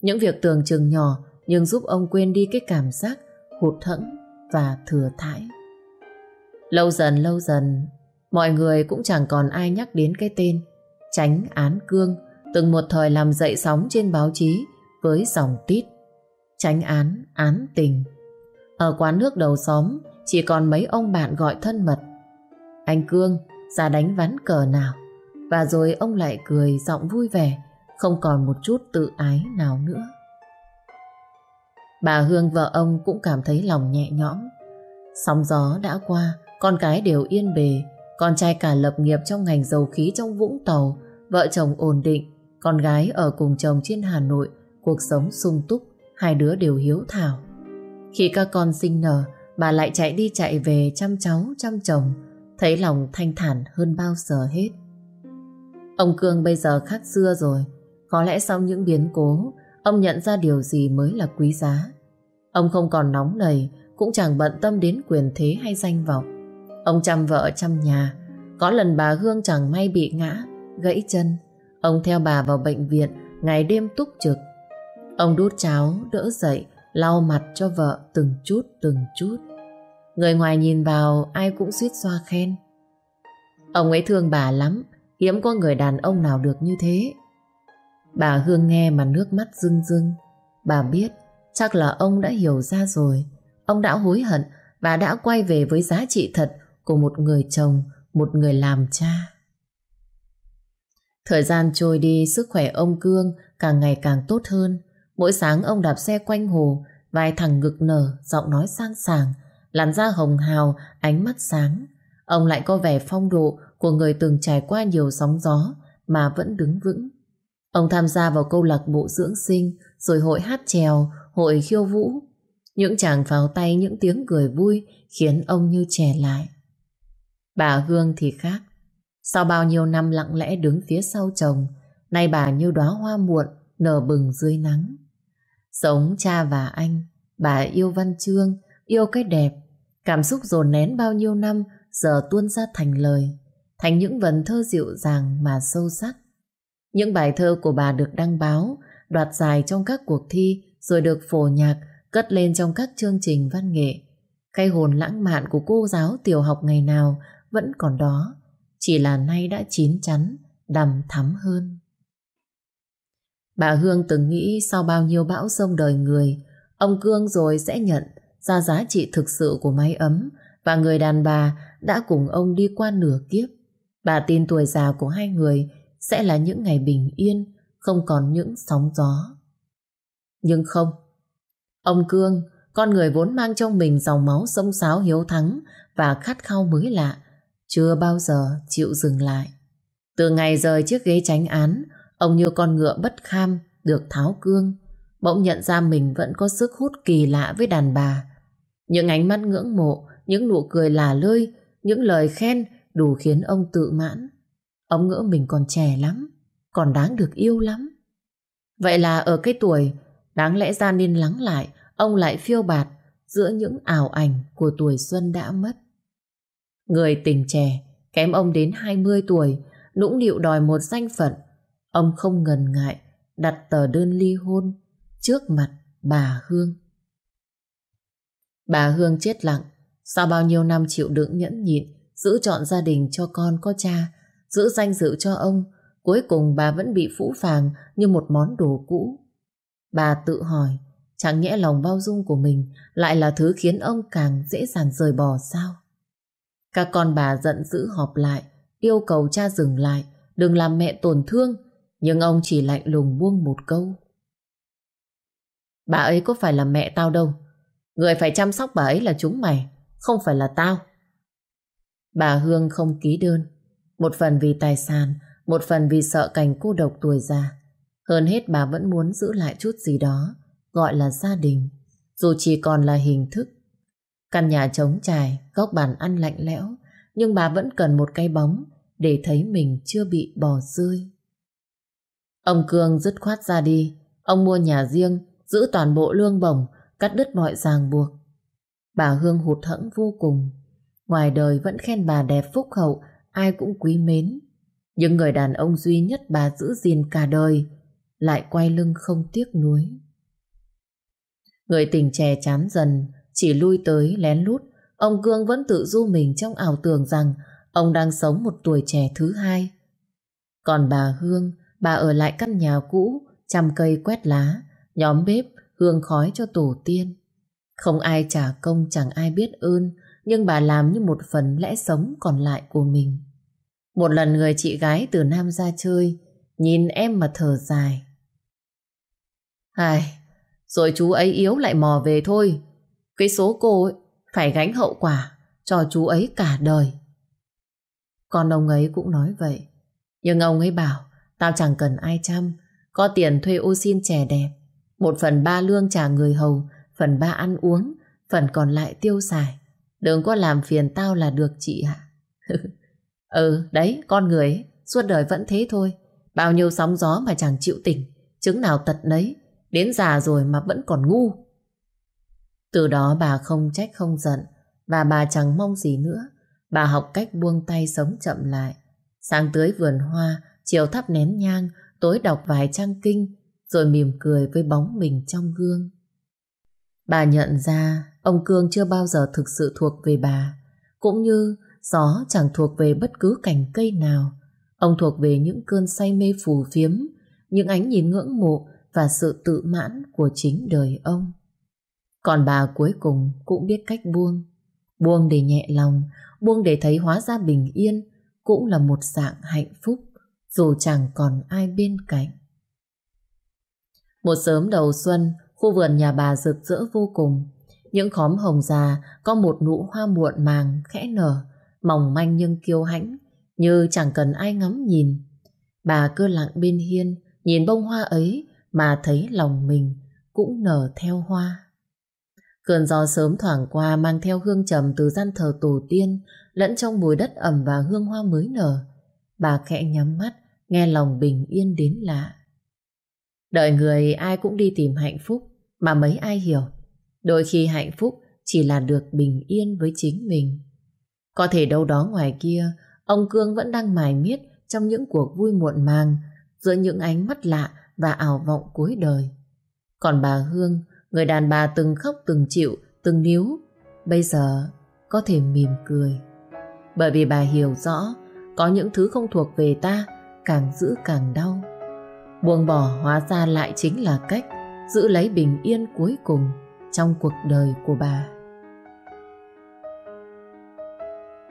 Những việc tưởng chừng nhỏ nhưng giúp ông quên đi cái cảm giác hụt thẫn và thừa thãi. Lâu dần lâu dần, mọi người cũng chẳng còn ai nhắc đến cái tên Tránh Án Cương từng một thời làm dậy sóng trên báo chí với dòng tít tránh án, án tình. Ở quán nước đầu xóm chỉ còn mấy ông bạn gọi thân mật. Anh Cương ra đánh ván cờ nào và rồi ông lại cười giọng vui vẻ không còn một chút tự ái nào nữa. Bà Hương vợ ông cũng cảm thấy lòng nhẹ nhõm. Sóng gió đã qua, con cái đều yên bề, con trai cả lập nghiệp trong ngành dầu khí trong Vũng Tàu, vợ chồng ổn định, con gái ở cùng chồng trên Hà Nội, cuộc sống sung túc, hai đứa đều hiếu thảo. Khi các con sinh nở, bà lại chạy đi chạy về chăm cháu, chăm chồng, thấy lòng thanh thản hơn bao giờ hết. Ông Cương bây giờ khác xưa rồi, có lẽ sau những biến cố, ông nhận ra điều gì mới là quý giá. Ông không còn nóng nảy, cũng chẳng bận tâm đến quyền thế hay danh vọng. Ông chăm vợ chăm nhà, có lần bà Hương chẳng may bị ngã, gãy chân, Ông theo bà vào bệnh viện ngày đêm túc trực. Ông đút cháo, đỡ dậy, lau mặt cho vợ từng chút từng chút. Người ngoài nhìn vào ai cũng suýt xoa khen. Ông ấy thương bà lắm, hiếm có người đàn ông nào được như thế. Bà Hương nghe mà nước mắt rưng rưng. Bà biết chắc là ông đã hiểu ra rồi. Ông đã hối hận và đã quay về với giá trị thật của một người chồng, một người làm cha. Thời gian trôi đi, sức khỏe ông Cương càng ngày càng tốt hơn. Mỗi sáng ông đạp xe quanh hồ, vai thẳng ngực nở, giọng nói sang sàng, làn da hồng hào, ánh mắt sáng. Ông lại có vẻ phong độ của người từng trải qua nhiều sóng gió mà vẫn đứng vững. Ông tham gia vào câu lạc bộ dưỡng sinh, rồi hội hát trèo, hội khiêu vũ. Những chàng pháo tay, những tiếng cười vui khiến ông như trẻ lại. Bà Hương thì khác. Sau bao nhiêu năm lặng lẽ đứng phía sau chồng, nay bà như đóa hoa muộn nở bừng dưới nắng. Sống cha và anh, bà yêu văn chương, yêu cái đẹp. Cảm xúc dồn nén bao nhiêu năm giờ tuôn ra thành lời, thành những vần thơ dịu dàng mà sâu sắc. Những bài thơ của bà được đăng báo, đoạt giải trong các cuộc thi, rồi được phổ nhạc, cất lên trong các chương trình văn nghệ. Cái hồn lãng mạn của cô giáo tiểu học ngày nào vẫn còn đó, chỉ là nay đã chín chắn, đầm thắm hơn. Bà Hương từng nghĩ sau bao nhiêu bão sông đời người, ông Cương rồi sẽ nhận ra giá trị thực sự của máy ấm và người đàn bà đã cùng ông đi qua nửa kiếp. Bà tin tuổi già của hai người sẽ là những ngày bình yên, không còn những sóng gió. Nhưng không. Ông Cương, con người vốn mang trong mình dòng máu sông sáo hiếu thắng và khát khao mới lạ, chưa bao giờ chịu dừng lại. Từ ngày rời chiếc ghế tránh án, ông như con ngựa bất kham được tháo cương. bỗng nhận ra mình vẫn có sức hút kỳ lạ với đàn bà. Những ánh mắt ngưỡng mộ, những nụ cười lả lơi, những lời khen đủ khiến ông tự mãn. Ông ngỡ mình còn trẻ lắm, còn đáng được yêu lắm. Vậy là ở cái tuổi đáng lẽ ra nên lắng lại, ông lại phiêu bạt giữa những ảo ảnh của tuổi xuân đã mất. Người tình trẻ, kém ông đến 20 tuổi, nũng điệu đòi một danh phận. Ông không ngần ngại đặt tờ đơn ly hôn trước mặt bà Hương. Bà Hương chết lặng, sau bao nhiêu năm chịu đựng nhẫn nhịn, giữ chọn gia đình cho con có cha, giữ danh dự cho ông, cuối cùng bà vẫn bị phũ phàng như một món đồ cũ. Bà tự hỏi, chẳng nhẽ lòng bao dung của mình lại là thứ khiến ông càng dễ dàng rời bỏ sao? Các con bà giận dữ họp lại, yêu cầu cha dừng lại, đừng làm mẹ tổn thương, nhưng ông chỉ lạnh lùng buông một câu. Bà ấy có phải là mẹ tao đâu, người phải chăm sóc bà ấy là chúng mày, không phải là tao. Bà Hương không ký đơn, một phần vì tài sản, một phần vì sợ cảnh cô độc tuổi già. Hơn hết bà vẫn muốn giữ lại chút gì đó, gọi là gia đình, dù chỉ còn là hình thức. Căn nhà trống trải, góc bàn ăn lạnh lẽo, nhưng bà vẫn cần một cái bóng để thấy mình chưa bị bỏ rơi. Ông Cương dứt khoát ra đi, ông mua nhà riêng, giữ toàn bộ lương bổng, cắt đứt mọi ràng buộc. Bà Hương hụt hẫng vô cùng. Ngoài đời vẫn khen bà đẹp phúc hậu, ai cũng quý mến. Nhưng người đàn ông duy nhất bà giữ gìn cả đời lại quay lưng không tiếc nuối. Người tình trẻ chán dần, chỉ lui tới lén lút, ông Cương vẫn tự du mình trong ảo tưởng rằng ông đang sống một tuổi trẻ thứ hai. Còn bà Hương, bà ở lại căn nhà cũ, chăm cây quét lá, nhóm bếp, hương khói cho tổ tiên. Không ai trả công chẳng ai biết ơn, nhưng bà làm như một phần lẽ sống còn lại của mình. Một lần người chị gái từ Nam ra chơi, nhìn em mà thở dài. Ai, rồi chú ấy yếu lại mò về thôi. Cái số cô ấy phải gánh hậu quả cho chú ấy cả đời. Con ông ấy cũng nói vậy. Nhưng ông ấy bảo tao chẳng cần ai chăm. Có tiền thuê ô xin trẻ đẹp. Một phần ba lương trả người hầu, phần ba ăn uống, phần còn lại tiêu xài. Đừng có làm phiền tao là được chị ạ. ừ, đấy, con người ấy, suốt đời vẫn thế thôi. Bao nhiêu sóng gió mà chẳng chịu tỉnh, chứng nào tật nấy, đến già rồi mà vẫn còn ngu. Từ đó bà không trách không giận, và bà chẳng mong gì nữa. Bà học cách buông tay sống chậm lại. Sáng tưới vườn hoa, chiều thắp nén nhang, tối đọc vài trang kinh, rồi mỉm cười với bóng mình trong gương. Bà nhận ra ông Cương chưa bao giờ thực sự thuộc về bà, cũng như gió chẳng thuộc về bất cứ cành cây nào. Ông thuộc về những cơn say mê phù phiếm, những ánh nhìn ngưỡng mộ và sự tự mãn của chính đời ông. Còn bà cuối cùng cũng biết cách buông. Buông để nhẹ lòng, buông để thấy hóa ra bình yên cũng là một dạng hạnh phúc dù chẳng còn ai bên cạnh. Một sớm đầu xuân, khu vườn nhà bà rực rỡ vô cùng. Những khóm hồng già có một nụ hoa muộn màng khẽ nở, mỏng manh nhưng kiêu hãnh, như chẳng cần ai ngắm nhìn. Bà cứ lặng bên hiên, nhìn bông hoa ấy mà thấy lòng mình cũng nở theo hoa. Cơn gió sớm thoảng qua mang theo hương trầm từ gian thờ tổ tiên, lẫn trong mùi đất ẩm và hương hoa mới nở. Bà khẽ nhắm mắt, nghe lòng bình yên đến lạ. đợi người ai cũng đi tìm hạnh phúc, mà mấy ai hiểu. Đôi khi hạnh phúc chỉ là được bình yên với chính mình. Có thể đâu đó ngoài kia, ông Cương vẫn đang mải miết trong những cuộc vui muộn màng, giữa những ánh mắt lạ và ảo vọng cuối đời. Còn bà Hương, người đàn bà từng khóc từng chịu, từng níu, bây giờ có thể mỉm cười. Bởi vì bà hiểu rõ, có những thứ không thuộc về ta, càng giữ càng đau. Buông bỏ hóa ra lại chính là cách giữ lấy bình yên cuối cùng trong cuộc đời của bà.